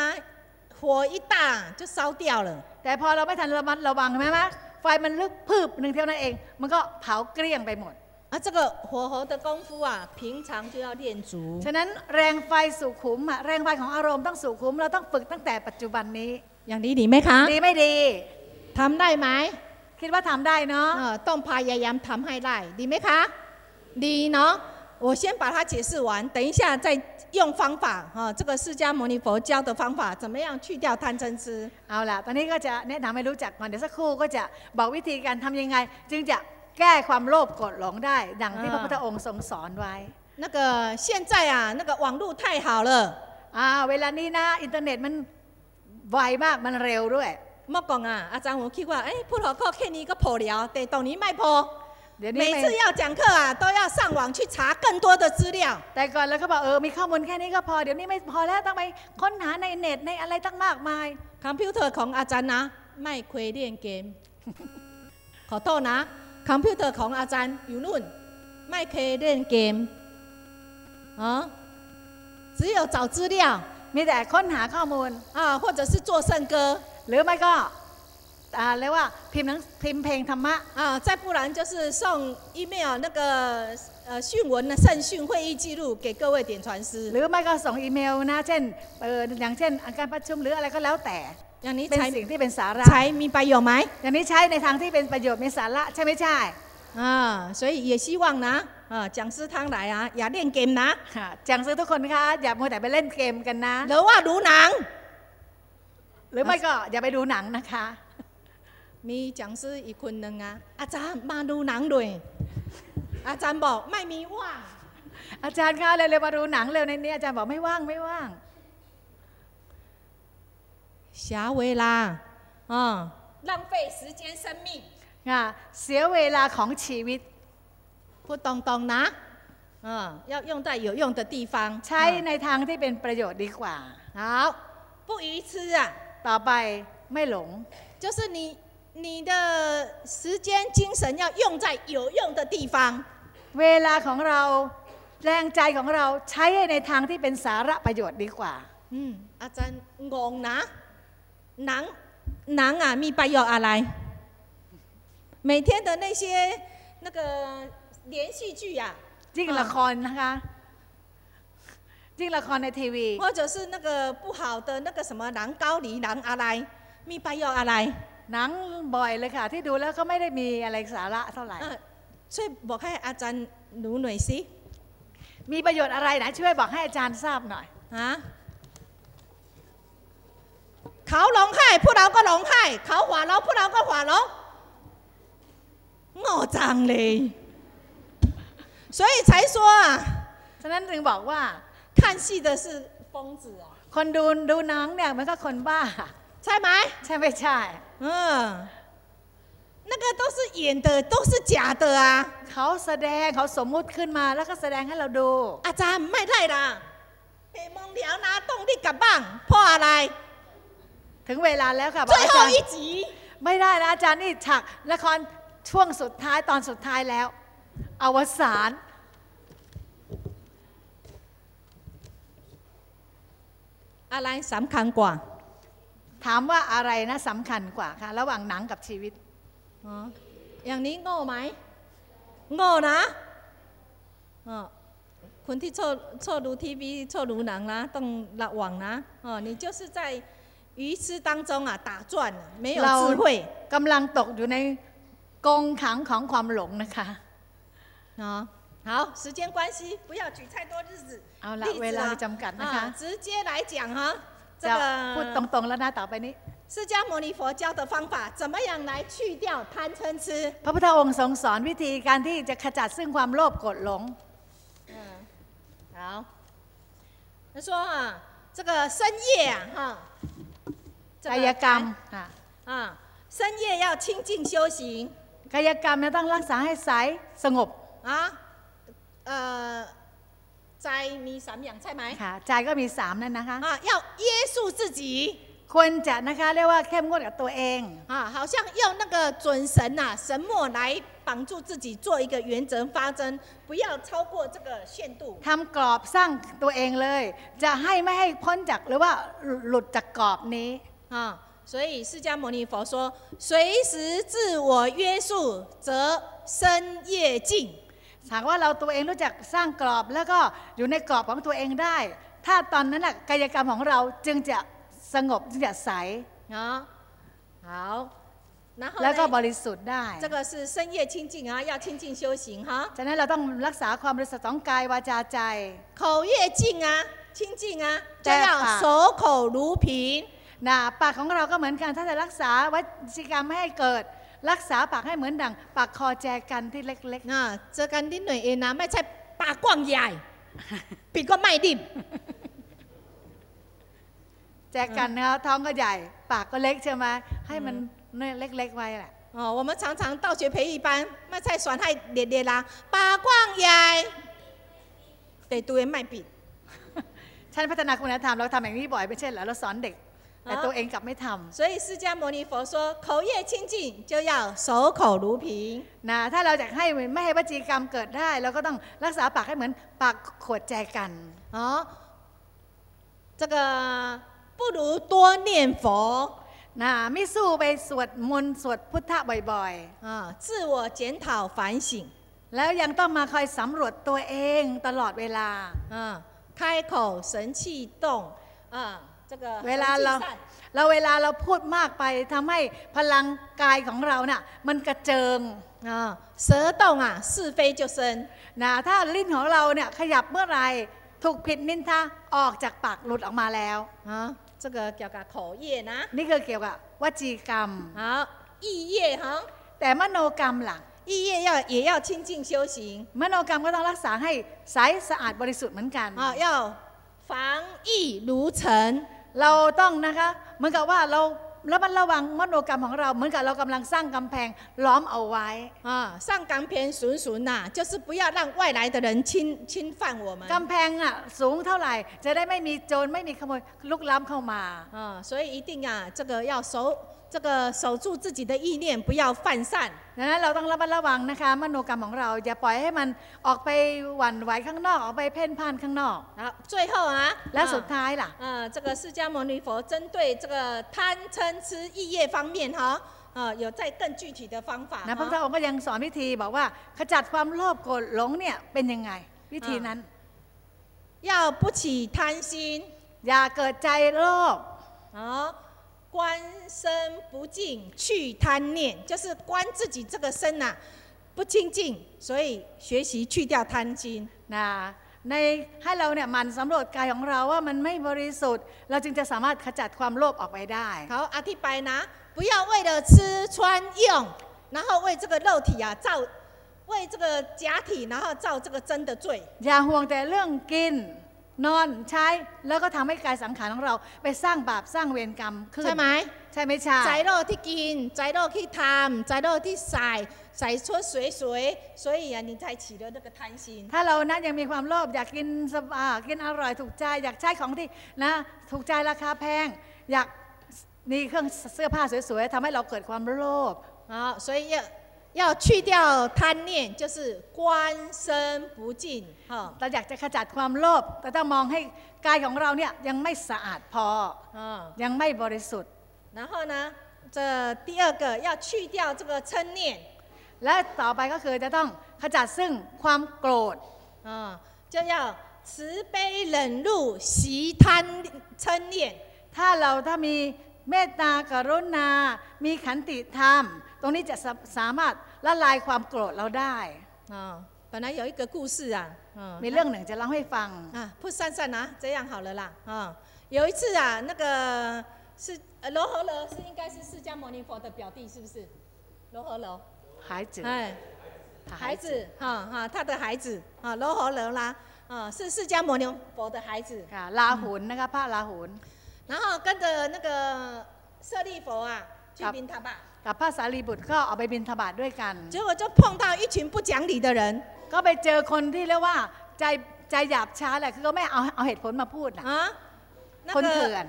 火一大就烧掉了 แต่พอเราไม่ทันระมัดระวังใช่ไหมไฟมันลึกพืบหนึ่งเท่านั้นเอง มันก็เผาเกลี้ยงไปหมด 啊这个火候的功夫啊平常就要练足 ฉะนั้นแรงไฟสุขุมอะแรงไฟของอารมณ์ต้องสุขุม เราต้องฝึกตั้งแต่ปัจจุบันนี้ อย่างนี้ดีไหมคะ ดีไม่ดี ทำได้ไหม คิดว่าทำได้เนาะ เออต้องพยายามทำให้ได้ดีไหมคะดีเนาะ我先把它解释完等一下再用方法哈、这个释迦牟尼佛教的方法怎么样去掉贪嗔痴 เอาล่ะ ตอนนี้ก็จะแนะนำให้รู้จักก่อน เดี๋ยวสักครู่ก็จะบอกวิธีการทำยังไง จึงจะ แก้ความโลภโกรธหลงได้ ดังที่พระพุทธองค์ทรงสอนไว้ 那个现在啊那个网络太好了 อ่าเวลานี้นะ อินเทอร์เน็ตมันไวมากมันเร็วด้วย เมื่อก่อนอ่ะอาจารย์ผมคิดว่าเอ้ยพูดหัวข้อแค่นี้ก็พอแล้วแต่ตอนนี้ไม่พอ เดี๋ยวนี้ 每 ไม่ 次要讲课啊都要上网去查更多的资料 แต่ก่อนแล้วก็บอกเออมีข้อมูลแค่นี้ก็พอ เดี๋ยวนี้ไม่พอแล้วต้องไปค้นหาในเน็ตในอะไรตั้งมากมาย คอมพิวเตอร์ของอาจารย์นะไม่เคยเล่นเกม ขอโทษนะ คอมพิวเตอร์ของอาจารย์อยู่นู่นไม่เคยเล่นเกมอ๋อ只有找资料 มีแต่ค้นหาข้อมูล 啊或者是做圣歌 หรือไม่ก็อ่าเรียกว่าพิมพ์หนังพิมพ์เพลงธรรมะ 啊再不然就是送 email 那个呃讯文的圣训会议记录给各位点传 ห 师 รือไม่ก็ส่งอีเมลนะ เช่นเอออย่างเช่นการประชุมหรืออะไรก็แล้วแต่ อย่างนี้ เป็น ใช้ สิ่งที่เป็นสาระ ใช้มีประโยชน์ไหม อย่างนี้ใช้ในทางที่เป็นประโยชน์มีสาระใช่ไม่ใช่ 啊，所以也希望呢，啊，讲师汤来啊，也练 game นะ ค่ะจังซื้อทุกคนคะอย่ามัวแต่ไปเล่นเกมกันนะ หรือว่าดูหนัง หรือไม่ก็อย่าไปดูหนังนะคะ มี讲师อีกคนหนึ่งอ่ะอาจารย์มาดูหนังด้วยอาจารย์บอกไม่มีว่าง อาจารย์คะเร็วๆมาดูหนังเร็วในนี้อาจารย์บอกไม่ว่างไม่ว่าง เสียเวลาอ่า浪费时间生命 ค่ะเสียเวลาของชีวิต พูดตรงๆนะอ่า要用在有用的地方 ใช้ในทางที่เป็นประโยชน์ดีกว่า 好不愚痴啊 ต่อไปไม่หลง 就是你你的时间精神要用在有用的地方 เวลาของเราแรงใจของเราใช้ในทางที่เป็นสาระประโยชน์ดีกว่า อืมอาจารย์งงนะ หนังหนังอ่ะมีประโยชน์อะไร每天的那些那个连续剧啊， ยิ่งละครนะคะยิ่งละครในทีวี 或者是那个不好的那个什么หนังเกาหลีหนังอะไร มีประโยชน์อะไร หนังบ่อยเลยค่ะ ที่ดูแล้วก็ไม่ได้มีอะไรสาระเท่าไหร่ อ่ะช่วยบอกให้อาจารย์รู้หน่อยสิ มีประโยชน์อะไรนะช่วยบอกให้อาจารย์ทราบหน่อย ฮะ เขาร้องไห้พวกเราก็ร้องไห้เขาหัวเราะพวกเราก็หัวเราะโง่จังเลย所以才说啊 ฉะนั้นถึงบอกว่า 看戏的是疯子啊， คนดูดูหนังเนี่ยมันก็คนบ้า ใช่ไหม ใช่ไม่ใช่ 嗯，那个都是演的，都是假的啊！ เขาแสดงเขาสมมุติขึ้นมาแล้วก็แสดงให้เราดู อาจารย์ไม่ได้ละเฮมองเหลียวนะต้องรีบกลับบ้านเพราะอะไร ถึงเวลาแล้วค่ะอาจารย์ไม่ได้นะอาจารย์นี่ฉากละครช่วงสุดท้ายตอนสุดท้ายแล้ว อวสานอะไรสำคัญกว่า ถามว่าอะไรนะสำคัญกว่าคะระหว่างหนังกับชีวิตอย่างนี้โง่ไหมโง่นะคนที่ชอบชอบดูทีวีชอบดูหนังนะต้องระวังนะนี่就是在鱼池当中啊打转没有 เรา 智慧 กำลังตกอยู่ในกรงขังของความหลงนะคะ 啊。好，时间关系，不要举太多日子 เอาละ 例子 เวลาจำกัดนะคะ 啊，直接来讲哈，这 จะพูดต 个 รงๆแล้วนะต่อไปนี้ 释迦牟尼佛教的方法，怎么样来去掉贪嗔痴？ พระพุทธองค์ทรงสอนวิธีการที่จะขจัดซึ่งความโลภโกรธหลง 嗯，好，他说啊，这个深夜啊，哈，这 กายกรรมค่ะ 啊，深夜要清净修行 กายกรรมเนี่ยต้องรักษาให้ใสสงบ 啊，呃，ใจมีสามอย่างใช่ไหม ค่ะใจก็มีสามนั่นนะคะ 啊，要约束自己。 ควรจะนะคะเรียกว่าเข้มงวดกับตัวเอง 啊，好像用那个准绳呐、绳墨来绑住自己，做一个原则发针，不要超过这个限度。 ทำกรอบสร้างตัวเองเลย จะให้ไม่ให้พ้นจากหรือว่าหลุดจากกรอบนี้ 啊，所以释迦牟尼佛说，随时自我约束，则身业净。 หากว่าเราตัวเองรู้จักสร้างกรอบแล้วก็อยู่ในกรอบของตัวเองได้ ถ้าตอนนั้นน่ะกายกรรมของเราจึงจะสงบจึงจะใส 啊，好，然后 แล้วก็บ 呢， ริสุทธิ์ได้ 这个是身业清净啊，要清净修行哈。 ฉะนั้นเราต้องรักษาความบริสุทธิ์ของกายวาจาใจ 口业净啊，清净啊，就对要吧守口如瓶。 นะปากของเราก็เหมือนกันถ้าจะรักษาวจีกรรมไม่ให้เกิด รักษาปากให้เหมือนดังปากคอแจกันที่เล็ก 啊，这กัน啲女人啊，ไม่ใช่ปากกว้างใหญ่ ปีกก็ไม่ดิ่ม ๆ แจกันนะคะท้องก็ใหญ่ ปากก็เล็กใช่ไหมให้มันเนี่ยเล็ก ๆ ไว้แหละ 哦，我们常常道学培育班，咪菜选系烈烈啦，八光ใหญ่，地对卖别。 ฉันพัฒนาคุณธรรมเราทำอย่างนี้บ่อยไม่ใช่เหรอเราสอนเด็ก แต่ตัวเองกลับไม่ทำ 所以释迦牟尼佛说，口业清净就要守口如瓶。 นะถ้าเราอยากให้ไม่ให้วจีกรรมเกิดได้ เราก็ต้องรักษาปากให้เหมือนปากขวดแจกัน 哦，这个不如多念佛 นะไม่สู้ไปสวดมนต์สวดพุทธบ่อย 啊，自我检讨反省 ๆ แล้วยังต้องมาคอยสำรวจตัวเองตลอดเวลา 啊，开口神气动啊，这个 เวลา 神气 เรา 散 เราเวลาเราพูดมากไปทำให้พลังกายของเราน่ะมันกระเจิง 啊，舌动啊，是非就生。 นะถ้าลิ้นของเราเนี่ยขยับเมื่อไหรถูกผิดนินทาออกจากปากหลุดออกมาแล้ว 啊，这个叫做口业นะ นี่คือเกี่ยวกับวจีกรรม 好，意业哈， แต่มโนกรรมล่ะ 意业要也要清净修行 มโนกรรมก็ต้องรักษาให้ใสสะอาดบริสุทธิ์เหมือนกัน 啊，要防疫如尘 เราต้องนะคะเหมือนกับว่าเราระมัดระวังมโนกรรมของเรา เหมือนกับเรากำลังสร้างกำแพงล้อมเอาไว้ 啊，上港片巡巡呐，就是不要让外来的人侵侵犯我们 กำแพงอ่ะสูงเท่าไหร่ จะได้ไม่มีโจรไม่มีขโมยลุกล้ำเข้ามา 啊，所以一定啊，这个要守 这个守住自己的意念，不要犯散。 ดังนั้นเราต้องระมัดระวังนะคะ มโนกรรมของเราอย่าปล่อยให้มันออกไปหวั่นไหวข้างนอก ออกไปเพ่นพ่านข้างนอก 好，最后啊， และสุด 啊 ท้ายล่ะ 呃，这个释迦牟尼佛针对这个贪嗔痴意业方面哈，呃，有在更具体的方法 นะพระพุทธ 哈。 องค์ก็ยังสอนวิธีบอกว่าขจัดความโลภโกรธหลงเนี่ยเป็นยังไง วิธีนั้น 要不起贪心， อย่าเกิดใจโลภ 啊，观 身不净，去贪念，就是观自己这个身呐、不清净，所以学习去掉贪心。 นะในให้เราเนี่ยหมันสำรวจกายของเราว่ามันไม่บริสุทธิ์ เราจึงจะสามารถขจัดความโลภออกไปได้ 好，阿蒂白拿，不要为了吃穿用，然后为这个肉体啊造，为这个假体，然后造这个真的罪。 อย่าห่วงแต่เรื่องกิน นอนใช้แล้วก็ทำให้กายสังขารของเราไปสร้างบาปสร้างเวรกรรมขึ้น ใช่ไหม ใช่ไหมใช่ 仔肉ที่กิน仔肉ที่ทำ仔肉ที่ใส่ใส่ชุดสวยๆ所以啊你才起了那个贪心 ถ้าเรานะยังมีความโลภอยากกินสบายกินอร่อยถูกใจ อยากใช้ของที่นะถูกใจราคาแพง อยากมีเครื่องเสื้อผ้าสวยๆทำให้เราเกิดความโลภ 啊所以要 要去掉贪念，就是观身不净，哈、 เราอยากจะขจัดความโลภแต่ต้องมองให้กายของเราเนี่ยยังไม่สะอาดพอ 啊、 ยังไม่บริสุทธิ์ 然后呢，这第二个要去掉这个嗔念， และต่อไปก็คือจะต้องขจัดซึ่งความโกรธ 啊、就要慈悲忍辱习贪嗔念， ถ้าเราถ้ามีเมตตากรุณา มีขันติธรรม ตรงนี้จะสาสามารถละลายความโกรธเราได้ 啊、本来有一个故事啊，嗯、 มีเรื่องหนึ่งจะเล่าให้ฟัง 啊，不散散啊，这样好了啦，啊、有一次啊，那个 是呃罗河楼是应该是释迦牟尼佛的表弟，是不是？罗河楼， หายจืด 哎，孩子，哈、哈，他的孩子啊，罗河楼啦，啊，是释迦牟尼佛的孩子， ค่ะลาหุนนะคะพระลาหุน 然后跟着那个舍利佛啊去ครับ 宾他吧， กับพระสารีบุตรก็เอาไปบินทบาทด้วยกัน 结果就碰到一群不讲理的人 ก็ไปเจอคนที่เรียกว่าใจใจหยาบช้าแหละคือเขาไม่เอาเอาเหตุผลมาพูดนะ 啊，那 คนเถื่อ 个 น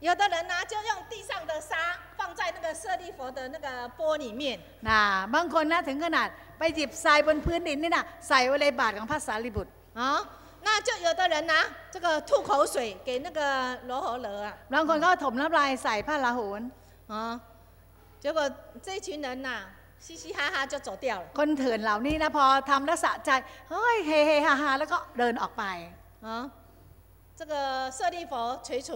有的人呢就用地上的沙放在那个舍利佛的那个钵里面。 นะบางคนนะถึงขนาดไปหยิบทรายบนพื้นดินนี่นะใส่ไว้ในบาตรของพระสารีบุตร 啊，那就有的人拿这个吐口水给那个罗喉罗啊， บางคนก็ถมน้ำลายใส่พระลาหุน 啊，结果这群人呐、嘻嘻哈哈就走掉了 คนเถื่อนเหล่านี้นะพอทำแล้วสะใจเฮ้ยเฮเฮฮาฮาแล้วก็เดินออกไป 啊。这个舍利佛垂垂，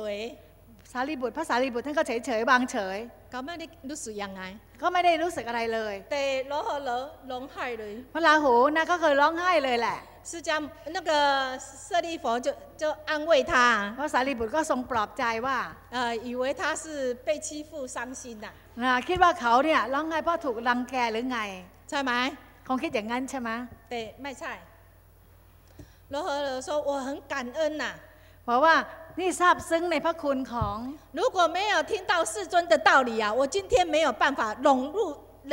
สารีบุตรพระสารีบุตรท่านก็เฉยเฉยๆบางเฉย 搞咩你รู้สึกยังไง ก็ไม่ได้รู้สึกอะไรเลย แต่罗喉罗龙害เลย พระลาหูนะก็เคยร้องไห้เลยแหละ 释迦那个舍利佛就就安慰他， พระสารีบุตรก็ทรงปลอบใจว่า 呃，以为他是被欺负伤心呐、 นะคิดว่าเขาเนี่ยร้องไห้เพราะถูกรังแกหรือไง ใช่ไหม คงคิดอย่างนั้นใช่ไหม 对，卖菜。罗和罗说：“我很感恩呐、 เพราะว่า นี่ทราบซึ้งในพระคุณของ 如果没有听到世尊的道理啊，我今天没有办法融入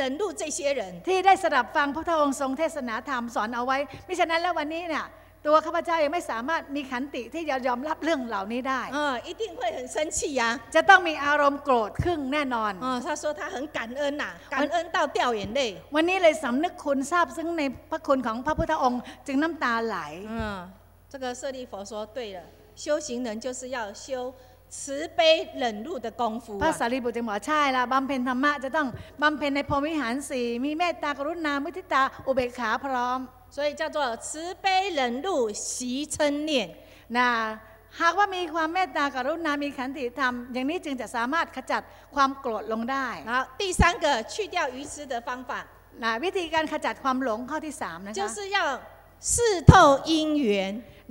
忍入这些人。 ที่ได้สดับฟังพระพุทธองค์ทรงเทศนาธรรมสอนเอาไว้มิฉะนั้นแล้ววันนี้เนี่ยตัวข้าพเจ้ายังไม่สามารถมีขันติที่จะยอมรับเรื่องเหล่านี้ได้ 啊、一定会很生气呀、 จะต้องมีอารมณ์โกรธขึ้นแน่นอน 啊。他说他很感恩呐、感恩到掉眼泪。 วันนี้เลยสำนึกคุณทราบซึ้งในพระคุณของพระพุทธองค์ จึงน้ำตาไหล 嗯，这个舍利佛说对了， 修行人就是要修慈悲忍辱的功夫 พระ 啊。 สารีบุตรจึงบอกใช่ละบำเพ็ญธรรมะจะต้องบำเพ็ญในพรหมวิหารสี่มีเมตตากรุณามุทิตาอุเบกขาพร้อม 所以叫做慈悲忍辱习嗔念。 นะหากว่ามีความเมตตากรุณา มีขันติธรรม อย่างนี้จึงจะสามารถขจัดความโกรธลงได้ 然后第三个去掉愚痴的方法， นะวิธีการขจัดความหลงข้อที่สามนะ 就 คะ 是要视透因缘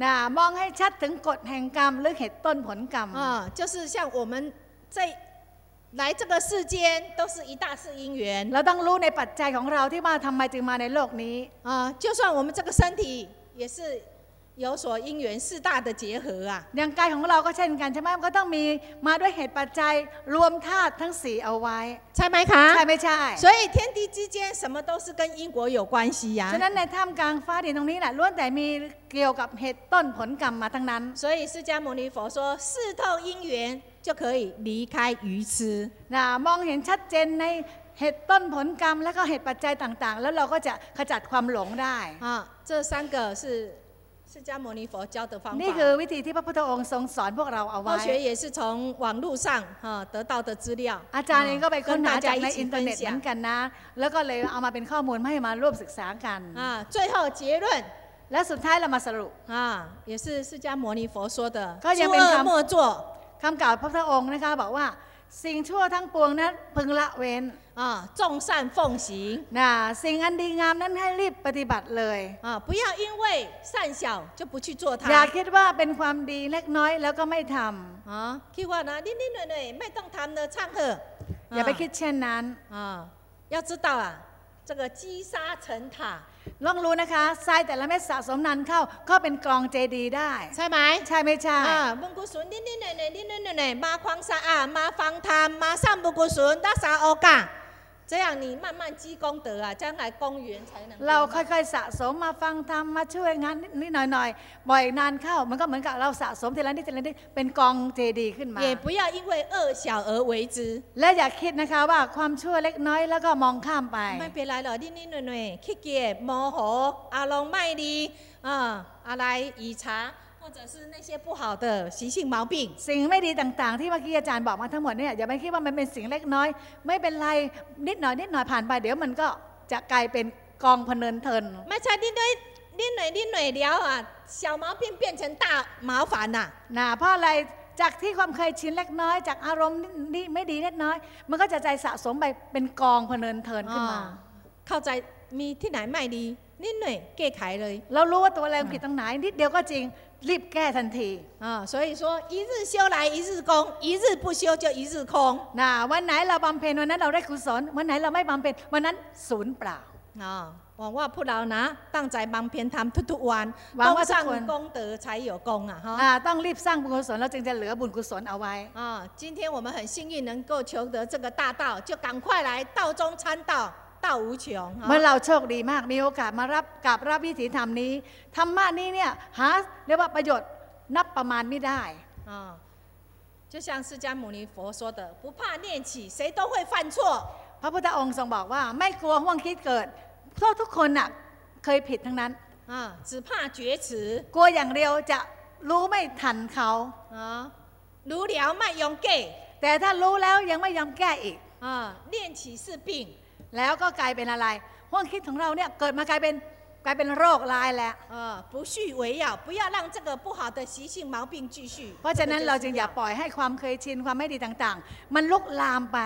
นะมองให้ชัดถึงกฎแห่งกรรมหรือเหตุต้นผลกรรม 啊，就是像我们在来这个世间都是一大世因缘 เราต้องรู้ในปัจจัยของเราที่มาทำไมจึงมาในโลกนี้ 啊，就算我们这个身体也是 有所因缘四大的结合啊。 อย่างกายของเราก็เช่นกันใช่ไหมมันก็ต้องมีมาด้วยเหตุปัจจัยรวมธาตุทั้งสี่เอาไว้ ใช่ไหมคะ ใช่ไม่ใช่ 所以天地之间什么都是跟因果有关系呀、 ฉะนั้นในท่ามกลางฟ้าดินตรงนี้แหละล้วนแต่มีเกี่ยวกับเหตุต้นผลกรรมมาทั้งนั้น 所以释迦牟尼佛说，视透因缘就可以离开愚痴。 นะมองเห็นชัดเจนในเหตุต้นผลกรรม และก็เหตุปัจจัยต่างๆ แล้วเราก็จะขจัดความหลงได้ 啊，这三个是 释迦牟尼佛教的方 นี่คือ 法。 วิธีที่พระพุทธองค์ทรงสอนพวกเราเอาไว้ 后学也是从网络上啊得到的资料， อาจารย์เองก็ไปค้น 跟 หา 大 จาก 家 ใน 一起 อินเทอร์ 分 เน็ตเหมือน 享。 กันนะ แล้วก็เลยเอามาเป็นข้อมูลให้มาร่วมศึกษากัน 啊，最后结论 และสุดท้ายเรามาสรุป 啊，也是释迦牟尼佛说的：ก็ยัง 诸 เป็น 恶 คำ 莫作 คำกล่าวพระพุทธองค์นะคะบอกว่า สิ่งชั่วทั้งปวงนั้นพึงละเว้น 啊，众善奉行 นะสิ่งอันดีงามนั้นให้รีบปฏิบัติเลย 啊，不要因为善小就不去做 อย่า 它。 คิดว่าเป็นความดีเล็กน้อยแล้วก็ไม่ทำ 啊，คิดว่านะนิ่ๆหน่อยๆไม่ต้องทำเนอะช่างเถอะ อย่าไปคิดเช่นนั้น 啊，要知道啊， 这个积沙成塔， ลองรู้นะคะทรายแต่ละเม็ดสะสมนานเข้าก็เป็นกรองเจดีย์ได้ ใช่ไหม ใช่ไม่ใช่ 啊，蒙古笋นิ่ๆหน่อยๆนิ่ๆหน่อยๆมาควางสะอาดมาฟังธรรมมาสร้างบุกุศลรักษาโอกาส 这样你慢慢积功德啊，将来公园才能。 เราค่อยๆสะสมมาฟังธรรมมาช่วยงานนิดๆหน่อยๆบ่อยนานเข้า มันก็เหมือนกับเราสะสมทีละนิดทีละนิดเป็นกองเจดีย์ขึ้นมา 也不要因为恶小而为之。 และอย่าคิดนะคะว่าความชั่วเล็กน้อยแล้วก็มองข้ามไป ไม่เป็นไรหรอกนิดนิดหน่อยหน่อยๆขี้เกียจโมโหอารมณ์ไม่ดีอ่าอะไรอิจฉา 或者是那些不好的习性毛病。 สิ่งไม่ดีต่างๆ ที่เมื่อกี้อาจารย์บอกมาทั้งหมดเนี่ยอย่าไปคิดว่ามันเป็นสิ่งเล็กน้อย ไม่เป็นไรนิดหน่อยนิดหน่อยผ่านไป เดี๋ยวมันก็จะกลายเป็นกองพะเนินเทิน ไม่ใช่นิดหน่อยนิดหน่อยนิดหน่อยเดียวอ่ะ小毛病变成大麻烦呐、 นะเพราะอะไรจากที่ความเคยชินเล็กน้อย จากอารมณ์นี่ไม่ดีเล็กน้อย มันก็จะใจสะสมไปเป็นกองพะเนินเทินขึ้นมา อ่าเข้าใจมีที่ไหนไม่ดี นิดหน่อยแก้ไขเลย เรารู้ว่าตัวเราผิดตรงไหนนิดเดียวก็จริง รีบแก้ทันที อ่า所以说一日修来一日功，一日不修就一日空。 นะวันไหนเราบำเพ็ญวันนั้นเราได้กุศลวันไหนเราไม่บำเพ็ญวันนั้นศูนย์เปล่า อ่าหวังว่าพวกเรานะตั้งใจบำเพ็ญทำทุกๆวัน หวังว่าทุก ต้องสร้าง คน 功德才有功啊哈。 อ่าต้องรีบสร้างบุญกุศลเราจึงจะเหลือบุญกุศลเอาไว้ 啊，今天我们很幸运能够求得这个大道，就赶快来道中参道， 道无穷。 เมื่อ 啊 เราโชคดีมากมีโอกาสมารับกับรับวิถีธรรมนี้ธรรมะนี้เนี่ยหาเรียกว่าประโยชน์นับประมาณไม่ได้ 啊，就像释迦牟尼佛说的，不怕念起，谁都会犯错。 พระพุทธองค์ทรงบอกว่าไม่กลัวห่วงคิดเกิดเพราะทุกคนน่ะเคยผิดทั้งนั้น 啊，只怕觉迟 กลัวอย่างเดียวจะรู้ไม่ทันเขา 啊，如了卖用给 แต่ถ้ารู้แล้วยังไม่ยอมแก้อีก 啊，念起是病 แล้วก็กลายเป็นอะไรห่วงคิดของเราเนี่ยเกิดมากลายเป็นกลายเป็นโรคร้ายแล้ว 啊，不续为要，不要让这个不好的习性毛病继续。 เพราะฉะนั้น 这个 เรา 就是 จึงอย่าปล่อยให้ความเคยชินความไม่ดีต่างๆ มันลุกลามไป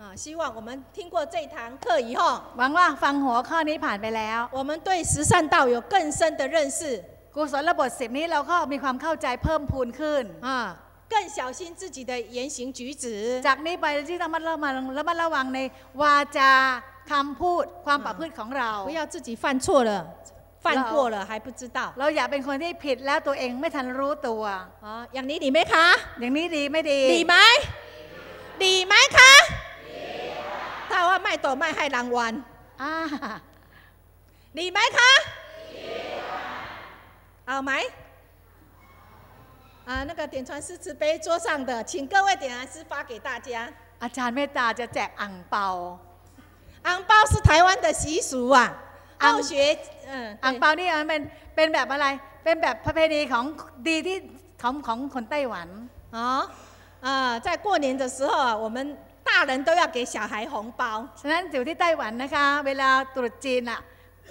啊，希望我们听过这堂课以后， หวังว่าฟังหัวข้อนี้ผ่านไปแล้ว 我们对十善道有更深的认识。 กุศลบทสิบนี้เราก็มีความเข้าใจเพิ่มพูนขึ้น 啊， 更小心自己的言行举止， จากนี้ไปที่ต้องระมัดระวังระมัดระวังในวาจาคำพูดความประพฤติของเรา 不要自己犯错了，犯过了还不知道。 เราอย่าเป็นคนที่ผิดแล้วตัวเองไม่ทันรู้ตัว 啊，อย่างนี้ดีไหมคะ อย่างนี้ดีไม่ดี ดีไหมดีไหมคะถ้าว่าไม่ต่อไม่ให้รางวัล อ่า ดีไหมคะเอาไหม 啊，那个点传师慈悲桌上的，请各位点传师发给大家。 อาจารย์เมตตาจะแจกอ่างเปา 昂包是台湾的习俗啊，昂道学，嗯， อ่าง 对 เปานี่มันเป็นเป็นแบบอะไร เป็นแบบประเพณีของดีที่ของของคนไต้หวัน 啊啊，在过年的时候啊，我们大人都要给小孩红包。 ฉะนั้นอยู่ที่ไต้หวันนะคะ เวลาตรุษจีนอ่ะ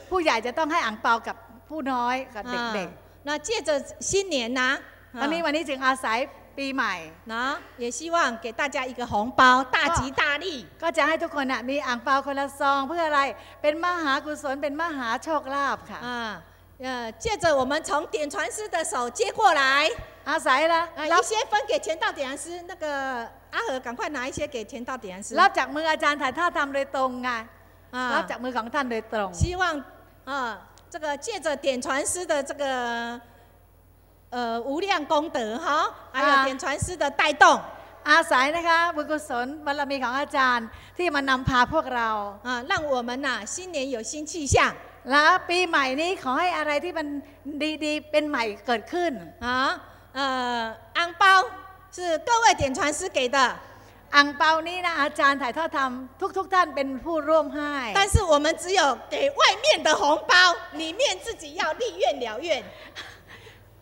ผู้ใหญ่จะต้องให้อ่างเปากับผู้น้อยกับเด็ก 啊那借着新年呐、 ๆวันนี้วันนี้จึงอาศัยปีใหม่ 那也希望给大家一个红包，大吉大利。 ก็จะให้ทุกคนน่ะมีอ่างเปาคนละซองเพื่ออะไร เป็นมหากุศลเป็นมหาโชคลาภค่ะ 啊，呃，借着我们从点传师的手接过来， อาศัยละ 啊， รับ 一些分给前道点传师，那个阿和赶快拿一些给前道点传师。 รับจากมืออาจารย์ถ่ายทอดทำโดยตรงไงรับ 啊 จากมือของท่านโดยตรง 希望啊，这个借着点传师的这个 呃无量功德哈，还有啊点传师的带动 อาศัยนะคะบุญกุศลบารมีของอาจารย์ที่มานำพาพวกเรา 啊，让我们呐、新年有新气象 แล้วปีใหม่นี้ขอให้อะไรที่มันดีๆ เป็นใหม่เกิดขึ้น 啊，呃，昂包是各位点传师给的， อ่างเปานี้นะอาจารย์ถ่ายทอดทำทุก ๆ ท่านเป็นผู้ร่วมให้ 但是我们只有给外面的红包，里面自己要立愿了愿。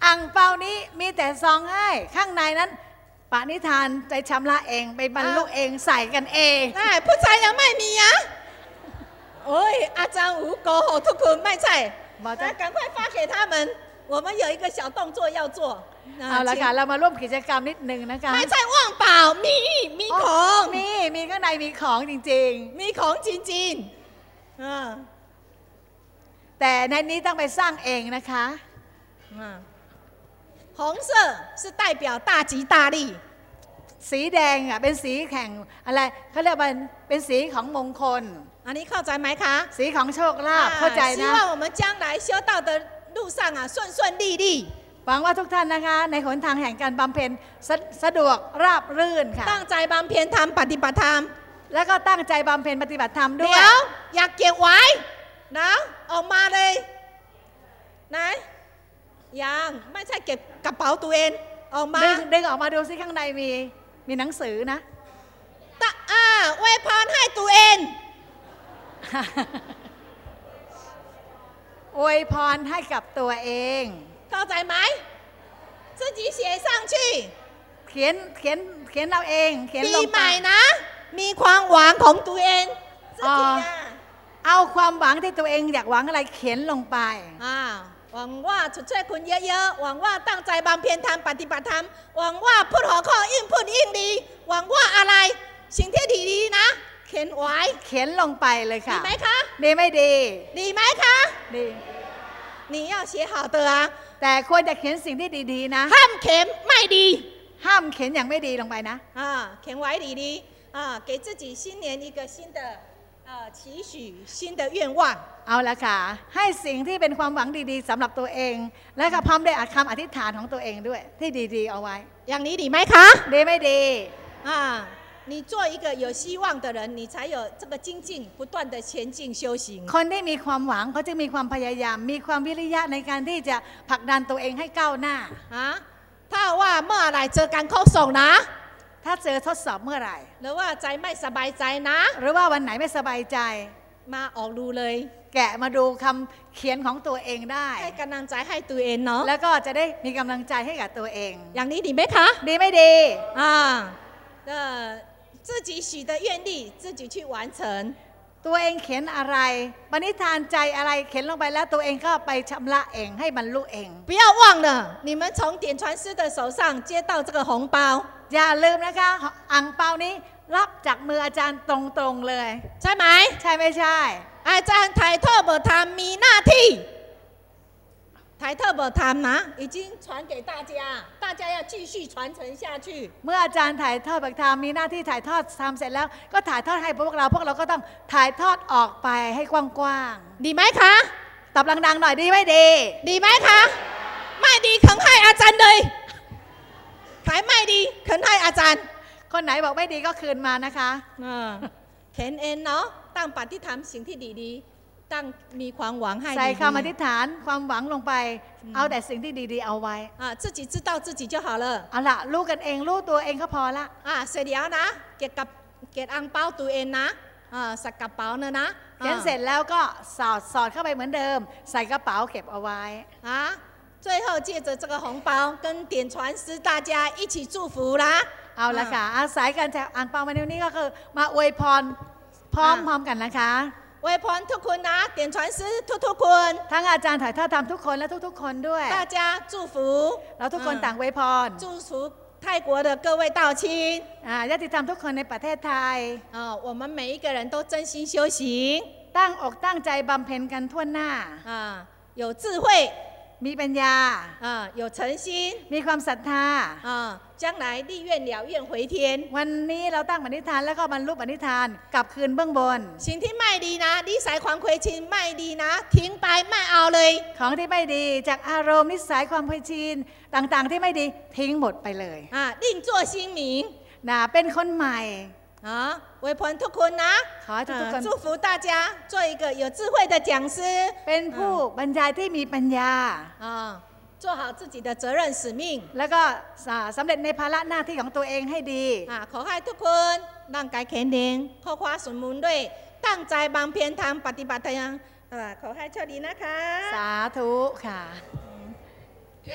อ่างเปานี้มีแต่ซองให้ ข้างในนั้นปณิธานใจชำระเองไปบรรลุเองใส่กันเอง 哎，不才杨麦米呀、喂，阿张吴狗吼突坤卖菜，没在来赶快发给他们。我们有一个小动作要做。 เอาละค่ะ เรามาร่วมกิจกรรมนิดนึงนะคะ 卖菜旺宝米米 อ๋อ 孔 มีมีข้างในมีของจริง 米孔晶晶，嗯 ๆ แต่ในนี้ต้องไปสร้างเองนะคะ 嗯， 红色是代表大吉大利， สีแดงอ่ะเป็นสีแข่งอะไรเขาเรียกว่าเป็นสีของมงคล 啊，你靠在麦卡。 สีของโชคลาภเข้าใจ 希 นะ 望我们将来修道的路上啊顺顺利利。 หวังว่าทุกท่านนะคะ ในหนทางแห่งการบำเพ็ญสะสะดวกราบรื่นค่ะ ตั้งใจบำเพ็ญธรรมปฏิบัติธรรม แล้วก็ตั้งใจบำเพ็ญปฏิบัติธรรมด้ เดี๋ วย ยวอยากเก็บไว้นะออกมาเลยไหนยังไม่ใช่เก็บ กระเป๋าตัวเองออกมา ดึงดึงออกมาดูซิข้างในมีมีหนังสือนะ ตะอ่าอวยพรให้ตัวเอง อวยพรให้กับตัวเอง เข้าใจไหม自己写上去 เขียนเขียนเขียนเราเองเขียน ปี ลง ให ไป ม่นะ มีความหวังของตัวเอง自 อ๋อ 己啊 เอาความหวังที่ตัวเองอยากหวังอะไรเขียนลงไป อ่า หวังว่าจะช่วยคุณเยอะๆหวังว่าตั้งใจบำเพ็ญธรรมปฏิบัติธรรมหวังว่าพูดหัวข้อยิ่งพูดยิ่งดี หวังว่าอะไรสิ่งที่ดีๆนะ เขียนไว้ เขียนลงไปเลย ดี ค่ะ ไหมคะ ดีไม่ดี ดีไหมคะ ดี 你要写好的啊 แต่ควรจะเขียนสิ่งที่ดีๆนะ ห้ามเข็มไม่ดี ห้ามเขียนอย่างไม่ดีลงไปนะ 啊，填歪理理啊，给自己新年一个新的呃 期许，新的愿望。 เอาละค่ะ ให้สิ่งที่เป็นความหวังดีๆสำหรับตัวเอง และก็พร้อมด้วยคำอธิษฐานของตัวเองด้วย ที่ดีๆ เอาไว้ อย่างนี้ดีไหมคะ ดีไม่ดี 啊，你做一个有希望的人，你才有这个精进，不断的前进修行。 คนที่มีความหวังเขาจะมีความพยายาม มีความวิริยะในการที่จะผลักดันตัวเองให้ก้าวหน้า 啊，ถ้าว่าเมื่อไหรเจอการข้อส่งนะ ถ้าเจอทดสอบเมื่อไหร่ หรือว่าใจไม่สบายใจนะ หรือว่าวันไหนไม่สบายใจ มาออกดูเลย แกะมาดูคำเขียนของตัวเองได้ ให้กำลังใจให้ตัวเองเนาะ แล้วก็จะได้มีกำลังใจให้กับตัวเอง อย่างนี้ดีไหมคะ ดีไม่ดี 啊，呃，自己许的愿力自己去完成。 ตัวเองเขียนอะไรปณิธานใจอะไรเขียนลงไปแล้วตัวเองก็ไปชำระเองให้บรรลุเอง 不要忘了，你们从点传师的手上接到这个红包， อย่าลืมนะคะอังเปานี้รับจากมืออาจารย์ตรงๆเลย ใช่ไหม ใช่ไม่ใช่ อาจารย์ถ่ายทอดบทธรรมมีหน้าที่ ถ่ายทอดบทธรรมนะ已经传给大家，大家要继续传承下去。 เมื่ออาจารย์ถ่ายทอดบักธรรมมีหน้าที่ถ่ายทอดทำเสร็จแล้ว ก็ถ่ายทอดให้พวกเรา พวกเราก็ต้องถ่ายทอดออกไปให้กว้าง ดีไหมคะ ๆตอบดังๆหน่อยดีไม่ดี ดีไหมคะ ไม่ดี肯ให้อาจารย์เลยขายไม่ดี肯ให้อาจารย์ คนไหนบอกไม่ดีก็คืนมานะคะ อ่าเข็นเองเนาะตั้งปฏิธรรมสิ่งที่ดีๆ ตั้งมีความหวังให้ ใส่ ดี คำอธิษฐานความหวังลงไป เอาแต่สิ่งที่ดีๆ เอาไว้ ๆอ่า自己知道自己就好了 เอาละรู้กันเองรู้ตัวเองก็พอละ อ่าเสร็จแล้วนะเก็บกับเก็บอังเปาตัวเองนะอ่าใส่กระเป๋าเนอะนะ เขียนเสร็จแล้วก็สอดสอดเข้าไปเหมือนเดิม ใส่กระเป๋าเก็บเอาไว้ 啊最后借着这个红包跟点传师大家一起祝福啦 เอาละค่ะ อาศัยการแจกอ่างเปาวันนี้ก็คือมาอวยพรพร้อมพร้อมกันนะคะ อวยพรทุกคนนะ点传师ทุกๆคน ทั้งอาจารย์ถ่ายทอดทำทุกคนและทุก ๆ คนด้วย 大家祝福 เราทุกคนต่างอวยพร 祝福泰国的各位道亲 อ่าญาติธรรมทุกคนในประเทศไทย 啊我们每一个人都真心修行 ตั้งอกตั้งใจบำเพ็ญกันทั่วหน้า 啊有智慧 มีปัญญา 啊有诚心 มีความศรัทธา 啊将来立愿了愿回天 วันนี้เราตั้งปณิธานแล้วก็บรรลุปณิธานกลับคืนเบื้องบน สิ่งที่ไม่ดีนะนิสัยความเคยชินไม่ดีนะ ทิ้งไปไม่เอาเลย ของที่ไม่ดีจากอารมณ์นิสัยความเคยชินต่างๆ ที่ไม่ดีทิ้งหมดไปเลย 啊另做新名 นะเป็นคนใหม่ 啊อวยพรทุกคนนะ ขอให้ทุกๆคน 啊祝福大家做一个有智慧的讲师 เป็นผู้บรรยายที่มีปัญญา 啊做好自己的责任使命 แล้วก็อ่าสำเร็จในภาระหน้าที่ของตัวเองให้ดี อ่าขอให้ทุกคนร่างกายแข็งแรงข้อคว้าสมบูรณ์ด้วย ตั้งใจบำเพ็ญธรรมปฏิบัติธรรมอ่าขอให้โชคดีนะคะ สาธุค่ะ เ